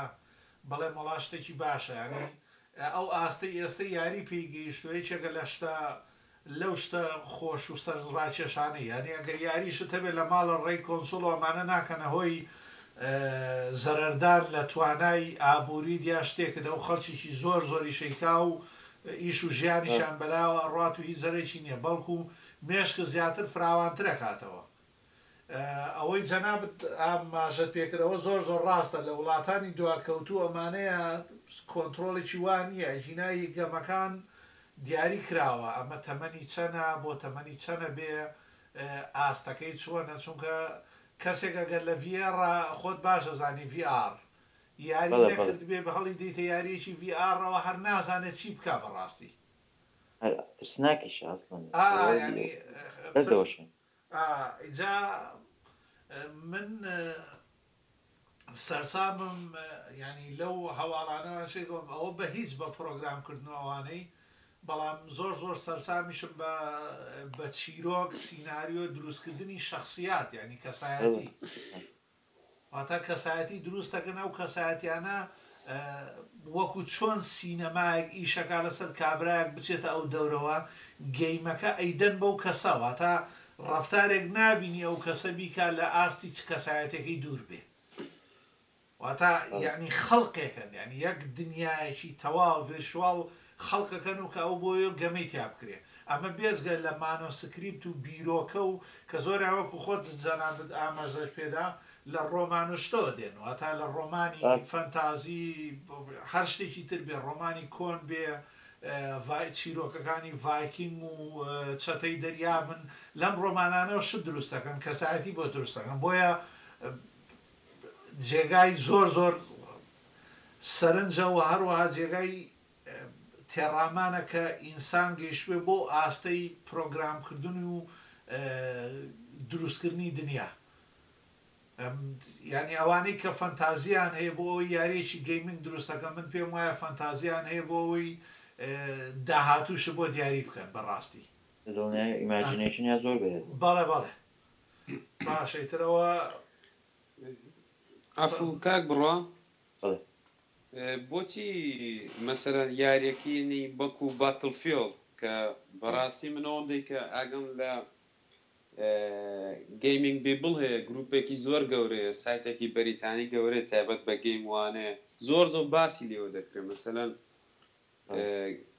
Speaker 1: بڵێم وەڵا شتێکی باشە یانی ئەو ئاستەی ئێستە یاری پێی گەیشتوە یەکێکە لە شتە لەو شتە خۆش و سەرز ڕاکێشانەی یانی ئەگەر یاریشت هەبێ لە ماڵە ڕێی کۆنسوڵ و ئەمانە ناکەنە هۆی زەرەردان لە توانای ئابوریت یا شتێکت ئەو خەڵکێکی زۆر زۆری شەیکا و ئیش و ژیانیشیان بەلاوە ئەڕوات و هیچ زەرێکی نیە بەڵکو مێشکت زیاتر فراوانتر ئەکاتەوە ئەوەی جەنابت ئاماژەت پێکرد ئەوە زۆر زۆر ڕاستە لە وڵاتانی دواکەوتوو ئەمانەیە کۆنترۆڵێکی وا نیە ئەگینا ی گەمەکان دیاری کراوە ئەمە تەمەنی چەنە بۆ تەمەنی چەنە بێ ئاستەکەی چۆنە چونکە کەسێک ئەگەر لە ڤیێڕا خۆت باش ئەزانی VR یاری نەکردبێ بە هەڵی دەیتە یاریەکی ڤی ئاڕەوە هەر نازانێ چی بکا بەڕاستی.
Speaker 2: هەر
Speaker 1: ترسناکیشە ئەسڵەن ئەوەی بەس دەوەشێن. ئا ئینجا من سەرسامم یانی لەو هەواڵانە شێگەوم ئەوە بە هیچ بە پڕۆگرام کردن و ئەوانەی بەڵام زۆر زۆر سەرسامیشم بە بە چیرۆک سیناریۆ دروستکردنی شەخسیات یانی کەسایەتی. واتە کەسایەتی دروست دەکەن، ئەو کەسایەتیانە وەکو چۆن سینەمایەک ئیشەکا لەسەر کابرایەک بچێتە ئەو دەورەوە گەیمەکە ئەیدەن بەو کەسە واتە ڕەفتارێک نابینی ئەو کەسە بیکا لە ئاستی چ کەسایەتێکی دوور بێ واتە یەعنی خەڵقێکن یەعنی یەک دنیایەکی تەواو ڤێرشواڵ خەڵکەکە نوکاوو بۆیۆ گەمەی تیا بکرێ ئەمە بێجگە لە مانۆ سکریپت و بیرۆکە و کە زۆریان وەکو خۆت جەنابت ئاماژەش پێدا لە ڕۆمان و شتەوە دێن واتا لە ڕۆمانی فەنتازی هەر شتێکی تر بێ ڕۆمانی کۆن بێ ڤای چیرۆکەکانی ڤایکینگ و چەتەی دەریابن لەم ڕۆمانانەوە شت دروستەکەن کەسایەتی بۆ دروستەکەن بۆیە جێگای زۆر زۆر سەرنجە و هەروەها جێگای تێڕامانە کە ئینسان گەیشتبێ بۆ ئاستەی پرۆگرامکردن و دروستکردنی دنیا یانی ئەوانەی کە فەنتازیان هەیە بۆ ئەوەی یاریەکی گەیمنگ دروست دەکەن من پێم وایە فەنتازیان هەیە بۆ ئەوەی داهاتووشت بۆ دیاری بکەن بەڕاستی
Speaker 2: دڵنیای ئیماجینەیشنیان زۆر بەهێزە.
Speaker 1: بەڵێ بەڵێ.
Speaker 4: عەفو کاک بڕوا بۆچی مەسەلەن یاریەکینی بەکو باتڵ فیۆڵ کە بەڕاستی من ئەوەم دەی کە ئاگام لە گەیمینگ بیبڵ هەیە گروپێکی زۆر گەورەیە سایتێکی بەریتانی گەورەی تایبەت بە گەیم وانەیە زۆر زۆر باسی لێوە دەکرێ مەسەلەن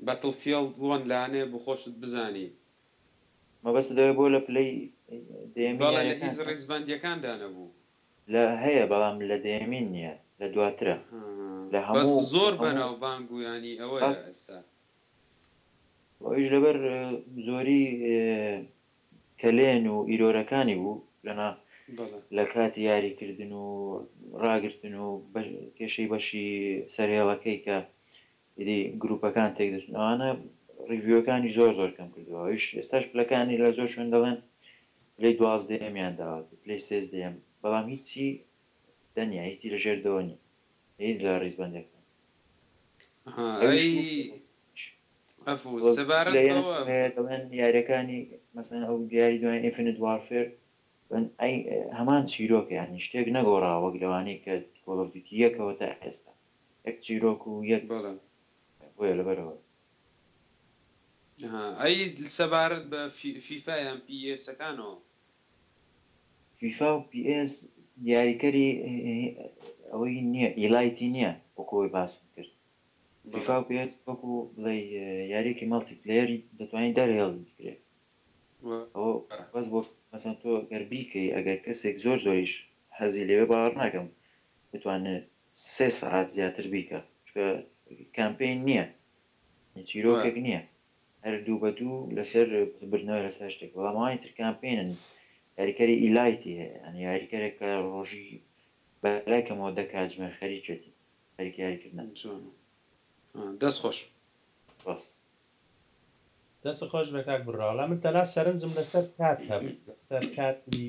Speaker 4: باتڵ فیۆڵ وان لانێ بۆ خۆشت بزانی
Speaker 2: مەبەستت ئەوەیە بۆ لە پلەی دەیەمین بەڵێ لە یاریەکان
Speaker 4: هیچ هەن؟ ڕیزبەندیەکان دا نەبوو.
Speaker 2: لە هەیە بەڵام لە دەیەمین نیە لە دواترە ئەها
Speaker 4: لە بەس هەموو لە زۆر هەموو بەناو بانگ و یانی ئەوەیە ڕاستە ئێستا.
Speaker 2: ئەویش لەبەر زۆری کەلێن و ئیرۆرەکانی بوو لەنا بەڵێ. لە کاتی یاری کردن و ڕاگرتن و بە کێشەی بەشی سەر هێڵەکەی کە ئیدی گروپەکان تێک دەچن ئەوانە ڕیڤیوەکانی زۆر زۆر کەم کردوە ئەویش ئێستاش پلەکانی لە زۆر شوێن دەڵێن پلەی دوازدەیەمیان داوەتێ پلەی سێزدەیەم بەڵام هیچی دەنیا هیچی لە ژێر دەوە نیە هیچ لە ڕیزبەندەکان ها ئەویش ئەی ئەفو وە سەبارەت پلەیان بەوە هەیە دەڵێن یاریەکانی مەسەن ئەو دیاری دوای ئینفینت وارفێر بن ئەی هەمان چیرۆکە یانی شتێک نەگۆڕاوە وەک لەوانەی کە کۆڵۆڤیتی یەکەوە تا ئێستا یەک چیرۆک و یەک بەڵێ. بۆیە لەبەرئەوە.
Speaker 4: ها ئەی سەبارەت بە فیفا یان پی ئێسەکانەوە.
Speaker 2: فیفا و پی ئێس دیاریکەری ئەوەی نیە ئیلایتی نیە وەکو ئەوەی باسم کرد فیفا و پی ئێس وەکو بڵێی یاریەکی مەڵتی پلەیەری دەتوانی دەرهێڵی بکرێت ئەوە بەس بۆ مەسەن تۆ گەر بیکەی ئەگەر کەسێک زۆر زۆریش حەزی لێوێ باوەڕ ناکەم بتوانێت سێ سەعات زیاتر بیکە چونکە کامپین نییە چیرۆکێک نییە هەر دوو بە دوو لەسەر بردنەوەی لەسەر شتێک بەڵامانی تر کامپینن یاریکەری ئیلایتی هەیە ئەنی یاریکەرێک کە ڕۆژی بەلای کەمەوە دە کاتژمێر خەریکێتی خەریک یاریکردن
Speaker 4: دەست خۆش
Speaker 2: بەس
Speaker 3: دەست خۆش بێ کاک برا وەڵا من تەنها سەرنجم لەسەر کات هەبوو لەسەر کاتی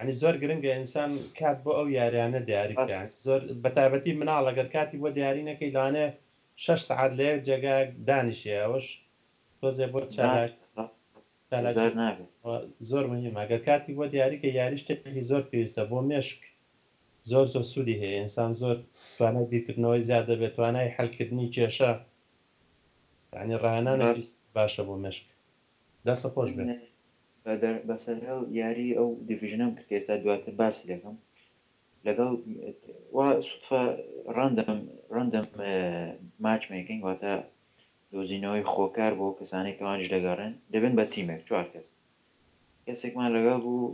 Speaker 3: ینی زۆر گرنگە ئینسان کات بۆ ئەو یاریانە دیاری بکە ینی زۆر بەتابەتی مناڵ ئەگەر کاتی بۆ دیاری نەکەی لەوانەیە شەش سەعات لە یەک جێگا دانیشێ ئەوەش تۆزێ بۆ چالاک چالاکی زۆر مهمە ئەگەر کاتی بۆ دیاری کە یاری شتێکی زۆر پێویستە بۆ مێشک زۆر زۆر سوودی هەیە ئینسان زۆر توانای بیرکردنەوەی زیاد دەبێت توانای حلکردنی کێشە یانی ڕاهێنانێکی باشە بۆ مێشک دەست خۆش بێ.
Speaker 2: بەسەرهێڵ یاری ئەو دیڤیژنەم کرد کە ئێستا دواتر باسی دەکەم لەگەڵ وا سوتفە ڕەندەم ڕەندەم ماچ مەیکینگ واتە دۆزینەوەی خۆکار بۆ کەسانەی کەوانیش دەگەڕێن دەبن بە تیمێک چوار کەس کەسێکمان لەگەڵ بوو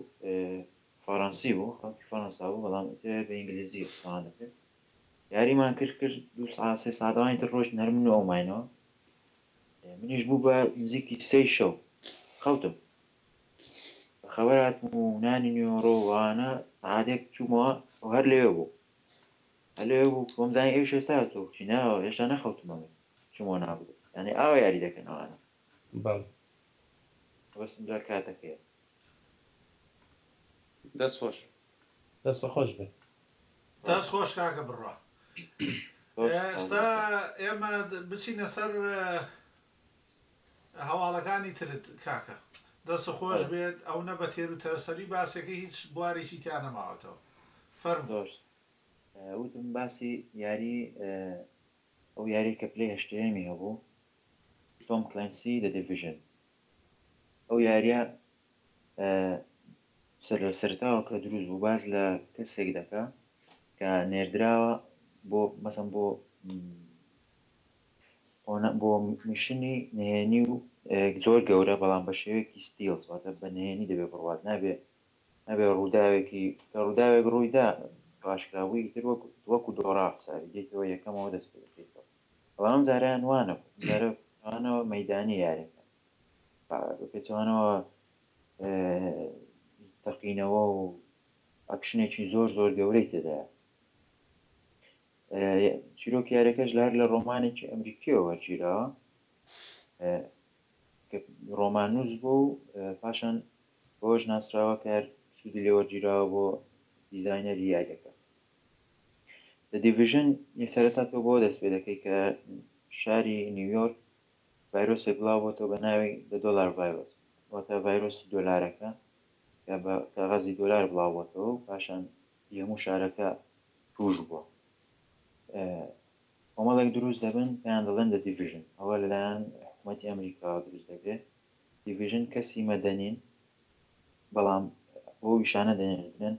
Speaker 2: فەڕەنسی بوو خەڵکی فەڕەنسا بوو بەڵام ئیتر بە ئینگلیزی قسەمان دەکرد یاریمان کرد کرد دوو سەعات سێ سەعات ئەوانی تر ڕۆشتن هەر من و ئەو ماینەوە منیش بوو بە نزیکی سێی شەو خەوتم بە خەبەر هاتم و نانی نوێڕۆ وانە سەعاتێک چوومەوە ئەو هەر لەوێ بوو هەر لەوێ بوو بۆم زانانی ئێوش هێستا تۆ کوتی نا هێشتا نەخەوتمە من چوومەوە ناوبرد یانێ ئاوا یاری دەکەن ئەوانە بەڵێ بەسم جا کاتەکەیە.
Speaker 4: دەست خۆش.
Speaker 3: دەست خۆش بێت.
Speaker 1: دەست خۆش کاکە بڕوا. ئێستا ئێمە بچینە سەر هەواڵەکانی ترت کاکە. دەست خۆش بێت ئەونە بە تێر و تەرەسەری باسێکە هیچ بوارێکی تیا نەماوەتەوە.
Speaker 2: فەرموو. وتم باسی یاری ئەو یاری کە پلەی هەشتەیەمی هەبوو تۆم کلەنسی دە دڤژن ئەو یاریە بە سەر لە سەرتاوە کە دروست بوو باس لە کەسێک دەکا کە نێردراوە بۆ مەسەن بۆ بۆ میشنی نهێنی و زۆر گەورە بەڵام بە شێوەیەکی ستیل سواتە بە نهێنی دەبێ بڕوات نابێ نابێ ڕووداوێکی کە ڕووداوێک ڕوویدا ڕاشکراوی تر وەک وەکو دۆڕا حسابی دێتەوە یەکەمەوە دەست پێ دەکەیتەوە بەڵام جاریان وانە بوو جارەوانەوە مەدانی یارەکە بە پێچەوانەوە تەقینەوە و ئەکشنێکی زۆر زۆر گەورەی تێدایە چیرۆک یارەکەش لار لە ڕۆمانێکی ئەمریکیەوە وەرگیراوە ڕۆماننووس بۆ و پاشان بۆش ناسراوە کار سوودی لێوەرگیراوە بۆ دیزینەری یاریەکە لە دیڤژن یەسەرتا تۆ بۆ دەست پێ دەکەی کە شاری نیویۆرک ڤایرۆسێک بڵاو بۆتەوە بە ناوی The Dollar Virus واتە ڤایرۆسی دۆلارەکە کە بە کاغەزی دۆلار بڵاو بۆتەوە و پاشان ی هەموو شارەکە تووش بووە. کۆمەڵێک دروست دەبن پێیان دەڵێن The Division ئەوە لە لایەن حکومەتی ئەمریکاوە دروست دەکرێ Division کەسی مەدەنین بەڵام بۆ ویشانە دەنێردرێن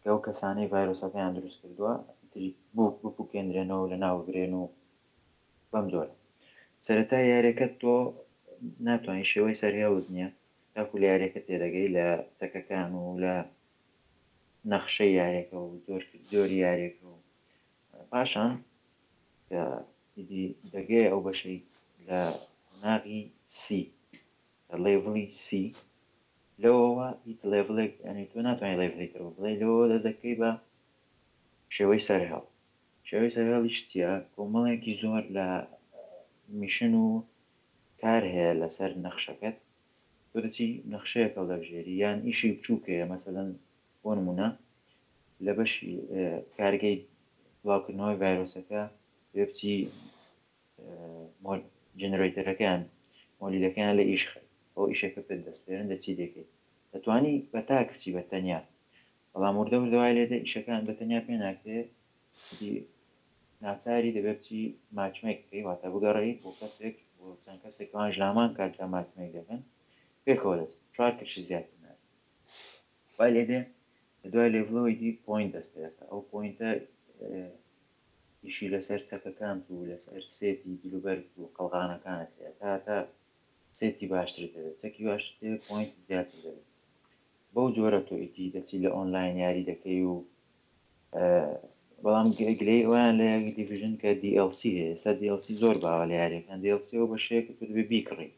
Speaker 2: کە ئەو کەسانەی ڤایرۆسەکەیان دروست کردووە ئیتر بووک بپوکێندرێنەوە و لە ناو ببرێن و بەم جۆرە سەرەتای یاریەکەت تۆ ناتوانی شێوەی سەرهێڵت نیە تاکو لە یاریەکە تێدەگەی لە چەکەکان و لە نەخشەی یاریەکە و جۆر جۆری یاریەکە و پاشان کە ئیدی دەگەی ئەو بەشەی لە قۆناغی سی لە لێڤڵی سی لەوەوە هیچ لێڤڵێک یعنی تۆ ناتوانانی لێڤڵی تر بڵێ لەوەوە دەست دەکەی بە شێوەی سەرهێڵ شێوەی سەرهێڵی شتییە، کۆمەڵێکی زۆر لە میشن و کار هەیە لەسەر نەخشەکەت، تۆ دەچی نەخشەیەک هەڵدەبژێری یان ئیشێکی بچووک هەیە، مەسەلەن بۆ نموونە لە بەشی کارگەی بڵاوکردنەوەی ڤایرۆسەکە دەبێ بچی مۆل جنرەیتەرەکەیان مۆلیدەکەیان لە ئیش خەی، ئەوە ئیشێکە پێت دەسپێرن دەچی دەیکەی، دەتوانی بە تاک بچی بە تەنیا، بەڵام وردە وردە وای لێدێ ئیشەکانت بە تەنیا پێ ناکرێ ئیدی ناچاری دەبێ بچی ماتچمەیک بکەی واتە بگەڕێی بۆ کەسێک بۆ چەند کەسێک کە ئەوانیش لە هەمان کاتدا ماتچمەیک دەکەن پێکەوە دەچن چوار کەشی زیاتر نابێ وای لێدێ لە دوای لێڤڵەوە ئیدی پۆینت دەست پێ دەکا ئەو پۆینتە ئیشی لەسەر چەکەکانت و لەسەر سێتی جلوبەرگ و قەڵغانەکانت لێ تا تا سێتی باشترت دەبێت چەکی باشتر دەبێت پۆینت زیاتر دەبێت بەو جۆرە تۆ ئیدی دەچی لە ئۆنلاین یاری دەکەی و بەڵام گلەی ئەویان لە یاری دیڤژن کە DLC هەیە ئێستا DLC زۆر باوە لە یاریەکان DLC و بەشەیە کە تۆ دەبێ بیکڕی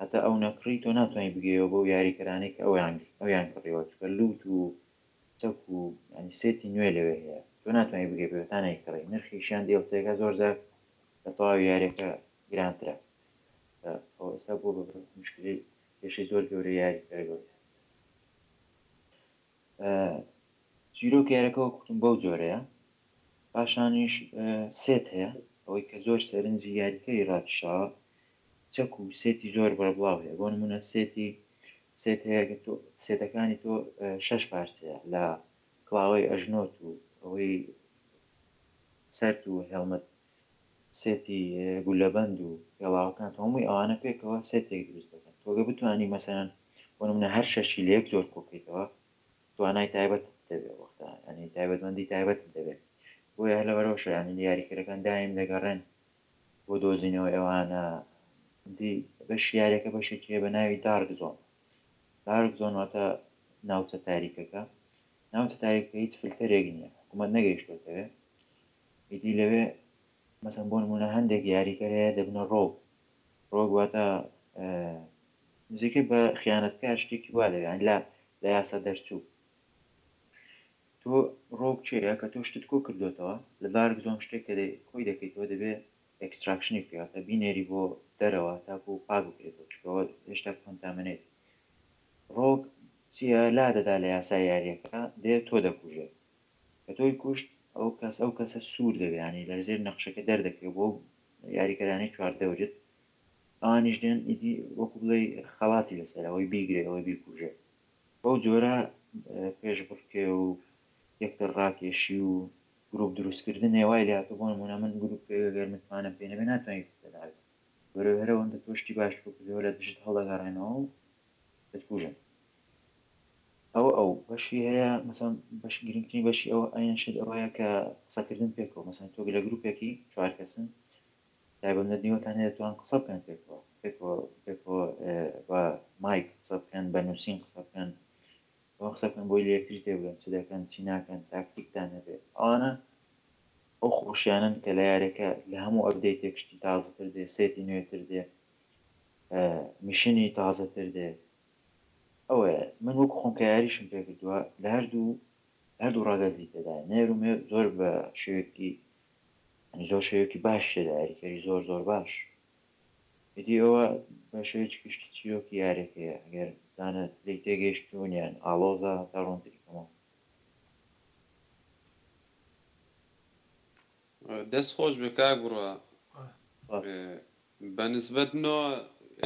Speaker 2: هەتا ئەو نەکڕی تۆ ناتوانانی بگەیەوە بەو یاریکەرانەی کە ئەویان ئەویان کڕیەوە چکە لووت و چەک و ینی سێتی نوێ لەوێ هەیە تۆ ناتوانانی بگەی بەتانەی کڕی نرخیشیان DLC-ەکە زۆر زار لە تەواوی یاریەکە گرانترە ئەو ئێستا بۆ بە مشکلی کێشەی زۆر گەورەی یاری کرای بەردەم چیرۆکی یارەکە وەک وتم بەو جۆرەیە پاشانیش سێت هەیە ئەوەی کە زۆر سەرنجی یاریکەری ڕاکیشاوە چەک و سێتی زۆر بەربڵاو هەیە بۆ نمونە سێتی سێت هەیە کە تۆ سێتەکانی تۆ شەش پارچەیە لە کڵاوەی ئەژنۆت و ئەوەی سەرت و هێڵمەت سێتی گولەبەند و پێڵاوەکان تۆ هەمووی ئەوانە پێکەوە سێتێک دروست دەکەن تۆ گەر بتوانی مەسەلەن بۆ نمونە هەر شەشی لە یەک جۆر کۆکەیتەوە توانای تایبەتت دەبێ ئەو وەختە یعنی تایبەتمەندی تایبەتت دەبێ بۆیە هەر لەبەرەوەشە یعنی لە یاریکەرەکان دایم دەگەڕێن بۆ دۆزینەوە ئەوانە دی بەشی یاریەکە بەشێکی هەیە بە ناوی دارک زۆن دارک زۆن واتە ناوچە تاریکەکە ناوچە تاریکەکە هیچ فلتەرێک نییە حکوومەت نەگەیشتوتەوێ ئیدی لەوێ مەسەن بۆ نموونە هەندێک یاریکەر هەیە دەبنە ڕۆگ، ڕۆگ واتە نزیکەی بە خیانەتکار شتێکی وا لەوێ یانی لە لە یاسا دەرچوو. تۆ ڕۆگ چێە کە تۆ شتت کۆ کردۆتەوە لە دارک زۆن شتێک کە دەی کۆی دەکەیتەوە دەبێ ئێکستراکشنی بکەی واتە بینێری بۆ دەرەوە تاکوو پاک بکرێتەوە چونکە ئەوە هێشتا کۆنتامنێت ڕۆگ چییە لا دەدا لە یاسای یارییەکە دێ تۆ دەکووژێ. کە تۆی کوشت ئەو کەس ئەو کەسە سور دەبێ یانی لە ژێر نەخشەکە دەردەکەوێ بۆ یاریکەرانی چوار دەورت ئەوانیش دێن ئیدی وەکو بڵێی خەڵاتی لەسەر ئەوەی بیگرێ ئەوەی بیکوژێ بەو جۆرە پێش بڕکێ و یەکتر ڕاکێشی و گروپ دروست کردنێ وای لێ هاتوو بۆ نموونە من گروپ پێ گەر متمانەم پێ نەبێ ناتوانی بچیتە ناوی وەرەوێرە ئەوەندە تۆ شتی باشت بۆ کردووە لە دژت هەڵدەگەڕێنەوە و دەتکوژن ئەوە ئەو بەشی هەیە مەسەن بەش گرنگترین بەشی ئەوە ئەیان شت ئەوەیە کە قسەکردن پێکەوە مەسەن تۆ لە گروپێکی چوار کەسن تایبەت لە دیوەتان هەیە توان قسە بکەن پێکەوە پێکەوە پێکەوە بە مایک قسە بکەن بە نووسین قسە بکەن ئەوە قسە بکەن بۆی لە یەکتری تێبگەن چ دەکەن چی ناکەن تاکتیکتان هەبێ ئەوانە ئەو خۆشیانن کە لە یارەکە لە هەموو ئەبدەی تێکشتی تازتر دێ سێتی نوێتر دێ میشنی تازەتر دێ ئەوەیە من وەکو خۆم کە یاریشم پێکردووە لە هەردوو لە هەردوو ڕەگەزی تێدایە نێر و مێ زۆر بە شێوێکی ینی زۆر شێوێکی باش تێدا یاریکەری زۆر زۆر باش ئیدی ئەوە بە شێوێکی گشتی چیرۆکی یارێکەیە ئەگەر زانە لێی تێگەیشتوون یان ئاڵۆزە هەتا ڕوونتری کەمەوە
Speaker 4: دەست خۆش بێ کاک بڕوا بە نسبەت نۆ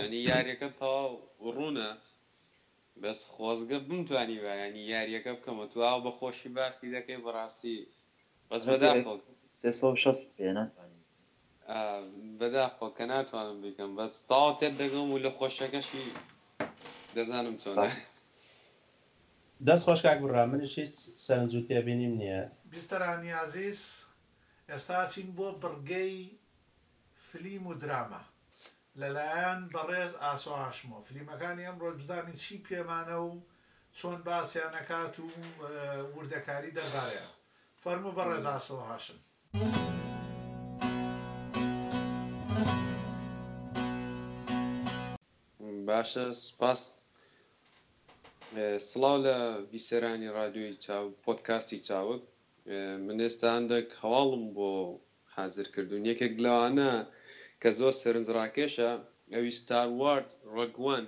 Speaker 4: ینی یاریەکە تەواو ڕوونە بەس خۆزگە بمتانی وە ینی یاریەکە بکەمە تو ئاو بە خۆشی باسی دەکەی بەڕاستی بەس بەداخۆ بەداخۆ کە ناتوانم بیکەم بەس تاو تێت دەگەم و لە خۆشەکەشی دەزانم چۆنە.
Speaker 3: دەست خۆش کاک برا منیش هیچ سەرنج و تێبینیم نیە.
Speaker 1: بیستەرانی ئازیز ئێستا ئەچین بۆ بڕگەی فلیم و دراما لەلایەن بەڕێز ئاسۆ هاشمۆ فلیمەکانی ئەمڕۆی بزانین چی پێمانە و چۆن باسیان ئەکات و وردەکاری دەربارەیان فەرموو بەڕێز ئاسۆ هاشم.
Speaker 4: باشە سوپاس. سڵاو لە بیسەرانی ڕادیۆی چاو پۆدکاستی چاوگ من ئێستا هەندەک هەواڵم بۆ حازر کردوون یەکێک لەوانە کە زۆر سەرنج ڕاکێشە ئەوی ستار وارد ڕەگ وەن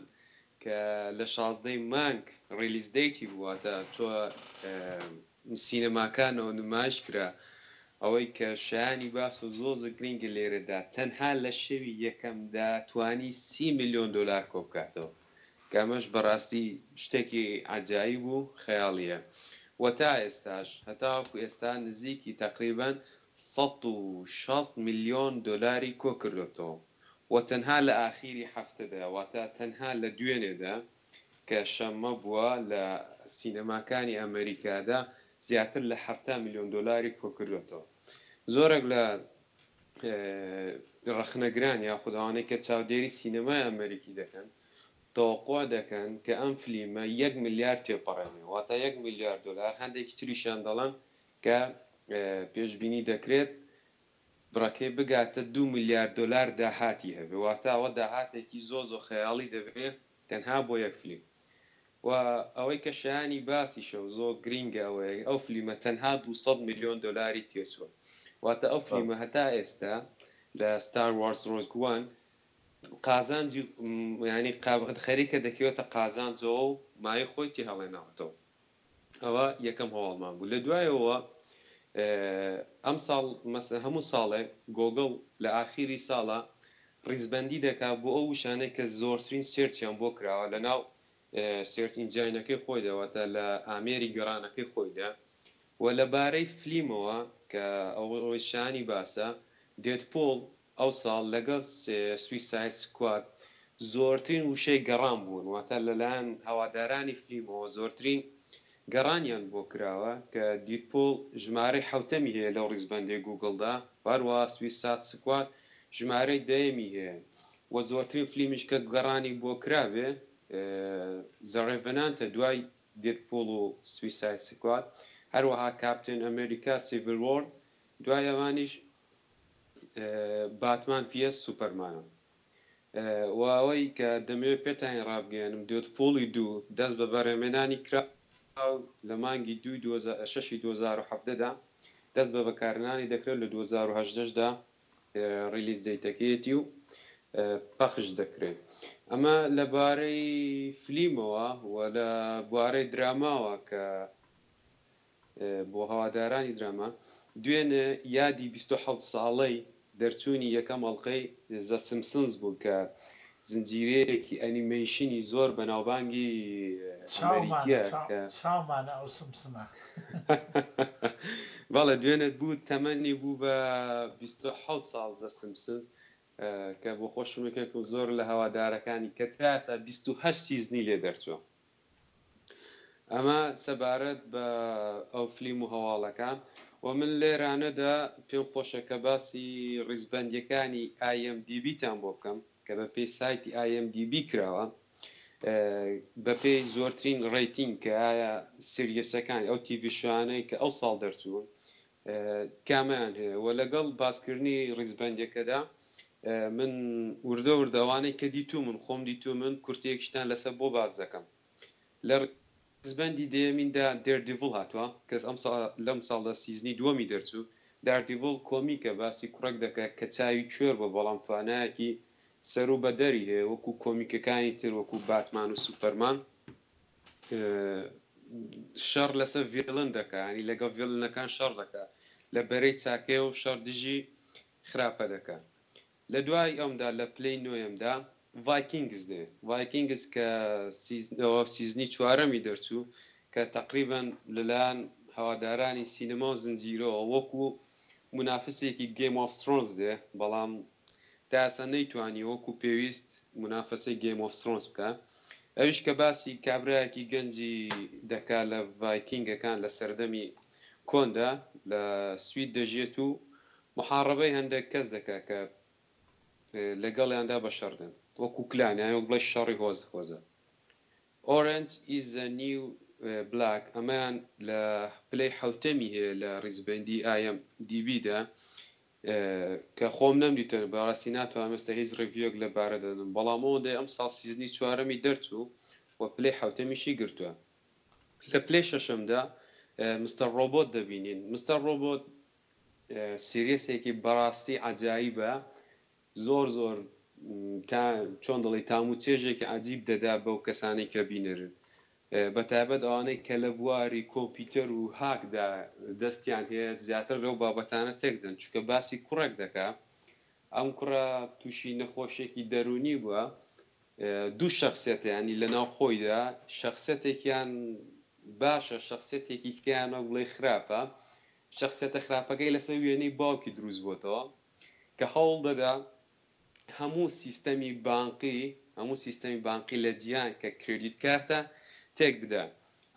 Speaker 4: کە لە شازدەی مانگ ڕیلیز دەیتی بوو واتە چوە سینەماکانەوە نمایش کرا ئەوەی کە شایانی باس و زۆ زر گرینگە لێرەدا تەنها لە شەوی یەکەم دا توانی سی ملیۆن دۆلار کۆ بکاتەوە کە ئەمەش بە راستی شتێکی عەجایب و خەیاڵیە و تا ئێستاش هەتاوەکو ئێستا نزیکی تەقریبەن سەد و شەست ملیۆن دۆلاری کۆ کردۆتەوە و تەنها لە ئاخیری هەفتەدا واتە تەنها لە دوێنێدا کە شەممە بووە، لە سینەماکانی ئەمەریکادا زیاتر لە حەفتا ملیۆن دۆلاری کۆکردووەتەوە. زۆرێک لە رەخنەگران یاخود ئەوانەی کە چاودێری سینەمای ئەمەریکی دەکەن، تەوەقوع دەکەن کە ئەم فلیمە یەک ملیار تێپەڕێنێ، واتە یەک ملیار دۆلار، هەندێکی تریشیان دەڵێن کە پێشبینی دەکرێت بڕەکەی بگاتە دوو ملیار دۆلار داهاتی هەبێ واتە ئەوە داهاتێکی زۆر زۆر خەیاڵی دەبێ تەنها بۆ یەک فلیم و ئەوەی کە شایانی باسیشە و زۆر گرینگە ئەوەیە ئەو فلیمە تەنها دوو سەد ملیۆن دۆلاری تێچووە واتە ئەو فلیمە هەتا ئێستا لە ستار وارس ڕۆگ وان قازانجی یانی خەریکە دەکەوێتە قازانجەوە و ماوی خۆی تێهەڵێناوەتەوە. ئەوە یەکەم هەواڵمان بوو. لە دوایەوە ئەمساڵ مەسە هەموو ساڵێ گۆگڵ لە ئاخیری ساڵا ڕیزبەندی دەکا بۆ ئەو وشانەی کە زۆرترین سێرچیان بۆ کراوە لە ناو سێرچ ئینجاینەکەی خۆیدا واتە لە ئامێری گەڕانەکەی خۆیدا و لە بارەی فلیمەوە کە ئەوە شایانی باسە دێدپوڵ ئەوساڵ لەگەڵ سویساید سکواد زۆرترین وشەی گەڕان بوون، واتە لەلایەن هەوادارانی فلیمەوە زۆرترین گەڕانیان بۆ کراوە، کە دیدپوڵ ژمارەی حەوتەمی هەیە لەو ڕیزبەندەی گووگڵدا، هەروەها سویساد سکواد ژمارەی دەیەمی هەیە و زۆرترین فلیمیش کە گەڕانی بۆ کرابێ زە ڕێڤنانتە دوای دیدپوڵ و سویساید سکواد، هەروەها کاپتن ئەمەریکا سیڤل وۆر دوای ئەوانیش باتمان پیس سوپەرمانە. و ئەوەی کە دەمەوێت پێتانی ڕابگەیەنم دێدپوڵی دوو دەست بە بەرهەمێنانی کرا و لە مانگی دووی دوو هەزار و شەش ی دوو هەزار و حەڤدە دا دەست بە بەکارهێنانی دەکرێت و لە دوو هەزار و هەژدە ش دا ڕیلیس دەیتەکەیەتی و پەخش دەکرێت ئەمە لە بارەی فلیمەوە و لە بوارەی دراماوە کە بۆ هەوادارانی دراما دوێنێ یادی بیست و حەوت ساڵەی دەرچوونی یەکەم ئەڵقەی زە سمسنز بوو کە زنجیرەیەکی ئەنیمەیشنی زۆر بەناوبانگی ئەمەریکیە کە چاومانە ئەو سمسنە. بەڵێ دوێنێ بوو تەمەنی بوو بە بیست و حەوت ساڵ زە سمسنز کە بۆ خۆشم یەکێکم زۆر لە هەوادارەکانی کە تا ئێستا بیست و هەشت سیزنی لێ دەرچووە. ئەمە سەبارەت بە ئەو فلیم و هەواڵەکان و من لێرانەدا پێم خۆشە کە باسی ڕیزبەندیەکانی ئای ئێم دی بی تان بۆ بکەم کە بە پێی سایتی ئای ئێم دی بی کراوە بە پێی زۆرترین ڕەیتینگ کە ئایا سیریەسەکانی ئەو تیڤی شۆیانەی کە ئەو ساڵ دەرچوون کامەیان هەیە وە لەگەڵ باسکردنی ڕیزبەندێکەدا من وردە وردە ئەوانەی کە دیتوومن خۆم دیتوومن کورتەیەکیشتان لەسەر بۆ باس دەکەم لە ڕیزبەندی دەیەمیندا دێردیڤڵ هاتووە کە ئەم ساڵ لەم ساڵدا سیزنی دووەمی دەرچوو داردیڤڵ کۆمیکە باسی کوڕێک دەکات کە چاوی کوێر بووە بەڵام توانایەکی سەروو بەدەری هەیە وەکوو کۆمیکەکانی تر وەکوو باتمان و سوپەرمان شەڕ لەسەر ڤیڵن دەکا یانی لەگەڵ ڤیڵنەکان شەڕ دەکا لە بەرەی چاکەیەوە شەڕ دژی خراپە دەکا لە دوای ئەومدا لە پلەی نۆیەمدا ڤایکینگس دێ ڤایکینگس کە سیزنەوە سیزنی چوارەمی دەرچوو کە تەقریبەن لەلایەن هەوادارانی سینەما و زنجیرەوە وەکو منافسێکی گەیم ئۆف سڕۆنس دێ بەڵام تا ئێستا نەیتوانیوە وەکو پێویست مونافەسەی گەیم ئۆف سرۆنس بکا ئەویش کە باسی کابرایەکی گەنجی دەکا لە ڤایکینگەکان لە سەردەمی کۆندا لە سوید دەژیەت و موحاڕەبەی هەندەک کەس دەکا کە لەگەڵیاندا بە شەڕ دەن وەکو کلان یان وەک بڵێی شەڕی هۆز هۆزە Orange is the new black ئەمەیان لە پلەی حەوتەمی هەیە لە ڕیزبەندی IMDB دا کە خۆم نەمدیتن بەڕاستی ناتوانم ئێستا هیچ ڕیڤیوێک لە بارە دەنم بەڵام ئەوەندەی ئەمساڵ سیزنی چوارەمی دەرچوو و پلەی حەوتەمیشی گرتوە لە پلەی شەشەمدا مستەر ڕۆبۆت دەبینین مستەر ڕۆبۆت سیریەسێکی بەڕاستی عەجایبە زۆر زۆر تا چۆن دەڵێی تام و چێژێکی عەجیب دەدا بەو کەسانەی کە بینەرن بە تایبەت ئەوانەی کە لە بواری کۆمپیوتەر و هاک دا دەستیان هەیە زیاتر لەو بابەتانە تێک دەن چونکە باسی کوڕێک دەکا ئەم کوڕە تووشی نەخۆشیەکی دەروونی بووە دوو شەخسیەتە یانی لە ناو خۆیدا شەخسیەتێکیان باشە شەخسیەتێکی کەیان وەک بڵێ خراپە شەخسیەتە خراپەکەی لەسەر وێنەی باوکی دروست بۆتەوە کە هەوڵ دەدا هەموو سیستەمی بانقی هەموو سیستەمی بانقی لە جیهان کە کریدیت کارتە تێک بدا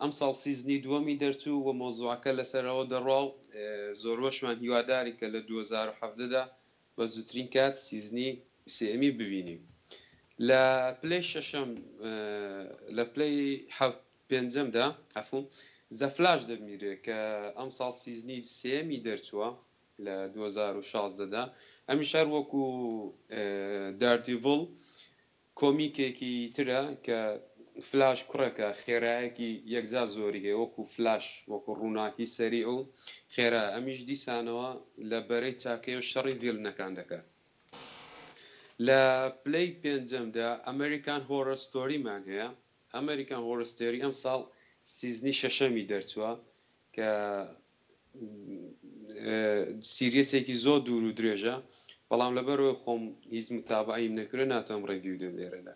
Speaker 4: ئەمساڵ سیزنی دووەمی دەرچوو و مەوزوعەکە لەسەر ئەوە دەڕوا و زۆربەشمان هیوادارین کە لە دوو هەزار و حەڤدە دا بە زووترین کات سیزنی سێیەمی ببینین لە پلەی شەشەم لە پلەی حەوت پێنجەم دا عەفوو زە فلاش دەبینرێ کە ئەمساڵ سیزنی سێیەمی دەرچووە لە دوو هەزار و شازدە دا ئەمیش هەر وەکو داردیڤڵ کۆمیکێکی ترە کە فلاش کوڕێکە خێرایەکی یەکجار زۆری هەیە وەکو فلاش وەکو ڕووناکی سەریع و خێرا ئەمیش دیسانەوە لە بەرەی چاکەیەوە شەڕی ڤیلنەکان دەکا لە پلەی پێنجەم دا ئەمەریکان هۆڕەر ستۆریمان هەیە ئەمەریکان هۆرۆر ستۆری ئەمساڵ سیزنی شەشەمی دەرچووە کە سیریەسێکی زۆر دوور و درێژە بەڵام لەبەرەوەی خۆم هیچ متابەعەیم نەکردوە ناتوانم ڕیڤیو دەم لێرەدا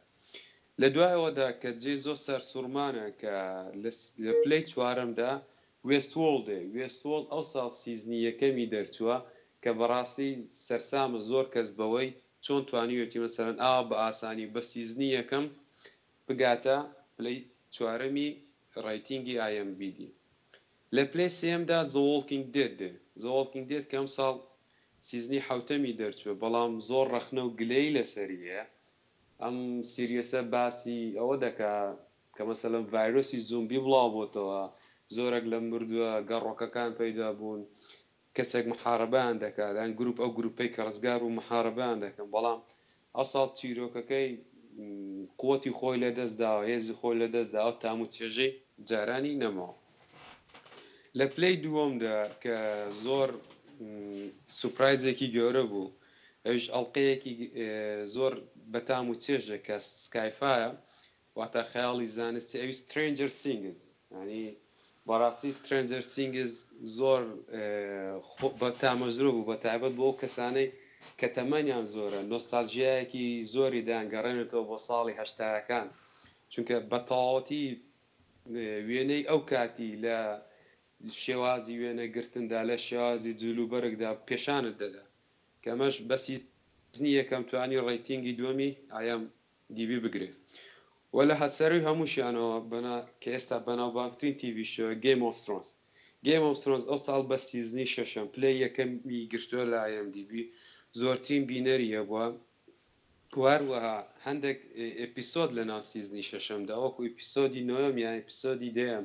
Speaker 4: لە دوای ئەوەدا کە جێ زۆر سەرسوڕمانە کە لە پلەی چوارەمدا وێست وۆڵ دێ وێست وۆڵ ئەوساڵ سیزنی یەکەمی دەرچووە کە بەڕاستی سەرسامە زۆر کەس بەوەی چۆن توانیوێتی مەسەلەن ئاوا بە ئاسانی بە سیزنی یەکەم بگاتە پلەی چوارەمی ڕەیتینگی ئای ئێم بی دی. لە پلەی سێیەمدا زە وۆڵکینگ دێد دێ، زە وۆڵکینگ دێد کە ئەمساڵ سیزنی حەوتەمی دەرچووە بەڵام زۆر ڕەخنە و گلەیی لەسەری هەیە، ئەم سیریەسە باسی ئەوە دەکا کە مەسەلەن ڤایرۆسی زۆمبی بڵاوبۆتەوە، زۆرێک لە مردووە گەڕۆکەکان پەیدا بوون، کەسێک محارەبەیان دەکات یان گروپ ئەو گروپەی کە ڕزگار بوو محارەبەیان دەکەن بەڵام ئەسەد چیرۆکەکەی قوتی خۆی لەدەست داوە هێزی خۆی لەدەست داوە تام و چێژەی جارانی نەماوە لە پلەی دووەمدا کە زۆر سوپرایزێکی گەورە بوو ئەویش ئەڵقەیەکی زۆر بەتام و چێژێک کە سکایفایە واتا خەیاڵی زانستی ئەوی سترێنجەر سینگز یانی بەڕاستی سترێنجەر سینگز زۆر بە تامەزرۆ بوو بە تایبەت بۆ ئەو کەسانەی کە تەمەنیان زۆرە نۆستالژیایەکی زۆری دەیانگەڕێنێتەوە بۆ ساڵی هەشتاکان چونکە بە تەواوەتی وێنەی ئەو کاتی لە شێوازی وێنە گرتندا لە شێوازی جل و بەرگدا پێشانت دەدا کەمەش بەسی سیزنی یەکەم توانی ڕەیتینگی دووەمی ئایەم دیبی بگرێ وە لە هەسەروی هەمووشیانەوە بەنا کە ئێستا بەناوبانگترین تیڤی شۆیە گەیم ئۆف سرۆنس گەیم ئۆف سرۆنس ئەو ساڵ بە سیزنی شەشەم پلەی یەکەمی گرتوە لە ئای ئێم دی بی زۆرترین بینەری هەبوە وە هەروەها هەندێک ئێپیسۆد لە ناو سیزنی شەشەمدا وەکو ئیپیسۆدی نۆیەم یان ئیپیسۆدی دەیەم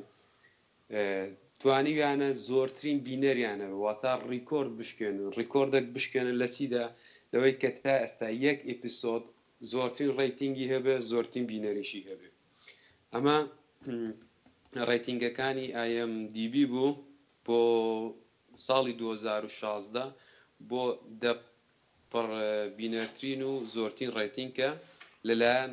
Speaker 4: توانیویانە زۆرترین بینەریان هەبێ واتا ڕیکۆرد بشکێنن ڕیکۆردێک بشکێنن لە چیدا لەوەی کە تا ئێستا یەک ئێپیسۆد زۆرترین ڕەیتینگی هەبێ زۆرترین بینەریشی هەبێ ئەمە ڕەیتینگەکانی IMDB بوو بۆ ساڵی دوو هەزار و شازدە بۆ دە پڕ بینەرترین و زۆرترین ڕەیتینکە لەلایەن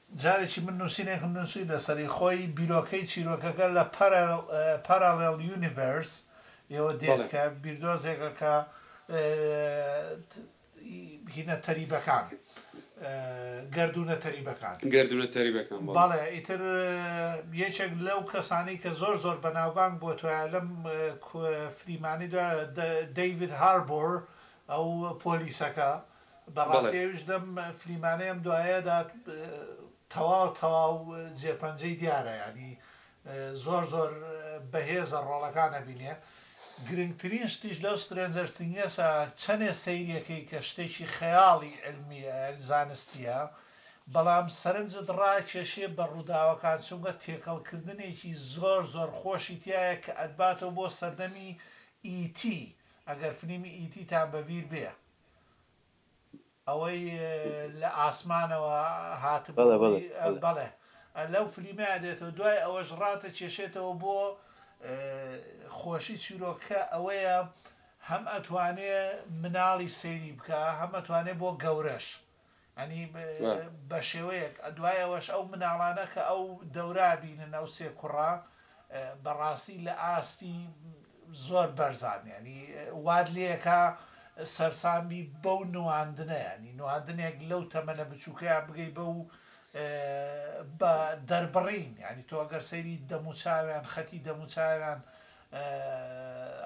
Speaker 1: جارێکی من نووسینێکم نووسی لەسەری خۆی بیرۆکەی چیرۆکەکە لە Parallel Universe یەوە دێت کە بیردۆزێکە کە هینە تەریبەکان گەردوونە تەریبەکان
Speaker 4: گەردوونە تەریبەکان
Speaker 1: بەڵێ ئیتر یەکێک لەو کەسانی کە زۆر زۆر بەناوبانگ بۆ توایە لەم فریمانی دەیڤید هاربۆر ئەو پۆلیسەکە بەڕاستی بەڵێ. ئەویش لەم فلیمانەی ئەم دوایەدا تەواو تەواو جێ پەنجەی دیارە یانی زۆر زۆر بەهێزە ڕۆڵەکان ئەبینێ گرنگترین شتیش لەو سترێنجەر ثینگسە چەنێ سەیری ئەکەی کە شتێکی خەیاڵی علمیە یانی زانستیە بەڵام سەرنجت ڕاکێشێ بە ڕوداوەکان چونکە تێکەڵ کردنێکی زۆر زۆر خۆشی تیایە کە ئەتباتەوە بۆ سەردەمی ئی تی ئەگەر فلیمی ئی تی تان بەبیر بێ. ئەوەی لە ئاسمانەوە هاتبوو بەڵێ بەڵێ بەڵێ بەڵێ لەو فلیمەیا دێتەوە دوای ئەوەش ڕاتە کێشێتەوە بۆ خۆشی چیرۆکە ئەوەیە هەم ئەتوانێ مناڵی سەیری بکە هەم ئەتوانێ بۆ گەورەش یانی بە شێوەیەک دوای ئەوەش ئەو مناڵانە کە ئەو دەورا بینن ئەو سێ کوڕە بەڕاستی لە ئاستی زۆر بەرزان ینی واد لەکە سەرسامی بەو نواندنەیانی نواندنێک لەو تەمەە بچووکەیە بگەی بە و بە دەربڕین ینی تۆ ئەگەر سەیری دەموچاویان خەتی دەموچاویان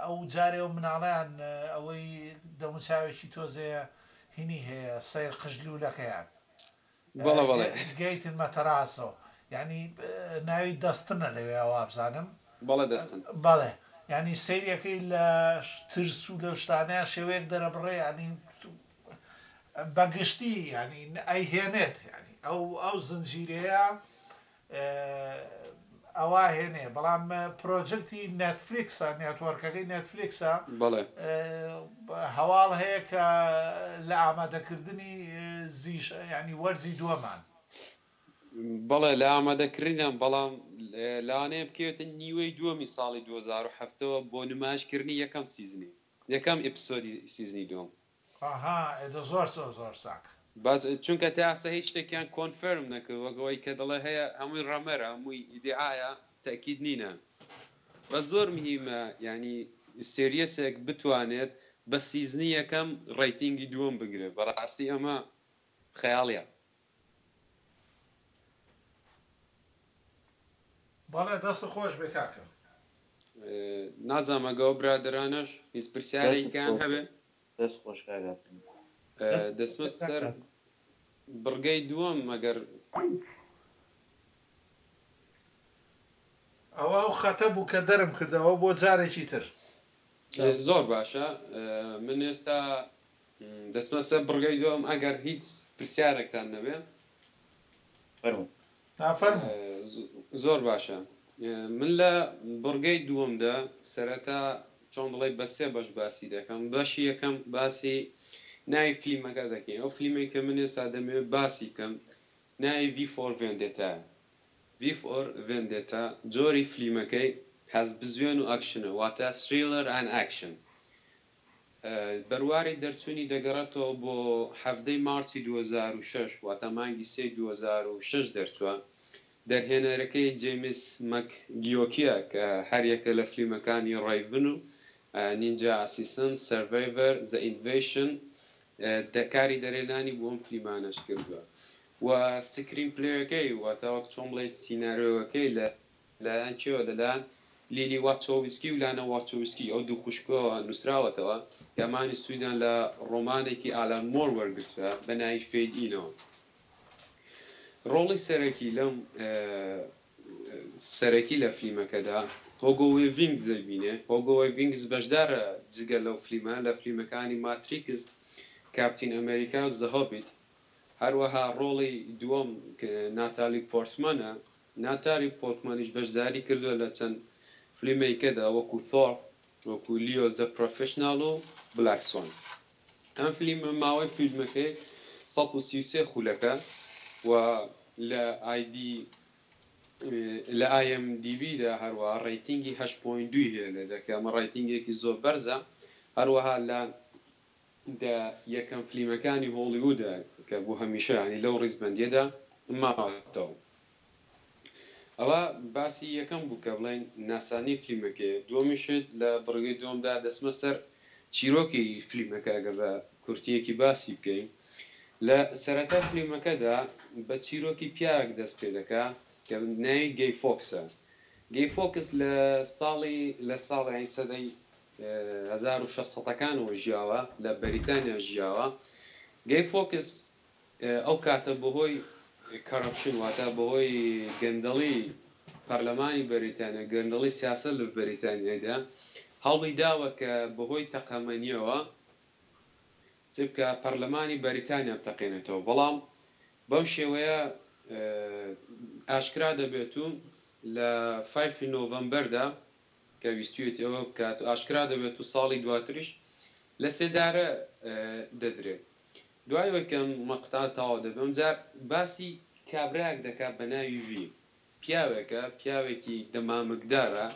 Speaker 1: ئەو جارێ و مناڵیان ئەوەی دەموچاوێکی تۆزەیە هینی هەیە سەیر قژ لولەکەیان. بەڵێ بەڵێ. گەیتن مەتەراسۆ یانی ناوی دەستنە لەوێ وابزانم.
Speaker 4: بەڵێ دەستن.
Speaker 1: بەڵێ یانی سەیرەکەی لە ترس و لەو شتانەیان شێوەیەک دەرەبڕێ یانی بەگشتی یانی ئەیهێنێت یانی ئەو ئەو زنجیرەیە ئەوا هێنێ بەڵام پرۆجکتی نێتفلیکسە نێتۆرکەکەی نێتفلیکسە هەواڵ هەیە کە لە ئامادەکردنی زیش ینی وەرزی دووەمان.
Speaker 4: بەڵێ لە ئامادەکردنیدان بەڵام لەوانەیە بکەوێتە نیوەی دووەمی ساڵی دوو هەزار و حەڤدەوە بۆ نمایشکردنی یەکەم سیزنی یەکەم ئیپسۆدی سیزنی دووەم.
Speaker 1: ئاها ئێدە زۆر سۆ زۆر ساک.
Speaker 4: بەس چونکە تائێستا هیچ شتێکیان کۆنفێرم نەکرد وەک ئەوەی کە دەڵێ هەیە هەمووی ڕەمەرە هەمووی ئیدعایە تەئکید نینە بەس زۆر مهیمە یانی سێریەسێک بتوانێت بە سیزنی یەکەم ڕەیتینگی دووەم بگرێت بەڕاستی ئەمە خەیاڵیە.
Speaker 1: بەڵێ دەست خۆش بێ کاکە.
Speaker 4: نازانم ئەگە ئەو برادەرانەش هیچ پرسیارێکیان هەبێ.
Speaker 2: دەست خۆش
Speaker 4: کاک ئافرەم. دەچمە سەر بڕگەی دووەم ئەگەر.
Speaker 1: ئەوە ئەو خەتە بوو کە دەرم کردەوە بۆ جارێکی تر.
Speaker 4: زۆر باشە من ئێستا دەچمە سەر بڕگەی دووەم ئەگەر هیچ پرسیارێکتان نەبێ. فەرموو. نا فەرموو. زۆر باشە من لە بڕگەی دووەمدا سەرەتا چۆن بڵێی بە سێ بەش باسی دەکەم بەشی یەکەم باسی ناوی فلیمەکە دەکەین ئەو فلیمەی کە من ئێستا دەمەوێت باسی بکەم ناوی ڤی فۆر ڤێندێتایە ڤی فۆر ڤێندێتا جۆری فلیمەکەی هەست بزوێن و ئەکشنە واتە سریلەر ئەن ئەکشن بەرواری دەرچوونی دەگەڕێتەوە بۆ حەڤدەی مارچی دوو هەزار و شەش واتە مانگی سێی دوو هەزار و شەش دەرچووە، دەرهێنەرەکەی جەیمس مەک گیۆکیە کە هەریەکە لە فلیمەکانی ڕەیڤن و نینجا ئاسیسن، سەرڤەیڤەر، زە ئینڤەیشن دە کاری دەرهێنانی بۆ ئەم فلیمانەش کردووە و سکرین پلەیەکەی واتە وەک چۆن بڵێی سینارێۆکەی لە. لەلایەن کێوە؟ لەلایەن لیلی واچۆوسکی و لانا واچۆوسکی، ئەو دوو خوشکەوە نووسراوەتەوە، کە ئەمانیش سوودیان لە ڕۆمانێکی ئالان مۆر وەرگرتووە بە ناوی فەید ئینەوە. ڕۆڵی سەرەکی لەم سەرەکی لە فلیمەکەدا هۆگۆ وێڤینگز دەبینێ، هۆگۆ وێڤینگز بەشدارە جگە لەو فلیمە لە فلیمەکانی ماتریکس، کاپتین ئەمەریکا و زە هۆبیت، هەروەها ڕۆڵی دووەم ناتالی پۆرتمەنە. ناتالی پۆرتمانیش بەشداری کردووە لە چەند فلیمێکدا وەکو ثۆر، وەکو لیۆ زە پرۆفیشناڵ و بلاک سوان. ئەم فلیمە ماوەی فیلمەکەی سەد و سی و سێ خولەکە و لە ئای ئێم دی بیدا هەروەها ڕەیتینگی هەشت پۆینت دوو ی هەیە لە دە کە ئەمە ڕەیتینگێکی زۆر بەرزە هەروەها لە دە یەکەم فلیمەکانی هۆڵیوودە کە بۆ هەمیشە یانی لەو ڕیزبەندیەدا ماوەتەوە ئەوە باسی یەکەم بوو کە بڵێن ناسانی فلیمەکەیە دووەمین شت لە بڕگەی دووەمدا دەچمە سەر چیرۆکی فلیمەکە ئەگەر بە کورتیەکی باسی بکەین لە سەرەتای فلیمەکەدا بە چیرۆکی پیاوێک دەست پێ دەکا کە ناوی گەی فۆکسە گەی فۆکس لە ساڵی لە ساڵی یانی سەدەی هەزار و شەش سەدەکانەوە ژیاوە لە بەریتانیا ژیاوە گەی فۆکس ئەو کاتە بەهۆی کەڕەپشن واتە بەهۆی گەندەڵی پەرلەمانی بەریتانیا گەندەڵی سیاسەت لە بەریتانیایدا هەوڵی داوە کە بەهۆی تەقەمەنیەوە چ بکا پەرلەمانی بەریتانیا بتەقێنێتەوە بەڵام بەم شێوەیە ئاشکرا دەبێت و لە فایفی نۆڤەمبەردا کە ویستویەتی ئەوە بکات و ئاشکرا دەبێت و ساڵی دواتریش لە سێدارە دەدرێت. دوای ئەوەی کە ئەم مەقتەعە تەواو دەبێت، ئەم جار باسی کابرایەک دەکات بە ناوی ڤی. پیاوێکە، پیاوێکی دەمامکدارە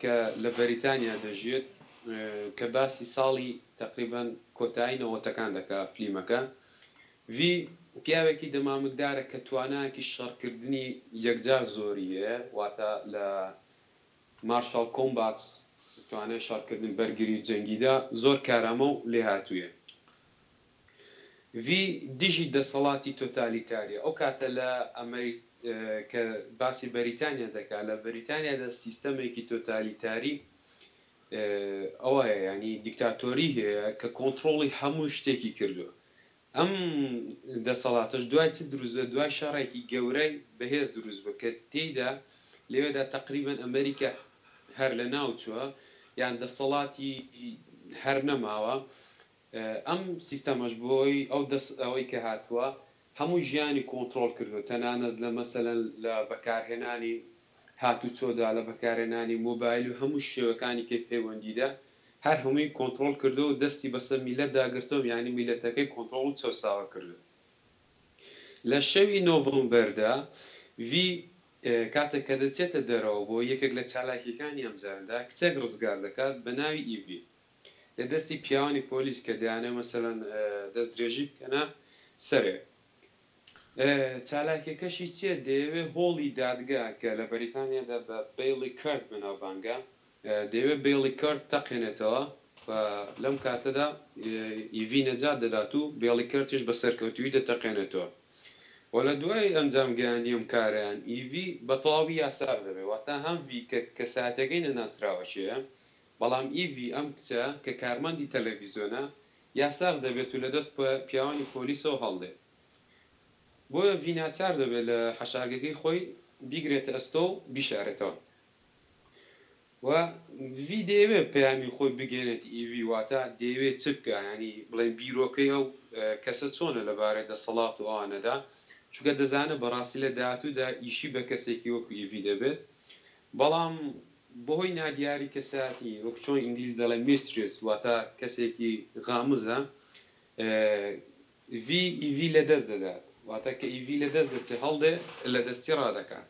Speaker 4: کە لە بەریتانیا دەژیێت کە باسی ساڵی تەقریبەن کۆتایی نەوەتەکان دەکات فلیمەکە ڤی، پیاوێکی دەمامکدارە کە توانایەکی شەڕکردنی یەکجار زۆری هەیە، واتە لە مارشاڵ کۆمباتس، توانای شەڕکردن، بەرگری و جەنگیدا زۆر کارامە و لێهاتوویە. ڤی دژی دەسەڵاتی تۆتالیتاریە، ئەو کاتە لە ئەمەری کە باسی بەریتانیا دەکات، لە بەریتانیادا سیستەمێکی تۆتالیتاری ئەوەیە، یانی دیکتاتۆری هەیە کە کۆنتڕۆڵی هەموو شتێکی کردووە. ئەم دەسەڵاتەش دوای چ دروست بێت دوای شەڕێکی گەورەی بەهێز دروست بوو کە تێیدا لەوێدا تەقریبەن ئەمەریکا هەر لە ناو چووە یان دەسەڵاتی هەر نەماوە ئەم سیستەمەش بۆی ئەو دەست ئەوەی کە هاتووە هەموو ژیانی کۆنترۆل کردوە تەنانەت لە مەسەلەن لە بەکارهێنانی هاتوو چۆدا لە بەکارێنانی مۆبایل و هەموو شێوەکانی کە پەیوەندیدە هەر هەمووی کۆنتڕۆڵ کردووە و دەستی بەسەر میللەتدا گرتووە یانی میللەتەکەی کۆنتڕۆڵ و چەوساوە کردووە. لە شەوی نۆڤەمبەردا ڤی کاتێک کە دەچێتە دەرەوە بۆ یەکێک لە چالاکییەکانی ئەم جارەدا کچێک ڕزگار دەکات بە ناوی ئیڤی لە دەستی پیاوانی پۆلیس کە دەیانەوێت مەسەلەن دەستدرێژی بکەنە سەرێ. چالاکییەکەشی چییە؟ دەیەوێت هۆڵی دادگا کە لە بەریتانیادا بە بەیڵی کارت بەناوبانگە، دەیەوێت بێڵی کەرت تەقێنێتەوە و لەم کاتەدا ئیڤی نەجات دەدات و بێڵی کەرتیش بە سەرکەوتوویی دەتەقێنێتەوە و لە دوای ئەنجام گەیاندنی ئەم کارەیان ئیڤی بە تەواوی یاساغ دەبێت واتە هەمڤی کە کەسایەتیەکەی نەناسراوە کێیە بەڵام ئیڤی ئەم کچە کە کارمەندی تەلەڤیزۆنە یاساغ دەبێت و لە دەست پیاوانی پۆلیسەوە هەڵدێت بۆیە ڤی ناچار دەبێت لە حەشارگەکەی خۆی بیگرێتە ئەستۆ و بیشارێتەوە. و ڤی دەیەوێت پەیامی خۆی بگەیەنێت ئیڤی واتا دەیەوێت چ بکا یانی بڵێن بیرۆکەی ئەو کەسە چۆنە لە بارەی دەسەڵات و ئەوانەدا چونکە دەزانێت بەڕاستی لە داهاتوودا ئیشی بە کەسێکی وەکو ئیڤی دەبێت بەڵام بەهۆی نادیاری کەسایەتی وەک چۆن ئینگلیز دەڵێ میستریس واتا کەسێکی غامزە ڤی ئیڤی لە دەست دەدات واتا کە ئیڤی لە دەست دەچێت هەڵدێ لە دەستی ڕادەکات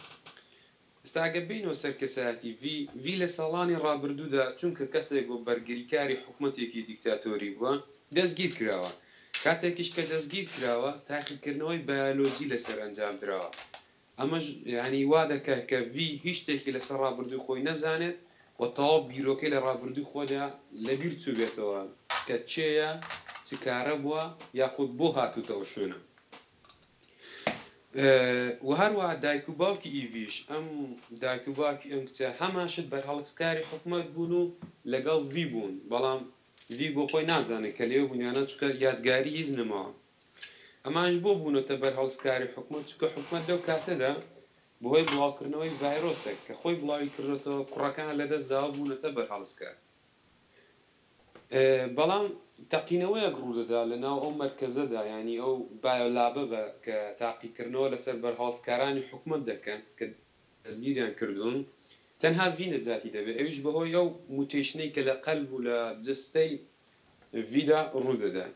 Speaker 4: ئێستا ئەگەر بێینەوە سەر کەسایەتی ڤی، ڤی لە ساڵانی ڕابردوودا چونکە کەسێک بووە بەرگریکاری حکومەتێکی دیکتاتۆری بووە، دەستگیر کراوە. کاتێکیش کە دەستگیر کراوە، تاقیکردنەوەی بایۆلۆجی لەسەر ئەنجام دراوە. ئەمەش یانی وا دەکات کە ڤی هیچ شتێکی لەسەر ڕابردووی خۆی نەزانێت و تەواو بیرۆکەی لە ڕابردووی خۆیدا لە بیر چووبێتەوە کە کێیە، چ کارە بووە یاخود بۆ هاتووتە ئەو شوێنە. و هەروەها دایک و باوکی ئیڤیش، ئەم دایک و باوکی ئەم کچە هەمان شت بەرهەڵستکاری حکومەت بوون و لەگەڵ ڤی بوون، بەڵام ڤی بۆ خۆی نازانێت کە لەوێ بوون یان نا چونکە یادگاری هیچ نەماوە. ئەمانیش بۆ بوونەتە بەرهەڵستکاری حکومەت؟ چونکە حکومەت لەو کاتەدا بەهۆی بڵاوکردنەوەی ڤایرۆسێک کە خۆی بڵاوی کردۆتەوە کوڕەکانیان لەدەست داوە بوونەتە بەرهەڵستکار. بەڵام تەقینەوەیەک ڕوودەدا لە ناو ئەو مەرکەزەدا، یانی ئەو بایۆلابە کە تاقیکردنەوە لەسەر بەرهەڵستکارانی حکومەت دەکەن کە دەستگیریان کردوون، تەنها ڤی نەجاتی دەبێت، ئەویش بەهۆی ئەو موتەیشنەی کە لە قەلب و لە جەستەی ڤیدا ڕوودەدا.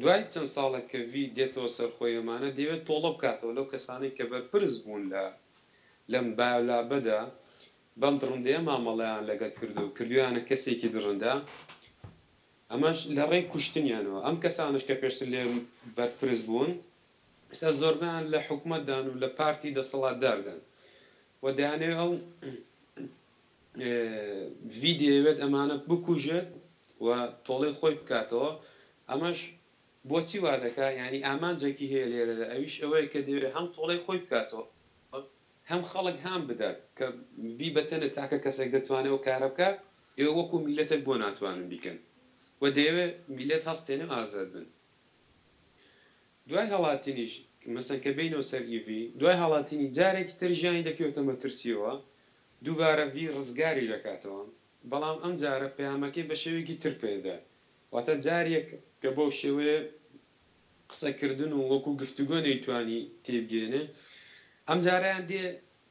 Speaker 4: دوای چەند ساڵێک کە ڤی دێتەوە سەرخۆی ئەمانە، دەیەوێت تۆڵە بکاتەوە لەو کەسانەی کە بەرپرس بوون لە لەم بایۆلابەدا بەم دڕندەیە مامەڵەیان لەگەل کردوە و کردویانە کەسێکی دڕندە ئەمەش لە ڕێی کوشتنیانەوە ئەم کەسانەش کە پێشتر لێ بەرپرس بوون ئیستا زۆربەیان لە حکومەت دان و لە پارتی دەسەڵات دار دان و دەیانەوێت ئەو ڤی دەیەوێت ئەمانە بکوژێت و تۆڵەی خۆی بکاتەوە ئەمەش بۆچی وادەکا یانی ئامانجەکی هەیە لێرەدا ئەویش ئەوەیە کە دەیەوێت هەم تۆڵەی خۆی بکاتەوە هەم خەڵک هان بدات کە ڤی بە تەنت تاکە کەسەک دەتوانێ ئەو کارە بکا ئێوە وەکو میلەتەک بۆ ناتوانن بیکەن و دەیەوێ میلەت هەستێنێ و ئازاد بن دوای هەڵاتنیش مەسەن کە بێینەوە سەر ئی ڤی دوای هەڵاتنی جارێکی تر ژیانی دەکەوێتە مەترسیەوە دووبارە ڤی ڕزگاری دەکاتەوە بەڵام ئەم جارە پەیامەکەی بە شێوەیەکی تر پێدەدات واتە جاریەک کە بەو شێوەیە قسەکردن و وەکو گفتوگۆ نەیتوانی تێیبگەیەنێ ئەم جارەیان دێ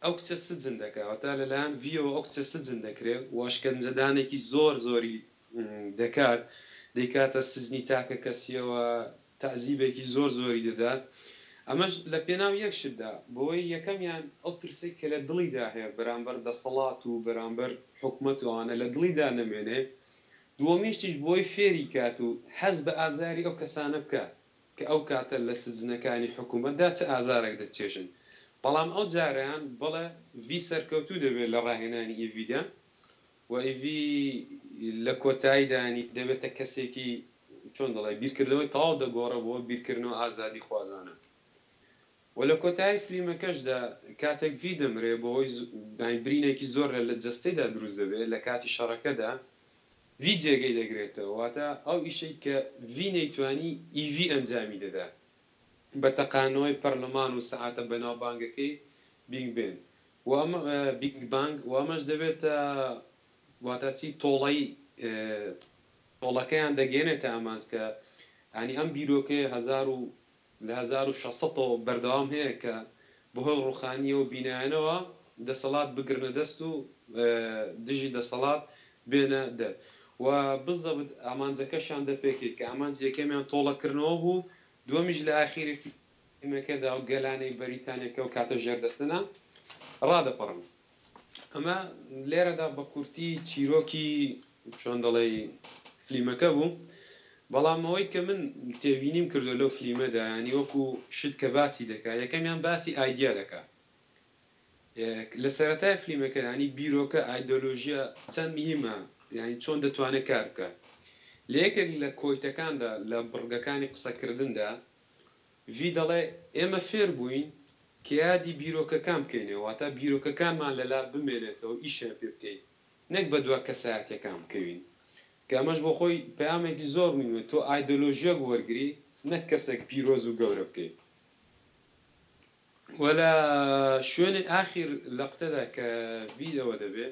Speaker 4: ئەو کچە سجن دەکا واتە لەلایەن ڤیەوە ئەو کچە سجن دەکرێ و ئەشکەنجەدانێکی زۆر زۆری دەکات دەیکاتە سجنی تاکە کەسیەوە تەعزیبێکی زۆر زۆری دەدات ئەمەش لە پێناو یەک شتدا بۆوەی یەکەمیان ئەو ترسەی کە لە دڵیدا هەیە بەرامبەر دەسەڵات و بەرامبەر حکومەت و ئەوانە لە دڵیدا نەمێنێ دووەمیشتیش بۆی فێری کات و حەز بە ئازاری ئەو کەسانە بکا کە ئەو کاتە لە سجنەکانی حکوومەت دا چ ئازارەک دەچێژن. بەڵام ئەو جارەیان بڵێ ڤی سەرکەوتوو دەبێ لە ڕاهێنانی ئیڤی دا و ئیڤی لە کۆتایی دا یانی دەبێتە کەسێکی چۆن دەڵێ بیرکردنەوەی تەواو دەگۆڕێ بۆ بیرکردنەوە ئازادیخوازانە. وە لە کۆتایی فلیمەکەشدا کاتێک ڤی دەمرێ بەهۆی زوو برینێکی زۆر لە لە جەستەیدا دروست دەبێ لە کاتی شەڕەکەدا ڤی جێگەی دەگرێتەوە واتە ئەو ئیشەی کە ڤی نەیتوانی ئیڤی ئەنجامی دەدا بە تەقاندنەوەی پەرلەمان و سەعاتە بەناوبانگەکەی بینگ بێن و ئەمە بینگ بانگ و ئەمەش دەبێتە واتە چی تۆڵەی تۆڵەکەیان دەگەیەنێتە ئامانج کە یانی ئەم دیرۆکەیە هەزار و لە هەزار و شەش سەد ەوە بەردەوام هەیە کە بەهۆی ڕووخانی ئەو بینایانەوە دەسەڵات بگرنە دەست و دژی دەسەڵات بێنە دەر و بزەبت ئامانجەکەشیان دەپێکێ کە ئامانجی یەکەمیان تۆڵەکردنەوە بوو دووەمیش لە ئاخیری فیلمەکەدا ئەو گەلانەی بەریتانیەکە ئەو کاتە ژێردەستنە ڕادەپەڕن. ئەمە لێرەدا بە کورتی چیرۆکی چۆن دەڵێی فلیمەکە بوو، بەڵام ئەوەی کە من تێبینیم کردووە لەو فلیمەدا یانی وەکو شت کە باسی دەکا یەکەمیان باسی ئایدیا دەکا لە سەرەتای فلیمەکەدا یانی بیرۆکە ئایدۆلۆژیا چەند مهیمە یانی چۆن دەتوانێ کار بکا لە یەکێک لە کۆیتەکاندا لە بڕگەکانی قسەکردندا ڤی دەڵێ، ئێمە فێر بووین کە یادی بیرۆکەکان بکەینەوە، واتە بیرۆکەکانمان لە لا بمێنێتەوە و ئیشیان پێ بکەین، نەک بە دوا کەسایەتییەکان بکەوین. کە ئەمەش بۆ خۆی پەیامێکی زۆر مهمە، تۆ ئایدۆلۆژییەک وەرگری، نەک کەسێک پیرۆز و گەورە بکەی. و لە شوێنێ ئاخیر لەقتەدا کە ڤی ئەوە دەبێ،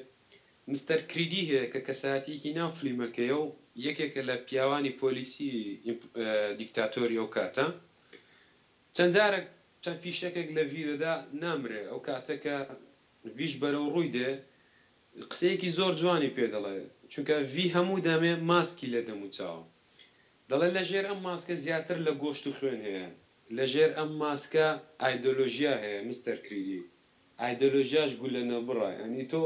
Speaker 4: مستەر کریدی هەیە کە کەسایەتیەکی ناو فلیمەکەیە و یەکێکە لە پیاوانی پۆلیسی دیکتاتۆری ئەو کاتە چەند جارەک چەند فیشەکێک لە ڤی دەدا نامرێ ئەو کاتە کە ڤیش بەرەو ڕووی دێ قسەیەکی زۆر جوانی پێ دەڵێ چونکە ڤی هەموو دەمێ ماسکی لە دەموو چاوە دەڵێ لە ژێر ئەم ماسکە زیاتر لە گۆشت و خوێن هەیە لە ژێر ئەم ماسکە ئایدۆلۆژیا هەیە مستەر کریدی. ئایدۆلۆژیاش گوللە نەبڕە یانی تۆ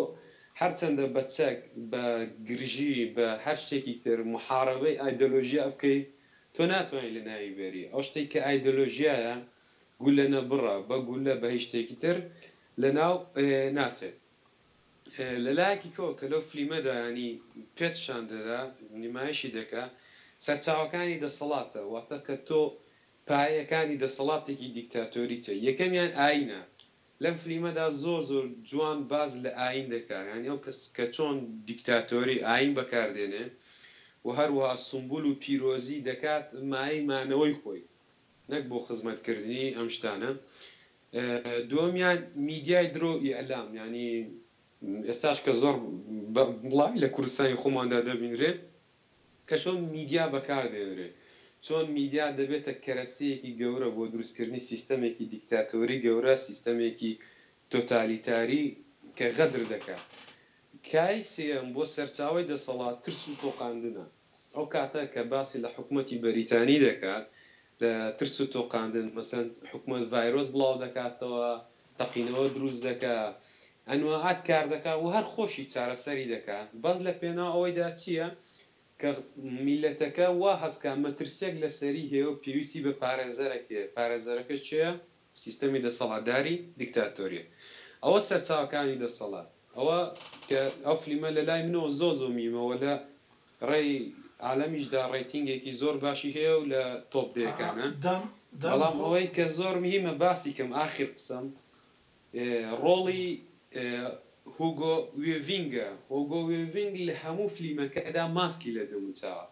Speaker 4: هەرچەندە بە چەک بە گرژی بە هەر شتێکی تر موحارەبەی ئایدۆلۆژیا بکەی تۆ ناتوانی لە ناوی بێری ئەو شتەی کە ئایدۆلۆژیایە گوللە نەبڕە بە گوللە بە هیچ شتێکی تر لە ناو ناچێت لە لایەکی کەوە کە لەو فلیمەدا یانی پێت شان دەدا نمایشی دەکا سەرچاوەکانی دەسەڵاتە واتە کە تۆ پایەکانی دەسەڵاتێکی دیکتاتۆری چیە؟ یەکەمیان ئاینە لەم فلیمەدا زۆر زۆر جوان باس لە ئاین دەکا یانی ئەو کەس کە چۆن دیکتاتۆری ئاین بەکار دێنێ و هەروەها سومبول و پیرۆزی دەکات مایەی مانەوەی خۆی نەک بۆ خزمەت کردنی ئەم شتانە دووەمیان میدیای درۆ و ئیعلام یانی ئێستاش کە زۆر بە بڵاوی لە کوردستانی خۆماندا دەبینرێ کە چۆن میدیا بەکاردێنرێت، چۆن میدیا دەبێتە کەرەستەیەکی گەورە بۆ دروستکردنی سیستەمێکی دیکتاتۆری گەورە، سیستەمێکی تۆتالیتاری کە غەدر دەکات. کای سێیەم بۆ سەرچاوەی دەسەڵات ترس و تۆقاندنە. ئەو کاتە کە باسی لە حکومەتی بەریتانی دەکات لە ترس و تۆقاندن، مەسەن حکومەت ڤایرۆس بڵاودەکاتەوە، تەقینەوە دروست دەکا ئەنواعات کار دەکا و هەر خۆشی چارەسەری دەکا بەس لە پێناو ئەوەیدا چیە کە میلەتەکە وا هەست کا مەترسیەک لەسەری هەیە و پێویستی بە پارێزەرەک هەیە پارێزەرەکە کێیە سیستەمی دەسەڵاتداری دیکتاتۆریە ئەوە سەرچاوەکانی دەسەڵات ئەوە کە ئەو فلیمە لەلای منەوە زۆر زۆر میمە وە لە ڕێی عالەمیشدا ڕەیتینگێکی زۆر باشی هەیە و لە تۆپ دەیەکانە بەڵام ئەوەی کە زۆر مهیمە باسی کەم ئاخیر قسەم ڕۆڵی هوگۆ ویڤینگە هۆگۆ وێڤینگ لە هەموو فلیمەکەدا ماسکی لە دەموچاوە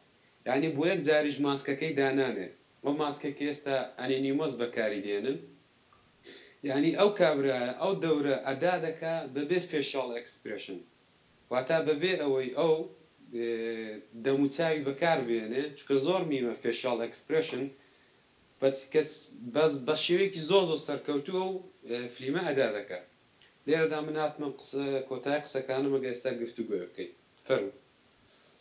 Speaker 4: یانی بۆ یەک جاریش ماسکەکەی دانانێ ئەو ماسکەی کە ئێستا ئەنینیمۆس بەکاری دێنن یانی ئەو کابرایە ئەو دەورە ئەدا دەکا بەبێ فێشاڵ ئێکسپرێشن واتە بەبێ ئەوەی ئەو دەموچاوی بەکار بێنێ چونکە زۆر میمە فێشیاڵ ئێکسپرێشن بەس بە شێوەیەکی زۆر زۆر سەرکەوتوو ئەو فلیمە ئەدا دەکا لێرەدا من هاتمە قسە کۆتای قسەکانم ئەگەر ئێستا گفتوگۆێ بکەین فەرموو.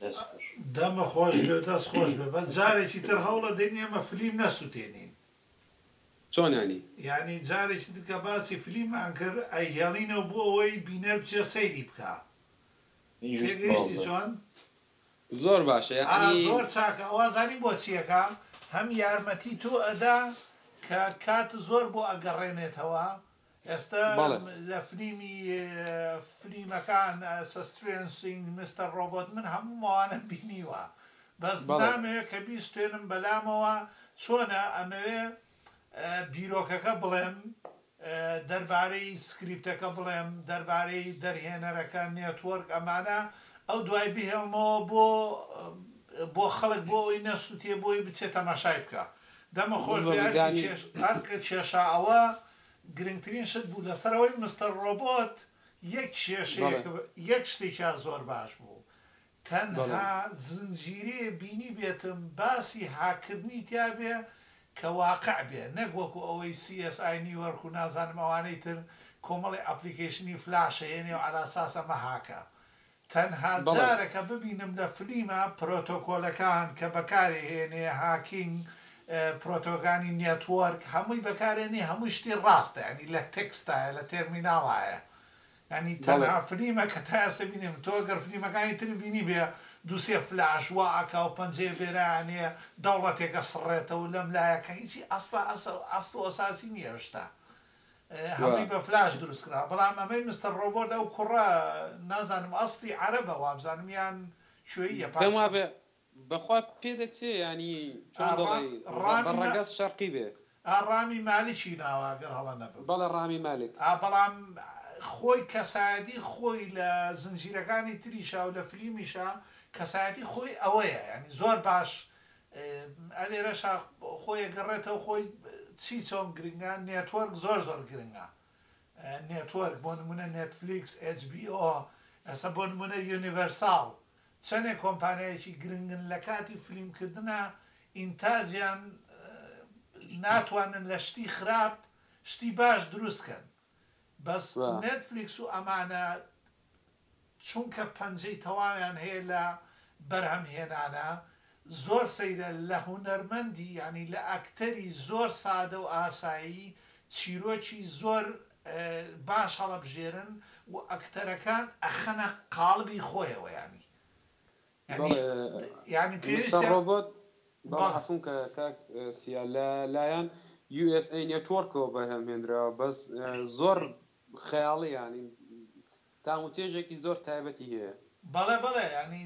Speaker 4: دەست
Speaker 1: خۆش. دەم خۆش بێ و دەست خۆش بێ بەس جارێکی تر هەوڵە دەین ئێمە فلیم نەسوتێنین.
Speaker 4: چۆنانی.
Speaker 1: یانی جارێکی تر کە باسی فلیممان کرد ئەیهێڵینەوە بۆ ئەوەی بینەر بچێ سەیری بکا تێگەیشتی چۆن؟
Speaker 4: زۆر باشە یانی.
Speaker 1: ئا زۆر چاکە ئەوە زانی بۆچی ئەکا هەم یارمەتی تۆ ئەدا کە کاتت زۆر بۆ ئەگەڕێنێتەوە، ئێستا بەڵێ. لە فلیمی فلیمەکان سسترێنج سینگ مستەر ڕۆبۆت من هەمووم ئەوانەم بینیوە بەس بەڵێ. نامەوێ کە بیستێنم بەلامەوە چۆنە ئەمەوێ بیرۆکەکە بڵێم دەربارەی سکریپتەکە بڵێم دەربارەی دەرهێنەرەکە نێتوۆرک ئەمانە ئەو دوای بهێڵمەوە بۆ بۆ خەڵک بۆ ئەوی نەسوتێ بۆی بچێ تەماشای بکا دەمت خۆش بێ ئەژی چێژ. ئەسکە کێشا ئەوە گرنگترین شت بوو لەسەر ئەوەی مستەر ڕۆبۆت یەک کێشەیەک یەک شتێکیان زۆر باش بوو تەنها زنجیرەیە بینیبێتم باسی هاککردنی تیا بێ کە واقع بێ نەک وەکو ئەوەی سی ئێس ئای نیوەرک و نازانم ئەوانەی تر کۆمەڵێ ئەپلیکەیشنی فلاش هەیەنێ و عەلاساس ئەمە هاکە تەنها بەڵێ. جارەکە ببینم لە فلیمە پرۆتۆکۆلەکان کە بەکارێهێنێ هاکینگ پرۆتۆگانی نێتوۆرک هەمووی بەکارێنی هەمووی شتی ڕاستە یانی لە تێکستایە لە تێرمیناڵایە یانی بەڵێ. تەنها فلیمە کە تا ئێستا بینیم تۆ گەر فلیمەکانی تر بینیبێ دوو سێ فلاش وا ئەکا و پەنجەیە بێرە ئەنێ دەوڵەتێک ئەسڕێتەوە لەم لایەکە هیچی ئەسڵا ئەسڵ و ئەساسی نیە ئەو شتە و. هەمووی بە فلاش دروست کرا بەڵام ئەمەی مستەر ڕۆبۆت ئەو کوڕە نازانم ئەسڵی عەرەبە وابزانم یان کوێییە پێم پاکستان.
Speaker 4: وابێ بەخوا پێ دەچێ یانی چۆن ئا را دەڵێی ڕە بە ڕامی ما ڕەگەز شەرقی بێ.
Speaker 1: ئا ڕامی مالکی ناوە ئەگەر هەڵە نەبم.
Speaker 4: بەڵێ ڕامی مالک.
Speaker 1: ئا بەڵام خۆی کەسایەتی خۆی لە زنجیرەکانی تریشا و لە فلیمیشا کەسایەتی خۆی ئەوەیە یانی زۆر باش ئەلێرەشا خۆی ئەگەڕێتەوە خۆی چی چۆن گرنگە نێتوەرک زۆر زۆر گرنگە نێتوەرک بۆ نمونە نێتفلیکس ئێچ بی ئۆ ئێستا بۆ نمونە یونیڤەرساڵ چەنێ کۆمپانیایەکی گرنگن لە کاتی فلیم کردنا ئینتاجیان ناتوانن لە شتی خراپ شتی باش دروست کەن بەس نێتفلیکس و ئەمانە چونکە پەنجەی تەواویان هەیە لە بەرهەم هێنانە زۆر سەیرە لە هونەرمەندی یانی لە ئەکتەری زۆر سادە و ئاسایی چیرۆکی زۆر باش هەڵەبژێرن و ئەکتەرەکان ئەخەنە قاڵبی خۆیەوە یانی
Speaker 4: بەڵێ یانی مستەر پێویستە ڕۆبۆت بەڵێ بەڵێ عەفوم کە کاک سیا لە لایەن USA Network ەوە بەرهەم هێنراوە بەس زۆر خەیاڵی یانی تام و چێژێکی زۆر تایبەتی هەیە.
Speaker 1: بەڵێ بەڵێ یانی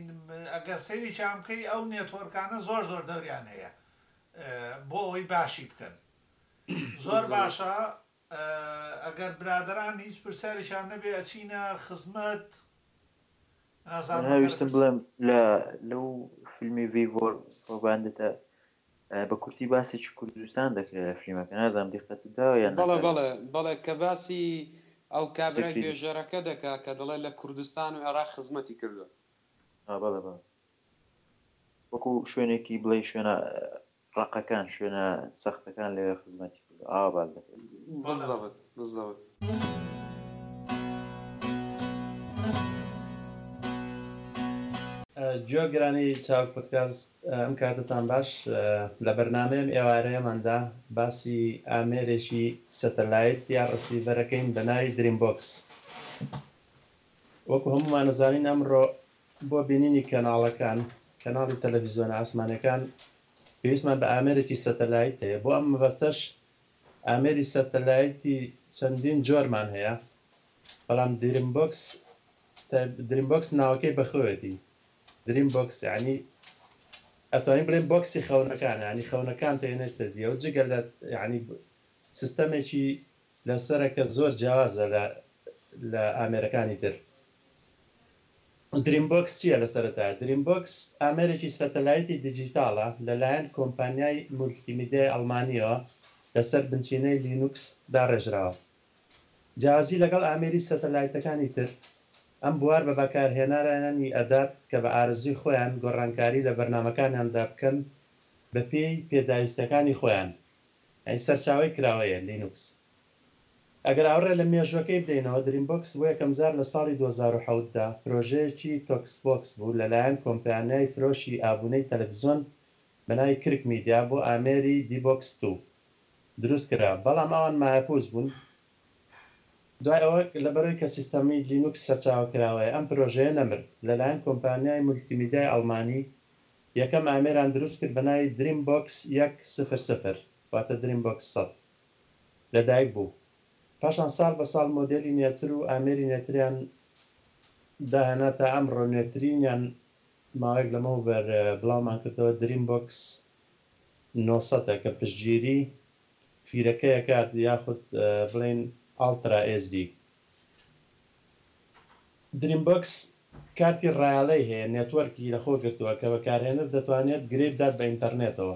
Speaker 1: ئەگەر سەیرێکیان بکەی ئەو نێتۆرکانە زۆر زۆر دەوریان هەیە بۆ ئەوەی باشی بکەن زۆر باشە ئەگەر برادەران هیچ پرسیارێکیان نەبێ ئەچینە خزمەت نازانم ئەگەر
Speaker 2: ویستم پرس بڵێم لە لەو فیلمی ڤیڤۆر پڕۆباندەتە بە کورتی باسێکی کوردستان دەکرێ لە فلیمەکە نازانم دیقەتت داوە یان
Speaker 4: بەڵێ نەداوە. بەڵێ بەڵێ کە باسی ئەو باسێک کابرای فیلم بێژەرەکە دەکا کە دەڵێ لە کوردستان و عێراق خزمەتی کردوە.
Speaker 2: ئا بەڵێ بەڵێ وەکو شوێنێکی بڵێی شوێنە ڕەقەکان شوێنە سەختەکان لەوێ خزمەتی کردوە ئاوا باس دەکرێ.
Speaker 4: بززەبت. بزەوت.
Speaker 3: گوێگرانی چاوگ پۆدکاست ئەم کاتەتان باش لە بەرنامەیەم ئێوارەیەماندا باسی ئامێرێکی سەتەلایت یا ڕسیڤەرەکەین بە ناوی دریم بۆکس وەکو هەموومان ئەزانین ئەمڕۆ بۆ بینینی کەناڵەکان کەناڵی تەلەفیزۆنە ئاسمانیەکان پێویستمان بە ئامێرێکی سەتەلایت هەیە بۆ ئەم مەبەستەش ئامێری سەتەلایتی چەندین جۆرمان هەیە بەڵام دریمبۆکس دریمبۆکس ناوەکەی بەخۆیەتی دریمبۆکس یانی ئەتوانین بڵێن بۆکسی خەونەکان یانی خەونەکان تێنێتە دیەوە جگە لە یانی سیستەمێکی لەسەرە کە زۆر جیاوازە لە لە ئامێرەکانی تر دریمبۆکس چییە؟ لە سەرەتایا دریمبۆکس ئامێرێکی سەتەلایتی دیجیتاڵە لەلایەن کۆمپانیای مولتیمیدیای ئەڵمانییەوە لەسەر بنچینەی لینوکس داڕێژراوە. جیاوازی لەگەڵ ئامێری سەتەلایتەکانی تر، ئەم بوار بە بەکارهێنارانی ئەدات کە بە ئارەزووی خۆیان گۆڕانکاری لە بەرنامەکانیاندا بکەن بەپێی پێداویستییەکانی خۆیان، سەرچاوەی کراوەیە، لینوکس. ئەگەر ئاوڕێ لە مێژووەکەی بدەینەوە، دریم بۆکس بۆ یەکەمجار لە ساڵی دوو هەزار و حەوت دا پرۆژەیەکی تۆکس بۆکس بوو لەلایەن کۆمپیانیای فرۆشی ئابوونەی تەلەفزیۆن بە ناوی کرک میدیا بۆ ئامێری دی بۆکس توو دروست کرا بەڵام ئەوان مایەپووچ بوون دوای ئەوە لەبەرەوەی کە سیستەمی لینوکس سەرچاوە کراوەیە ئەم پرۆژەیە نەمرد لەلایەن کۆمپیانیای مولتی میدیای ئەڵمانی یەکەم ئامێران دروست کرد بە ناوی دریم بۆکس یەک سفر سفر واتە دریم بۆکس سەد لەدایک بوو. پاشان ساڵ بە ساڵ مۆدێلی نوێتر و ئامێری نوێتریان داهێنا تا ئەمڕۆ نوێترینیان ماوەیەک لەمەوبەر بڵاومانکردەوە دریم بۆکس نۆ سەد ە کە پشتگیری فیرەکەی ئەکات یاخود بڵێین ئاڵترا ئێس دی. دریم بۆکس کارتی ڕایەڵەی هەیە نێتوەرکی لەخۆگرتووە کە بەکارهێنەر دەتوانێت گرێی بدات بە ئینتەرنێتەوە.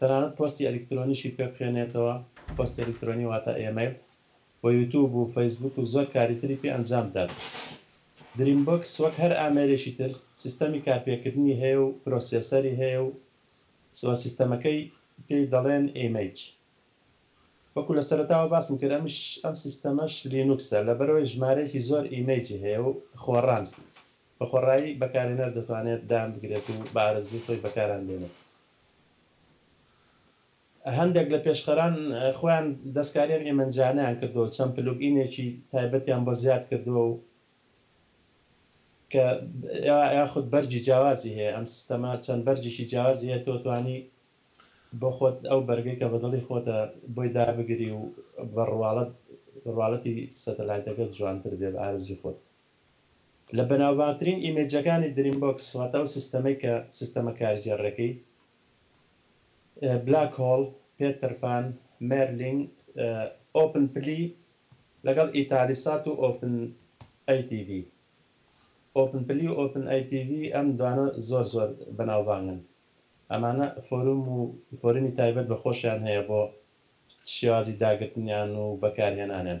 Speaker 3: تەنانەت پۆستی ئەلیکترۆنیشی پێ بخوێنێتەوە، پۆستی ئەلیکترۆنی واتە ئێمەیڵ، و یوتوب و فەیسبووک و زۆر کاری تری پێ ئەنجام بدات. دریم بۆکس وەک هەر ئامێرێکی تر سیستەمی کارپێکردنی هەیە و پرۆسێسەری هەیە و و سیستەمەکەی پێی دەڵێن ئیمەیج. وەکو لە سەرەتاوە باسم کرد ئەمیش ئەم سیستەمەش لینوکسە لەبەرئەوەی ژمارەیەکی زۆر ئیمەیجی هەیە و خۆڕانست. بە خۆڕایی بەکارهێنەر دەتوانێت دان بگرێت و بە ئارەزووی خۆی بەکاران بێنێت. هەندێک لە پێشخەران خۆیان دەستکاریان ئیمەنجانەیان کردووە و چەند پلوگئینێکی تایبەتیان بۆ زیاد کردووە و کە یاخود بەرگی جیاوازی هەیە. ئەم سیستەمە چەند بەرگێکی جیاوازی هەیە تۆ توانی بۆ خۆت ئەو بەرگەی کە بە دڵی خۆتە بۆی دابگری و بە ڕواڵەت ڕواڵەتی سەتەلایتەکەت جوانتر بێ بە ئارەزووی خۆت. لە بەناوبانگترین ئیمێجەکانی دریم بۆکس واتە ئەو سیستەمەی کە سیستەمە کارگێڕرەکەی، بلاک هۆڵ، پێتەر پان، مێرلینگ، ئۆپن پلی لەگەڵ ئیتالیسات و ئۆپن ئەی تی ڤی. ئۆپن پلی و ئۆپن ئەی تی ڤی ئەم دوانە زۆر زۆر بەناوبانگن. ئەمانە فۆروم و فۆرمی تایبەت بە خۆشیان هەیە بۆ شێوازی داگرتنیان و بەکارهێنانیان.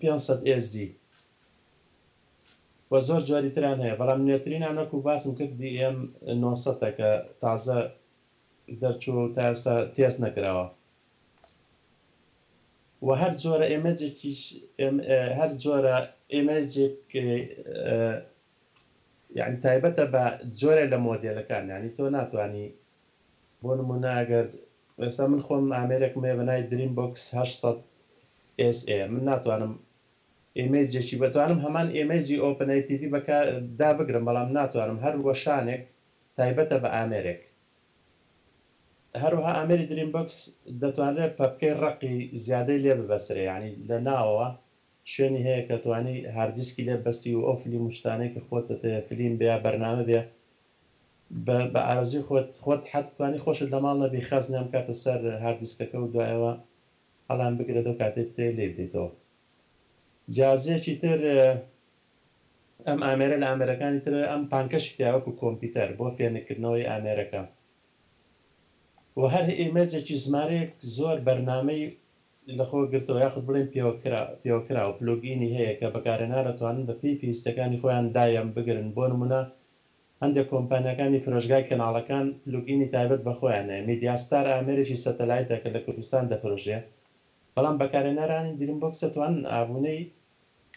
Speaker 3: پێنج سەد HD و زۆر جۆری تریان هەیە بەڵام نوێترینان وەکو باسم کرد DM نۆ سەد ە کە تازە دەرچووە و تا ئێستا تێست نەکراوە و هەر جۆرە ئێمەجێکیش هەر جۆرە ئێمەجێک یانی تایبەتە بە جۆرێ لە مۆدێلەکان یانی تۆ ناتوانی بۆ نموونە ئەگەر ئێستا من خۆم ئامێرێکم هەیە بە ناوی دریم بۆکس هەشت سەد ئێس ئێ من ناتوانم ئێمێجێکی بەتوانم هەمان ئێمێجی ئۆپن ئەی تی ڤی بەکار دابگرم بەڵام ناتوانم هەر وەشانێک تایبەتە بە ئامێرێک هەروەها ئامێری دریم بۆکس دەتوانرێت پەپکەی ڕەقی زیادەی لێ ببەسرێ یانی لە ناوەوە شوێنی هەیە کە توانی هاردیسکی لێ بەستی و ئەو فلیم و شتانەی کە خۆتت هەیە فلیم بێ یا بەرنامە بێ بە ئارەزوی خۆت خۆت حەد بتوانی خۆشت لە ماڵ نەبی خەزنیان بکاتە سەر هارد دیسکەکە و دوایەوە هەڵیان بگرێت و کاتێ بتەوێت لێی بدەیتەوە جیازیەکی تر ئەم ئامێرە لە ئامێرەکانی تر ئەم پانکەشی تیا وەکو کۆمپیوتەر بۆ فێنکردنەوەی ئامێرەکە و هەر ئێمەجێکی زمارێک زۆر بەرنامەی لەخۆ گرتەوە یاخود بڵێین پێوەکرا، پێوەکراو، پلوگئینی هەیە کە بەکارهێنان ئەتوانن بە پێی پێویستیەکانی خۆیان دایەم بگرن بۆ نمونە هەندێک کۆمپانیاکانی فرۆشگای کەناڵەکان پلوگئینی تایبەت بە خۆیان هەیە میدیا ستار ئامێرێکی سەتەلایتە کە لە کوردستان دەفرۆشرێ بەڵام بەکارهێنەرانی دریم بۆکس ئەتوانن ئابونەی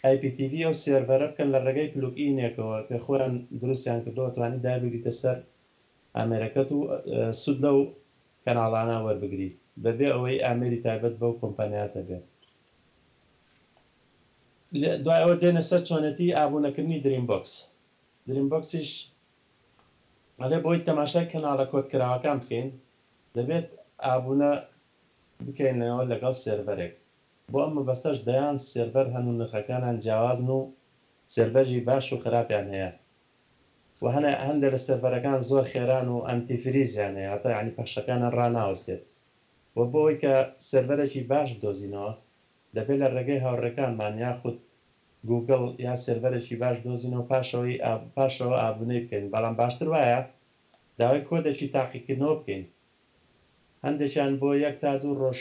Speaker 3: ئای پی تی ڤی ئەو سێرڤەرە بکەن لە ڕێگای پلوگئینێکەوە کە خۆیان دروستیان کردوە ئەتوانی دایبگریتە سەر ئامێرەکەت و سود لەو کەناڵانە وەربگری بەبێ ئەوەی ئامێری تایبەت بەو کۆمپانیاتە بێت دوای ئەوە دێنە سەر چۆنێتی ئابونەکردنی دریم بۆکس دریم بۆکسیش ئەلێ بۆی تەماشای کەناڵە کۆد کراوەکان بکەین دەبێت ئابونە بکەینەوە لەگەڵ سێرڤەرێک بۆ ئەم مەبەستەش دەیان سێرڤەر هەن و نرخەکانیان جیاوازن و سێرڤەری باش و خراپیان هەیە و هەنێ هەندێ لە سێرڤەرەکان زۆر خێران و ئەنتی فریزیان هەیە هەتا یەعنی پەخشەکانیان ڕاناوەستێت و بۆ ئەوەی کە سێرڤەرێکی باش بدۆزینەوە دەبێت لە ڕێگەی هاوڕێکانمان یاخود گووگڵ یا سێرڤەرێکی باش بدۆزینەوە پاش ئەوەی ئا پاش ئەوە ئابونەی بکەین بەڵام باشتر وایە داوای کۆدێکی تاقیکردنەوە بکەین هەندێکیان بۆ یەک تا دوو ڕۆژ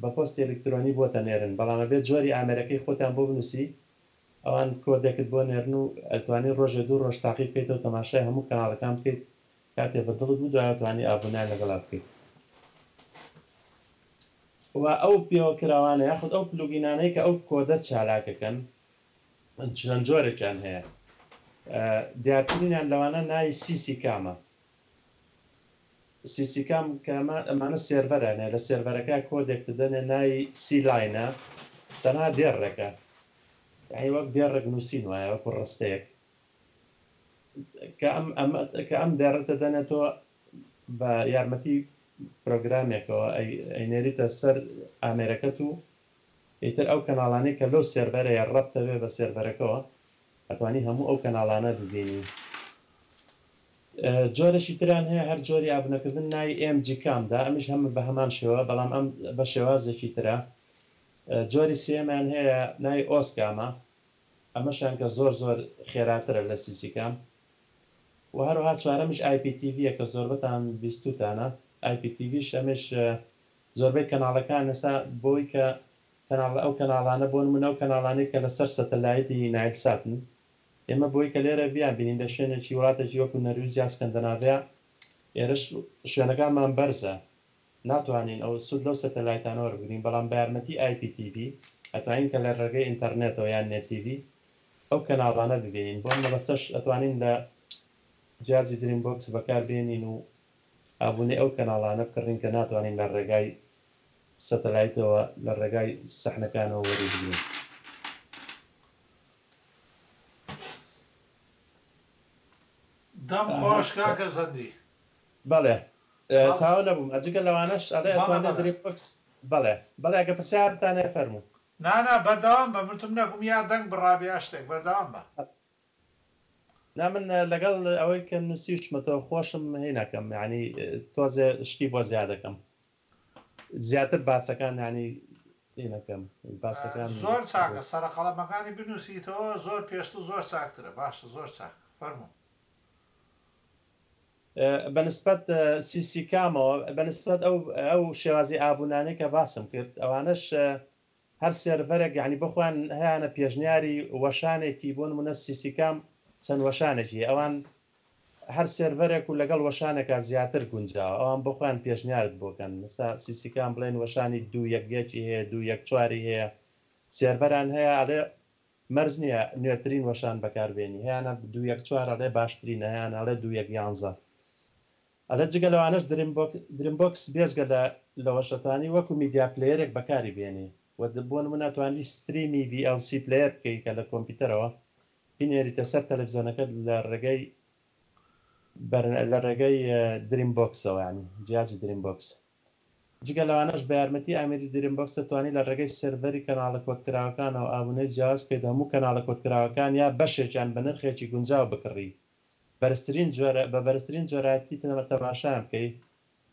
Speaker 3: بە پۆستی ئەلیکترۆنی بۆت ئەنێرن بەڵام ئەبێت جۆری ئامێرەکەی خۆتان بۆ بنووسی ئەوان کۆدێکت بۆ نێرن و ئەتوانی ڕۆژێ دوو ڕۆژ تاقی بکەیتەوە تەماشای هەموو کەناڵەکان بکەیت کاتێ بە دڵت بوو دوایە توانی ئابونەیان لەگەڵا بکەیت. وە ئەو پێوە کراوانە یاخود ئەو پلوگینانەی کە ئەو کۆدە چالاکەکەن چەند جۆرێکیان هەیە دیارترینیان لەوانە ناوی سی سی کامە CC کام کە ئەمە ئەمانە سێرڤەرانێ لە سێرڤەرەکە کۆدێک دەدەنێ ناوی سی لاینە تەنها دێڕێکە یانی وەک دێڕێک نووسین وایە وەکو ڕستەیەک کە ئەم ئەمە کە ئەم دێڕت دەدەنێ تۆ بە یارمەتی پرۆگرامێکەوە ئەینێریتە سەر ئامێرەکەت و ئیتر ئەو کەناڵانەی کە لەو سێرڤەرەیە ڕەبتەبێ بە سێرڤەرەکەوە ئەتوانی هەموو ئەو کەناڵانە ببینی. جۆرێکی تریان هەیە هەر جۆری ئابونەکردن ناوی ئێم جی کام دا ئەمیش هەم بە هەمان شێوە بەڵام ئەم بە شێوازێکی ترە جۆری سێیەمیان هەیە ناوی ئۆس کامە ئەمەشیان کە زۆر زۆر خێراترە لە سی سی کام وە هەروەها چوارەمیش ئای پی تی ڤیە کە زۆربەتان بیستوتانە ئای پی تی ڤیش ئەمیش زۆربەی کەناڵەکان ئێستا بۆی کە کەناڵە ئەو کەناڵانە بۆ نموونە ئەو کەناڵانەی کە لەسەر سەتەلایتی نایل ساتن ئێمە بۆی کە لێرە بیان بینین لە شوێنێکی وڵاتێکی وەکو نەرویج یا سکەندەناڤیا ئێرەش شوێنەکانمان بەرزە ناتوانین ئەو سوود لەو سەتەلایتانە وەربگرین بەڵام بە یارمەتی ئای پی تی ڤی ئەتوانین کە لە ڕێگەی ئینتەرنێتەوە یان نێت تی ڤی ئەو کەناڵانە ببینین بۆ ئەم مەبەستەش ئەتوانین لە جیازی دریم بۆکس بەکار بێنین و ئابوونەی ئەو کەناڵانە بکڕین کە ناتوانین لە ڕێگای سەتەلایتەوە لە ڕێگای سەحنەکانەوە وەری بگرین.
Speaker 1: دەم خۆش کاکە زەندی.
Speaker 3: بەڵێ تاوا نەبووم جگە لەوانەش ئەڵێ ئەتوانرێ دریم بۆکس بەڵێ بەڵێ ئەگە پرسیارتان هەیە فەرموو.
Speaker 1: نا نا بەردەوام بە متم نەکوم یا دەنگ بڕابێ یا شتێک بەردەوام بە.
Speaker 3: نا من لەگەڵ ئەوەی کە نوسیوشمەتەوە خۆشم هەی ناکەم یعنی تۆزێ شتی بۆ زیادەکەم زیاتر باسەکان یعنی ی نەکەم باسەکان
Speaker 1: زۆر چاکە سەرەقەڵەمەکانی بنوسیتەوە زۆر پێشتر زۆر چاکترە باشە زۆر چاک فەرموو.
Speaker 3: بە نسبەت سیسی کامەوە بە نسبەت ئەو ئەو شێوازی ئابونانەی کە باسم کرد ئەوانەش هەر سێرڤەرێک یانی بۆ خۆیان هەیانە پێشنیاری وەشانێکی بۆ نمونە سیسیکام چەند وەشانێکی هەیە ئەوان هەر سێرڤەرێک و لەگەڵ وەشانێکا زیاتر گونجاوە ئەوان بۆ خۆیان پێشنیارت بۆکەن ئێستا سیسیکام بڵێن وەشانی دوو یەک یەکی هەیە دوو یەک چواری هەیە سێرڤەران هەیە ئەڵێ مەرج نییە نوێترین وەشان بەکاربێنی هەیانە دوو یەک چوار ئەڵێ باشترینە هەیان ئەڵێ دوو یەک یانزە ئەڵێ جگە لەوانەش درمبۆکس بێجگە لە لەوەش ئەتوانی وەکو میدیا پلەیەرێک بەکاری بێنی و بۆ نمونە ئەتوانی ستریمی ڤی ئێڵ سی پلەیەر بکەی کە لە کۆمپیوتەرەوە بینێریتە سەر تەلەفزیۆنەکەت لە ڕێگەی لە ڕێگەی دریم بۆکسەوە یانی جیازی دریم بۆکس جگە لەوانەش بە یارمەتی ئامێری دریم بۆکس دەتوانی لە ڕێگەی سێرڤەری کەناڵە کۆدکراوەکانەوە ئابونەی جیاواز بکەیت هەموو کەناڵە کۆدکراوەکان یا بەشێکیان بە نرخێکی گونجاو بکڕی بەرزترین جۆرە بە بەرزترین جۆرایەتی تەمە تەماشایان بکەی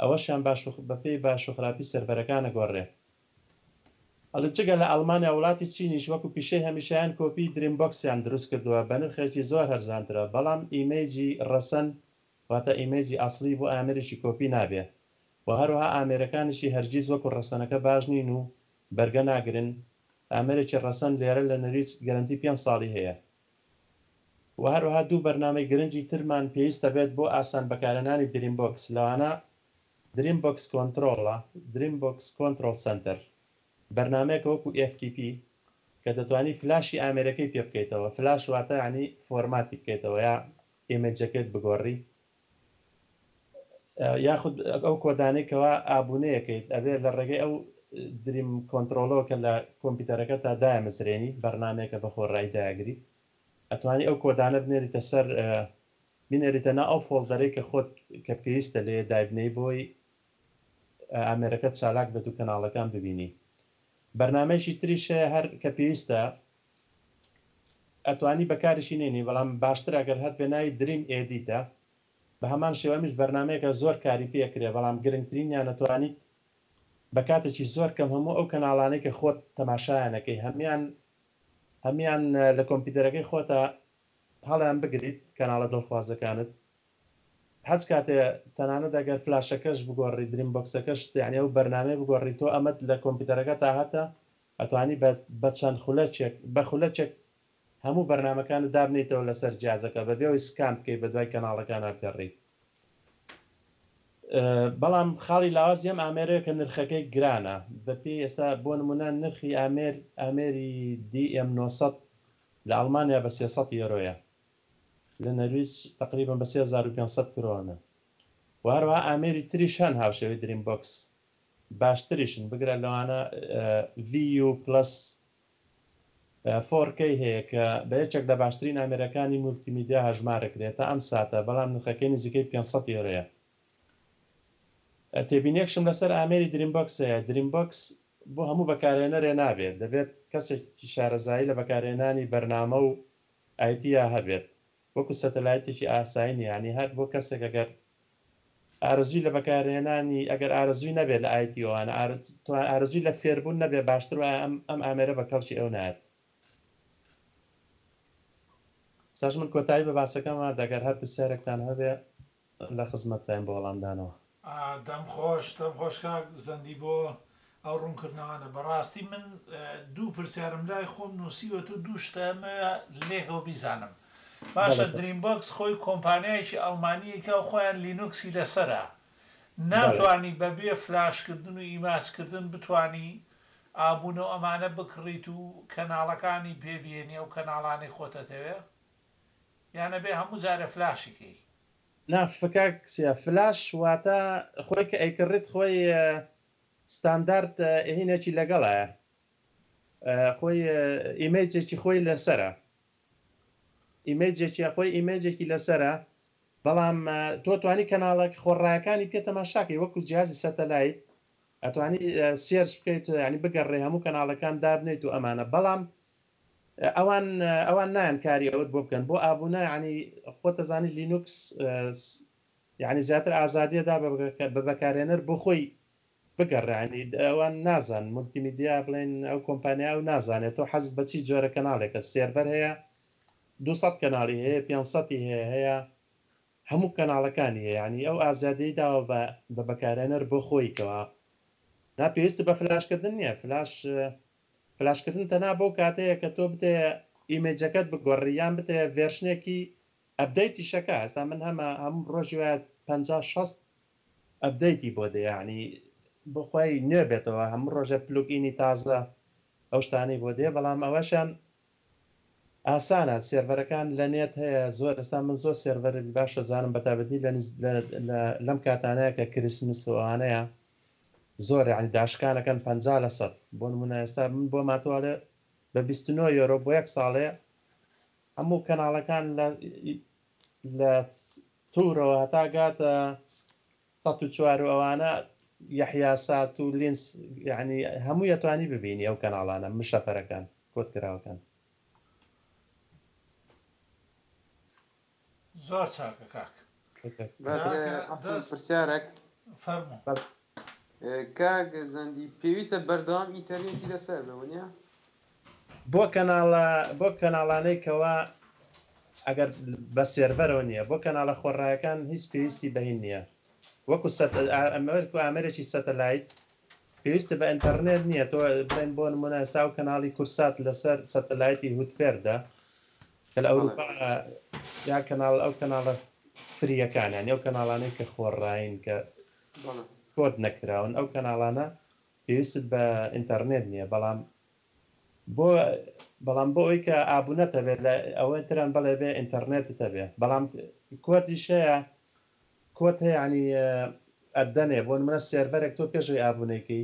Speaker 3: ئەوەشیان باش و بە پێی باش و خراپی سێرڤەرەکان ئەگۆڕرێ ئەڵێ جگە لە ئەڵمانیا وڵاتی چینیش وەکو پیشەی هەمیشەیان کۆپی دریم بۆکسیان دروست کردوە بە نرخێکی زۆر هەرزانترە بەڵام ئیمەیجی ڕەسەن واتە ئیمەیجی ئەسڵی بۆ ئامێرێکی کۆپی نابێ و هەروەها ئامێرەکانیشی هەرگیز وەکو ڕەسەنەکە باش نین و بەرگە ناگرن ئامێرێکی ڕەسەن لێرە لە نەرویج گەرەنتی پێنج ساڵی هەیە وە هەروەها دوو بەرنامەی گرنگی ترمان پێویستە بێت بۆ ئاسان بەکارهێنانی دریمبۆکس لەوانە دریمبۆکس کۆنترۆڵ ە Dreambox Control Center بەرنامەیەکە وەکو FTP کە دەتوانی فلاشی ئامێرەکەی پێ بکەیتەوە فلاش واتە یانی فۆرماتی بکەیتەوە یا ئیمەیجەکەت بگۆڕی یاخود ئەو کۆدانەی کەوا ئابونەیەکەیت ئەبێت لە ڕێگەی ئەو دریم کۆنترۆڵەوە کە لە کۆمپیوتەرەکە تا دامەزرێنیت بەرنمەیەکە بە خۆڕایی داگریت ئەتوانی ئەو کۆدانە بنێریتە سەر بنێریتە نا ئەو فۆڵدەرەی کە خۆت کە پێویستە لێ دایبنەی بۆی ئامێرەکە چالاک بێت و کەناڵەکان ببینی بەرنمەیەکی تریشەیە هەر کە پێویستە ئەتوانی بەکاریشی نێنی بەڵام باشترە گەر هەتبێ ناوی دریم ئێدیتە بەهەمان شێوە ئەمیش بەرنامەیەکە زۆر کاری پێ ئەکرێ بەڵام گرنگترینیان ئەتوانیت بەکاتێکی زۆر کەم هەموو ئەو کەناڵانەی کە خۆت تەماشایان ئەکەی هەموویان هەموویان لە کۆمپیوتەرەکەی خۆتا هەڵیان بگریت کەناڵە دڵخوازەکانت هەچ کاتێ تەنانەت ئەگەر فلاشەکەش بگۆڕی دریم بۆکسەکەشت یانی ئەو بەرنامەی بگۆڕی تۆ ئەمەت لە کۆمپیوتەرەکەتا هەتە ئەتوانی بە بە چەند خولەکێک بە خولەکێک هەموو بەرنامەکانت دابنێیتەوە لەسەر جیازەکە بەبێ ئەوەی سکان بکەی بەدوای کەناڵەکانا بگەڕێیت بەڵام خاڵی لاوازی ئەم ئامێرەیە کە نرخەکەی گرانە بەپێی ئێستا بۆ نمونە نرخی ئامێر ئامێری DM 900 لە ئەڵمانیا بە 300 یۆرۆیە لە نەرویج تەقریبەن بە 3500 کرۆنە و هەروەها ئامێری تریش هەن هاوشێوەی دریم بۆکس باشتریشن بگرە لەوانە VU Plus فۆر کەی هەیە کە بە یەکێک لە باشترین ئامێرەکانی مولتی میدیا هەژمارەکرێ تا ئەم ساتە بەڵام نرخەکەی نزیکەی پێنج سەد یۆرۆیە. تێبینیەکشم لەسەر ئامێری دریمبۆکس هەیە دریمبۆکس بۆ هەموو بەکارهێنەرێ نابێت دەبێت کەسێکی شارەزایی لە بەکارهێنانی بەرنامە و ئایتیا هەبێت وەکو سەتەلایتێکی ئاسایی نیە یانی هەر بۆ کەسێک ئەگەر ئارەزوی لە بەکارهێنانی ئەگەر ئارەزوی نەبێت لە ITO یان ئارەزوی لە فێربون نەبێت باشتر وایە ئەم ئەم ئامێرە بە کەڵکی ئەو نایەت. ئێستاش من کۆتایی بە باسەکەمەوە دەگەر هەر پرسیارێکتان هەبێ. لە خزمەتتاین بە وەڵامدانەوە.
Speaker 1: دەم خۆش دەم خۆش کاک زەندی بۆ ئەو ڕونکردنەوانە بەڕاستی من دوو پرسیارم لای خۆم نوسیوە تو دوو شتم لێکەوە بیزانم باشە دریم بۆکس خۆی کۆمپانیایەکی ئەڵمانیەکە و خۆیان لینوکسی لەسەرە ناتوانی بە بێ فلاش کردن و ئیماج کردن بتوانی ئابونەو ئەمانە بکڕیت و کەناڵەکانی پێ بهێنی ئەو کەناڵانەی خۆت ئەتەوێ؟ یانە بێ هەموو جارێ فلاشی
Speaker 3: کەی. نا فکاک چیە فلاش واتا خۆی کە ئەیکڕیت خۆی ستاندارد ئهینێکی لەگەڵایە خۆی ئیمەیجێکی خۆی لەسەرە ئیمەیجێکیە خۆی ئیمەیجێکی لەسەرە بەڵام تۆ توانی کەناڵە خۆڕایەکانی پێ تەماشاکەی وەکو جیازی سەتەلایت ئەتوانی سێرچ بکەیت یانی بگەڕێ هەموو کەناڵەکان دابنێیت و ئەمانە بەڵام ئەوان ئەوان نایەن کاری ئەوەت بۆ بکەن بۆ ئابونا یانی خۆت ئەزانی لینوکس یانی زیاتر ئازادیە دا بە بەکارێنەر بۆ خۆی بگەڕانی ئەوان نازان مولتیمیدیا بڵێن ئەو کۆمپانیا و نازانێت تۆ حەزت بە چی جۆرە کەناڵێکە سێرڤەر هەیە 200 کەناڵی هەیە 500 هەیە هەیە هەموو کەناڵەکانی هەیە یعنی ئەو ئازادی داوە بە بە بەکارێنەر بۆ خۆی کەوا نا پێویست بە فلاشکردن نییە فلاش فلاش کردن تەنها بەو کاتەیە کە تۆ بتەیە ئیمەیجەکەت بگۆڕی یان بتەیە ڤێرشنێکی ئەبدەیتیشەکە ئەستا من هەمە هەموو ڕۆژی وایە پەنجا شەست ئەبدەیتی بۆ دێ یانی بۆ خۆی نوێ بێتەوە هەموو ڕۆژە پلوک ئینی تازە ئەو شتانەی بۆ دێ بەڵام ئەوەشان ئاسانە سێرڤەرەکان لە نێت هەیە زۆر ئێستا من زۆر سێرڤەرێکی باشە زانم بەتابەتی لە لەم کاتانەیە کە کریسمس و ئەوانەیە زۆر یانی داشکانەکەن پەنجا لە سەد بۆ نمونە ئێستا من بۆ ماتوالێ بە بیست و نۆ یۆرۆ بۆ یەک ساڵێ هەموو کەناڵەکان لە لە تورەوە هەتا گاتە سەد و چوار و ئەوانە یحیا سات و لینس یعنی هەموو یەتوانی ببینی ئەو کەناڵانە مشەفەرەکان کۆت کراوەکان
Speaker 1: زۆر چاکە کاک.
Speaker 4: بەس
Speaker 1: حەسەن پرسیارەک. فەرموو.
Speaker 4: کاک زەندی پێویستە بەردەوام ئینتەرنێتی لەسەر بێ ونیە؟
Speaker 3: بۆ کەناڵە بۆ کەناڵانەی کەوا ئەگەر بە سێرڤەرەوە نیە بۆ کەناڵە خۆرڕایەکان هیچ پێویستی بە هین نیە وەکو سەت وەکو ئامێرێکی سەتەلایت پێویستە بە ئینتەڕنێت نیە تۆ بڵێن بۆ نمونە ئێستا ئەو کەناڵی کورسات لەسەر سەتەلایتی هوتبێردە لە ئەوروپا یا کەناڵ ئەو کەناڵە فریەکان یانی ئەو کەناڵانەی کە خۆڕراین کە کۆد نەکراون ئەو کەناڵانە پێویستت بە ئینتەرنێت نییە بەڵام بۆ بەڵام بۆ ئەوی کە ئابوونەتە بێ لە ئەوەی تران بەڵێ بێ ئینتەرنێتتە بێ بەڵام کۆدیشەیە کۆت هەیە ینی ئەدەنێ بۆن منە سێرڤەرێک تۆ پێشەوەی ئابوونەکەی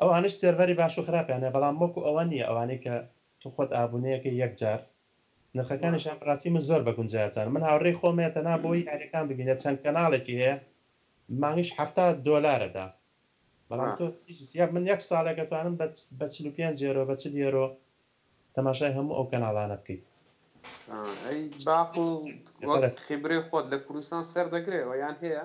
Speaker 3: ئەوانیش سێرڤەری باش و خراپیان هەیە بەڵام وەکو ئەوە نیە ئەوانەی کە تۆ خۆت ئابونە یەکەی یەک جار وا. نرخەکانیشیان بەڕاستی من زۆر بە گونجای ئەزانم من هاوڕێی خۆم هەیە تەنها بۆی یاریەکان ببینێت چەند کەناڵێکی هەیە مانگیش حەفتا دۆلار ئەدا بەڵام وا. تۆ هیچ یە من یەک ساڵێک ئەتوانم بە بە چل و پێنج یۆرۆ بە چل یۆرۆ تەماشای هەموو ئەو کەناڵانە بکەیت.
Speaker 4: ئەی باقو وەک خیبرەی خۆت لە کوردستان سەردەگرێ ئەویان هەیە؟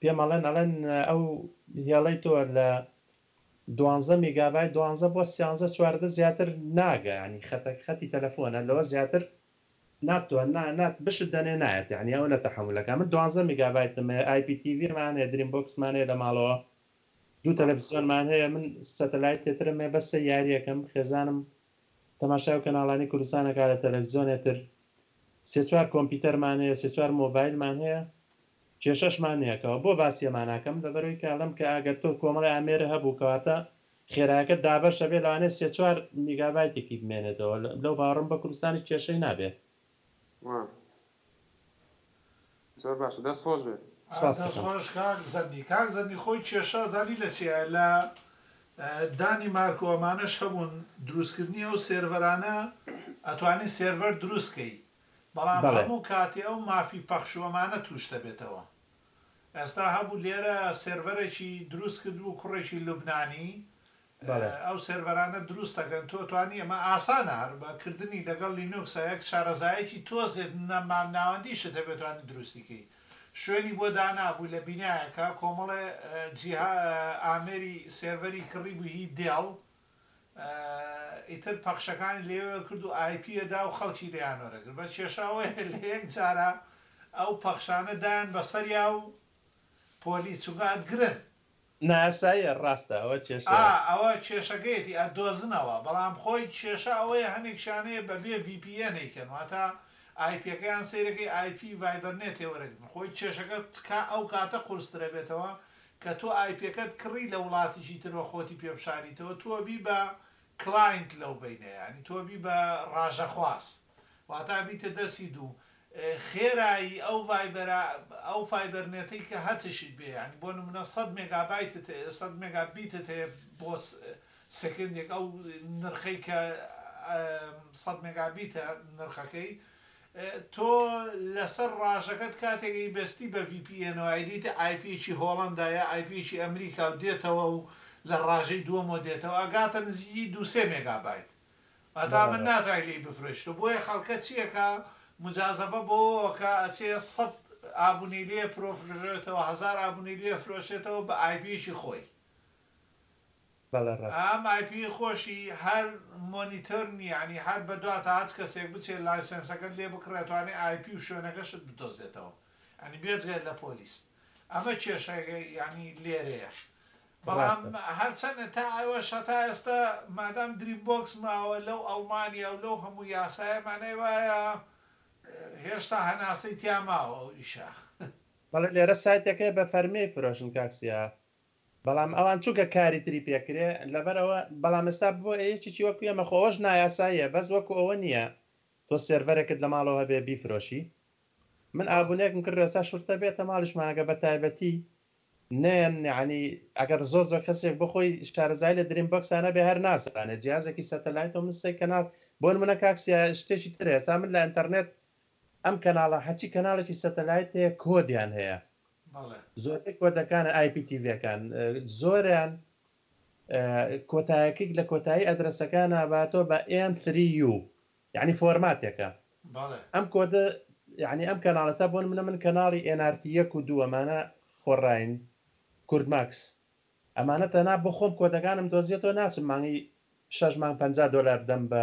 Speaker 3: پێم ئەڵێن ئەڵێن ئەو هێڵەی تۆ لە دوانزە میگابای دوانزە بۆ سیانزە چواردە زیاتر ناگە یانی خەتە خەتی تەلەفۆنە لەوە زیاتر ناتوە نا نات بشت دەنێ نایەت یانی ئەوەنە تەحەمولەکە من دوانزە میگابایتم هەیە ئای پی تی ڤی مان هەیە دریم بۆکسمان هەیە لە ماڵەوە دوو تەلەفزیۆنمان هەیە من سەتەلایتێ ترم هەیە بەس سەی یاریەکەم خێزانم تەماشای و کەناڵانی کوردستان ئەکا لە تەلەفزیۆنێ تر سێ چوار کۆمپیوتەرمان هەیە سێ چوار مۆبایلمان هەیە کێشەشمان نیە کەوە بۆ باسی ئەماناکەم لەبەرەوەی کاڵێم کە ئەگەر تۆ کۆمەڵی ئامێرە هەبوو کەواتە خێرایەکەت دابەش ئەبێ لەوانەیە سێ چوار میگابایتێکی بمێنێتەوە لەو باوەڕەم بە کوردستانیش کێشەی نابێ.
Speaker 4: وە زۆر باشە دەست خۆش بێت.
Speaker 1: دەست خۆش کاک زەندی. کاک زەندی خۆی کێشە زانی لە چیایە لە دانی مارک و ئەمانەش هەبوون دروست کردنی ئەو سێرڤەرانە ئەتوانی سێرڤەر دروست کەی بەڵام بەڵێ. هەموو کاتی ئەو مافی پەخش و ئەمانە تووش دەبێتەوە ئێستا هەبوو لێرە سێرڤەرێکی درووست کردبوو کوڕێکی لوبنانی بەڵێ. ئەو سێرڤەرانە درووست دەکەن تۆ توانی ئەمە ئاسانە هەر بە کردنی لەگەڵ لینوکس یەک شارەزایەکی تۆزێت نە مام ناوەندیشت هەبێ توانی درووستی کەی شوێنی بۆ دانابوو لە بینایەکا کۆمەڵێ جیها ئامێری سێرڤەری کڕیبوو هی دێڵ ئیتر پەخشەکانی لەوێوە کرد و ئای پییە دا و خەڵکی لێیان وەرەگرت. بە کێشە ئەوەیە لە یەک جارا ئەو پەخشانە دایان بە سەریا و پۆلیس چونکە ئەتگرن.
Speaker 3: نایاساییە ڕاستە ئەوە کێشەیە.
Speaker 1: ئا ئەوە کێشەکەیەتی ئەتدۆزنەوە بەڵام خۆی کێشە ئەوەیە هەنێکشیان هەیە بە بێ ڤی پی ئێن ئەیکەن واتا ئای پیەکەیان سەیرەکەی ئای پی ڤایبەرنێتێ وەرەگرن خۆی کێشەکە تکا ئەو کاتە قورسترەبێتەوە کە تۆ ئایپێکەت کڕی لە وڵاتیکی ترەوە خۆتی پێ بشاریتەوە تۆ بی بە کلاینت لەو بەینە یانی تۆ بی بە ڕاژەخواز واتا بیتە دەسی دوو خێرایی ئەو ڤایبەرە ئەو فایبەرنێتەی کە هەتشیت بێ یانی بۆ نمونە سەد مێگابایتت هەیە سەد مێگابیتت هەیە بۆ سێکندێک ئەو نرخەی کە سەد مێگابیتە نرخەکەی تۆ لەسەر ڕاژەکەت کاتێک ئەیبەستی بە ڤی پی ئێنەوە ئەیدیتە ئایپیەکی هۆڵەندا یا ئایپیەکی ئەمریکا و دێتەوە و لە ڕاژەی دووەمەوە دێتەوە ئەگاتە نزیکی دوو سێ مێگابایت واتا ئەمە ناتوانیت لێی بفرۆشیتەوە بۆیە خەڵکە چیەکا موجازەفە بەوەوە کا ئەچێ سەد ئابونەی لێ پرۆفرژێتەوە هەزار ئابونەی لێ فرۆشێتەوە بە ئایپیەکی خۆی. بەڵێ ڕاست. ئەم ئایپی خۆشی هەر مۆنیتۆر نیە یانی هەر بەدواتا هەچ کەسێک بچێت لایسێنسەکەت لێ بکڕێت توانێت ئایپی و شوێنەکەشت بدۆزێتەوە یانی بێجگە لە پۆلیس ئەمە کێشەکە یانی لێرەیە بەڵام ڕاستە. هەرچەنە تا ئەوەش هەتا ئێستا مادام دریم بۆکس ماوە لەو ئەڵمانیا و لەو هەموو یاسایە مانای وایە هێشتا هەناسەی تیا ماوە ئەو ئیشە.
Speaker 3: بەڵێ لێرە سایتەکەی بە فەرمی ئەیفرۆشن کاک سیا. بەڵام ئەوان چونکە کاری تری پێ کرێ لەبەر ئەوە بەڵام ئێستا بۆ یەکێکی وەکو ئێمە خۆ ئەوەش نایاساییە بەس وەکو ئەوە نییە تۆ سێرڤەرێکت لە ماڵەوە هەبێ بیفرۆشی من ئابونەیەکم کردوە ئێستا شورتە بێتە ماڵیشمان ئەگەر بە تایبەتی نەیەن یەعنی ئەگەر زۆر زۆر کەسێک بۆ خۆی شارەزایی لە دریم بۆکسا نەبێ هەر نازانێ جیازێکی سەتەلایتەوە من سەیرکەناڵ بۆ نمونە کاک سیا شتێکی ترە ئێستا من لە ئینتەرنێت ئەم کەناڵە هەرچی کەناڵێکی سەتەلایت هەیە کۆدیان هەیە بەڵێ. زۆربەی کۆدەکانە ئای پی تیڤەکان زۆریان کۆتایەکیک لە کۆتایی ئەدرەسەکانە با تۆ بە ئێم ثری یو یعنی فۆرماتێکە بەڵێ. ئەم کۆدە یعنی ئەم کەناڵە سا بۆن منە من کەناڵی ئێن ئار تی یەک و دوو ئەمانە خۆڕاین کورد ماکس ئەمانە تەنها بۆ خۆم کۆدەکانم دۆزیەتەوە ناچم مانگی شەش مانگ پەنجا دۆلار بدەم بە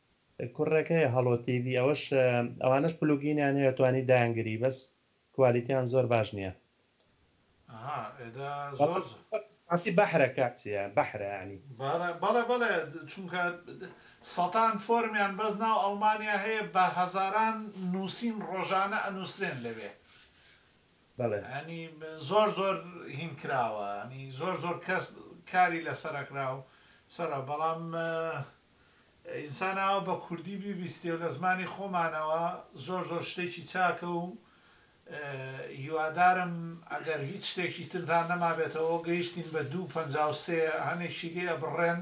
Speaker 3: کوڕەکەی هەڵۆ تیڤی ئەوەش ئەوانەش پلوگینیان هەیە توانی دایانگری بەس کوالیتیان زۆر باش نیە ئەها ئێدە زۆر زۆر ئەتی بەحرە کاتیە بەحرە یانی
Speaker 1: بەڵێ بەڵێ بەڵێ چونکە سەتان فۆرمیان بەس ناو ئەڵمانیا هەیە بە هەزاران نووسین ڕۆژانە ئەنووسرێن لەوێ بەڵێ ینی زۆر زۆر هین کراوە ینی زۆر زۆر کەس کاری لەسەرەکراو سەرە بەڵام ئینسان ئاوا بە کوردی بیبیستێ و لە زمانی خۆمانەوە زۆر زۆر شتێکی چاکە و هیوادارم ئەگەر هیچ شتێکی ترتان نەمابێتەوە گەیشتین بە دوو پەنجا و سێ هەنێکی لێ ئەبڕێن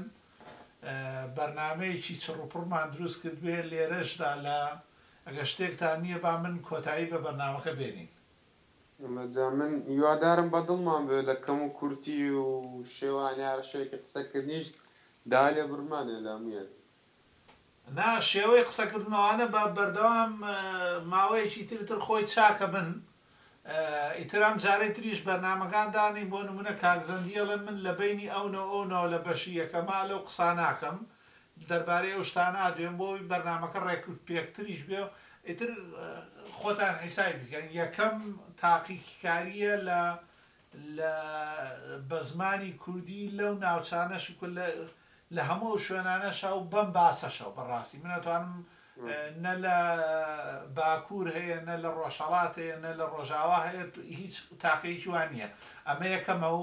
Speaker 1: بەرنمەیەکی چڕوپڕمان دروست کردبێ لێرەشدا لە ئەگە شتێکتان نییە با من کۆتایی بە بەرنمەکە بێنین.
Speaker 4: مەلا جان من هیوادارم بەدڵمان بێ لە کەم و کورتی و شێوانی هەرشێوەیەکی قسەکردنیشت دای لێ بڕمانێ لە هەموویان.
Speaker 1: نا شێوەی قسەکردن ئەوانە با بەردەوام ماوەیەکی تر تر خۆی چاکە بن ئیتر ئەم جارەی تریش بەرنامەکان دانێین بۆ نمونە کاک زەندی ئەڵێ من لە بەینی ئەونەو ئەونەوە لە بەشی یەکەما لەو قساناکەم دەربارەی ئەو شتانە دوێم بۆ ئەوەی بەرنامەکە ڕێک و پێکتریش بێ و ئیتر خۆتان حیسابی بکەن یەکەم تاقیککاریە لە لە بە زمانی کوردی لەو ناوچانە شکل لە لە هەموو ئەو شوێنانەشە و بەم باسەشەوە بەڕاستی من ئەتوانم نە لە باکوور هەیە نە لە ڕۆژهەڵات هەیە نە لە ڕۆژاوا هەیە هیچ تاقیەکی وان نییە ئەمە یەکەمە و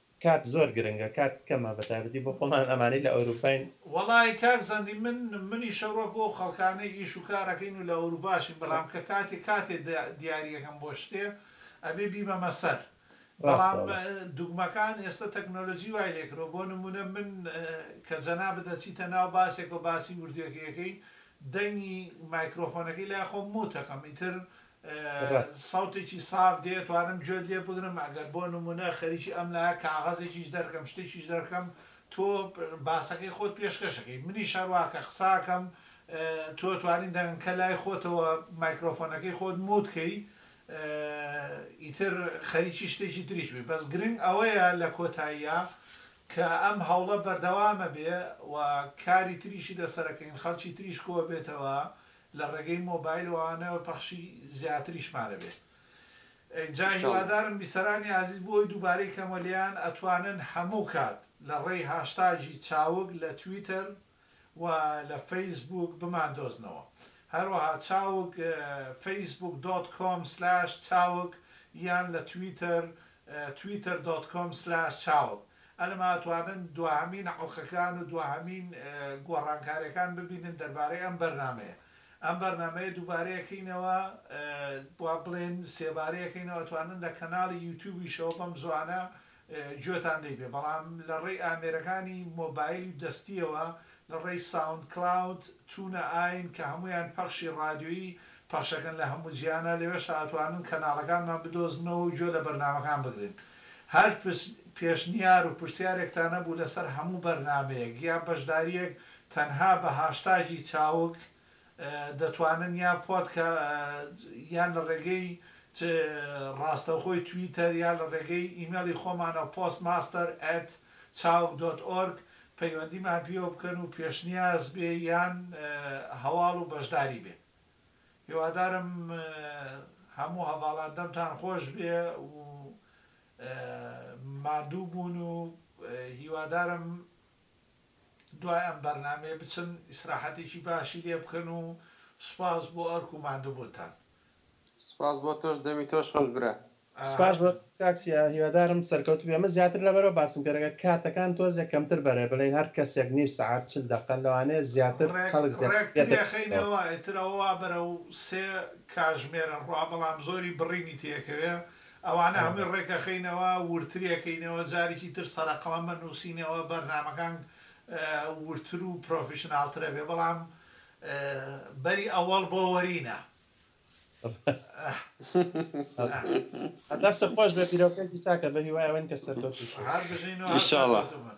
Speaker 3: کات زۆر گرنگە کات کەمە بەتایبەتی بۆ خۆمان ئەمانەی لە ئەوروپاین.
Speaker 1: وەڵای کاک زەندی من منیش هەر وەک ئەو خەڵکانەی ئیش و کار ئەکەین و لە ئەوروپاشین بەڵام کە کاتێ کاتێ دیاری ئەکەم بۆ شتێ ئەبێ بیبەمە سەر بەڵام دوگمەکان ئێستا تەکنۆلۆجی وای لێ کردوە بۆ نمونە من کە جەنابت ئەچیتە ناو باسێکەوە باسی وردیەکەی ئەکەی دەنگی مایکرۆفۆنەکەی لای خۆم موت ئەکەم ئیتر ڕاست. سەوتێکی ساف دێ توانم گوێت لێ بگرم ئەگەر بۆ نمونە خەریکی ئەم لایە کاغەزێکیش دەرکەم شتێکیش دەرکەم تۆ باسەکەی خۆت پێشکەشەکەی منیش هەروا کە قساکەم تۆ توانی دەنگکە لای خۆتەوە مایکرۆفۆنەکەی خۆت موت کەی ئیتر خەریکی شتێکی تریش بی بەس گرنگ ئەوەیە لە کۆتاییا کە ئەم هەوڵە بەردەوامە بێ و کاری تریشی لەسەرەکەین خەڵکی تریش کۆبێتەوە لە ڕێگەی مۆبایل و ئەوانەوە پەخشی زیاتری ژمارە بێ جا هیوادارم بیسەرانی ئازیز بۆی دووبارەی کەموە لێیان ئەتوانن هەموو کات لە ڕێی هاشتاگی چاوگ لە تویتەر و لە فەیس بووک بمان دۆزنەوە هەروەها چاوگ facebook dot com slash چاوگ یان لە تویتەر twitter dot com slash چاوگ ئەنما ئەتوانن دواهەمین ئەڵقەکان و دواهەمین گۆڕانکاریەکان ببینن دەربارەی ئەم بەرنامەیە ئەم بەرنامەیە دووبارەیەکەینەوە با بڵێن سێبارەیەکەینەوە ئەتوانن لە کەناڵی یوتوبیشەوە بەم زوانە گوێتان لێی بێ بەڵام لە ڕێی ئامێرەکانی مۆبایلی دەستیەوە لە ڕێی ساوند کلاود، تونە ئاین کە هەموویان پەخشی ڕادیۆیی پەخشەکەن لە هەموو جیهانا لەوێش ئەتوانن کەناڵەکانمان بدۆزنەوە و گوێ لە بەرنامەکان بگرن هەر پێشنیار و پرسیارێکتان هەبوو لەسەر هەموو بەرنامەیەک یان بەشداریەک تەنها بە هاشتاگی چاوگ دەتوانن یا پۆدکا یا لە ڕێگەی چ ڕاستەوخۆی تویتەر یا لە ڕێگەی ئیمێڵی خۆمانەوە Postmaster at چاوگ دۆت ئۆرگ پەیوەندیمان پیوە بکەن و پێشنیاز بێ یان هەواڵ و بەشداری بێ هیوادارم هەموو هەڤاڵان دەمتان خۆش بێ و ماندوو بوون و هیوادارم دوای ئەم بەرنامەیە بچن ئیسراحەتێکی باشی لێ بکەن و سوپاس بۆ ئەرک و ماندوبونتان.
Speaker 4: سوپاس بۆ تۆش دەمی تۆش خۆش برا.
Speaker 3: سوپاس بۆ تۆش کاک سیا هیوادارم سەرکەوتو بی من زیاتر لەبەرەوە باسم کرد ئەگەر کاتەکان تۆزێک کەمتر بەرێ بلین هەر کەسێک نیو سەعات چل دەقە لەوانەیە زیاتر
Speaker 1: خەڵک زیاتر ڕێک بێتە دەرەوە. تریەخەینەوە ئیتر ئەوە وا بەرەو سێ کاژمێرە ڕوا بەڵام زۆری بڕینی تێکەوێ ئەوانە هەمووی ڕێکەخەینەوە، وردتریەکەینەوە، جاریکی تر سەرەقەڵەم بە نووسینەوە، بەرنامەکان وردتر و پرۆفیشناڵترەبێ، بەڵام بەری ئەوەڵ بۆ وەرینە.
Speaker 3: دەستت خۆشبێت بیرۆکەیەکی چاکە بەهیوای ئەوەین کە
Speaker 1: سەرکەوتوو بی. هەربژین و هەر سەرکەوتوو
Speaker 4: بن.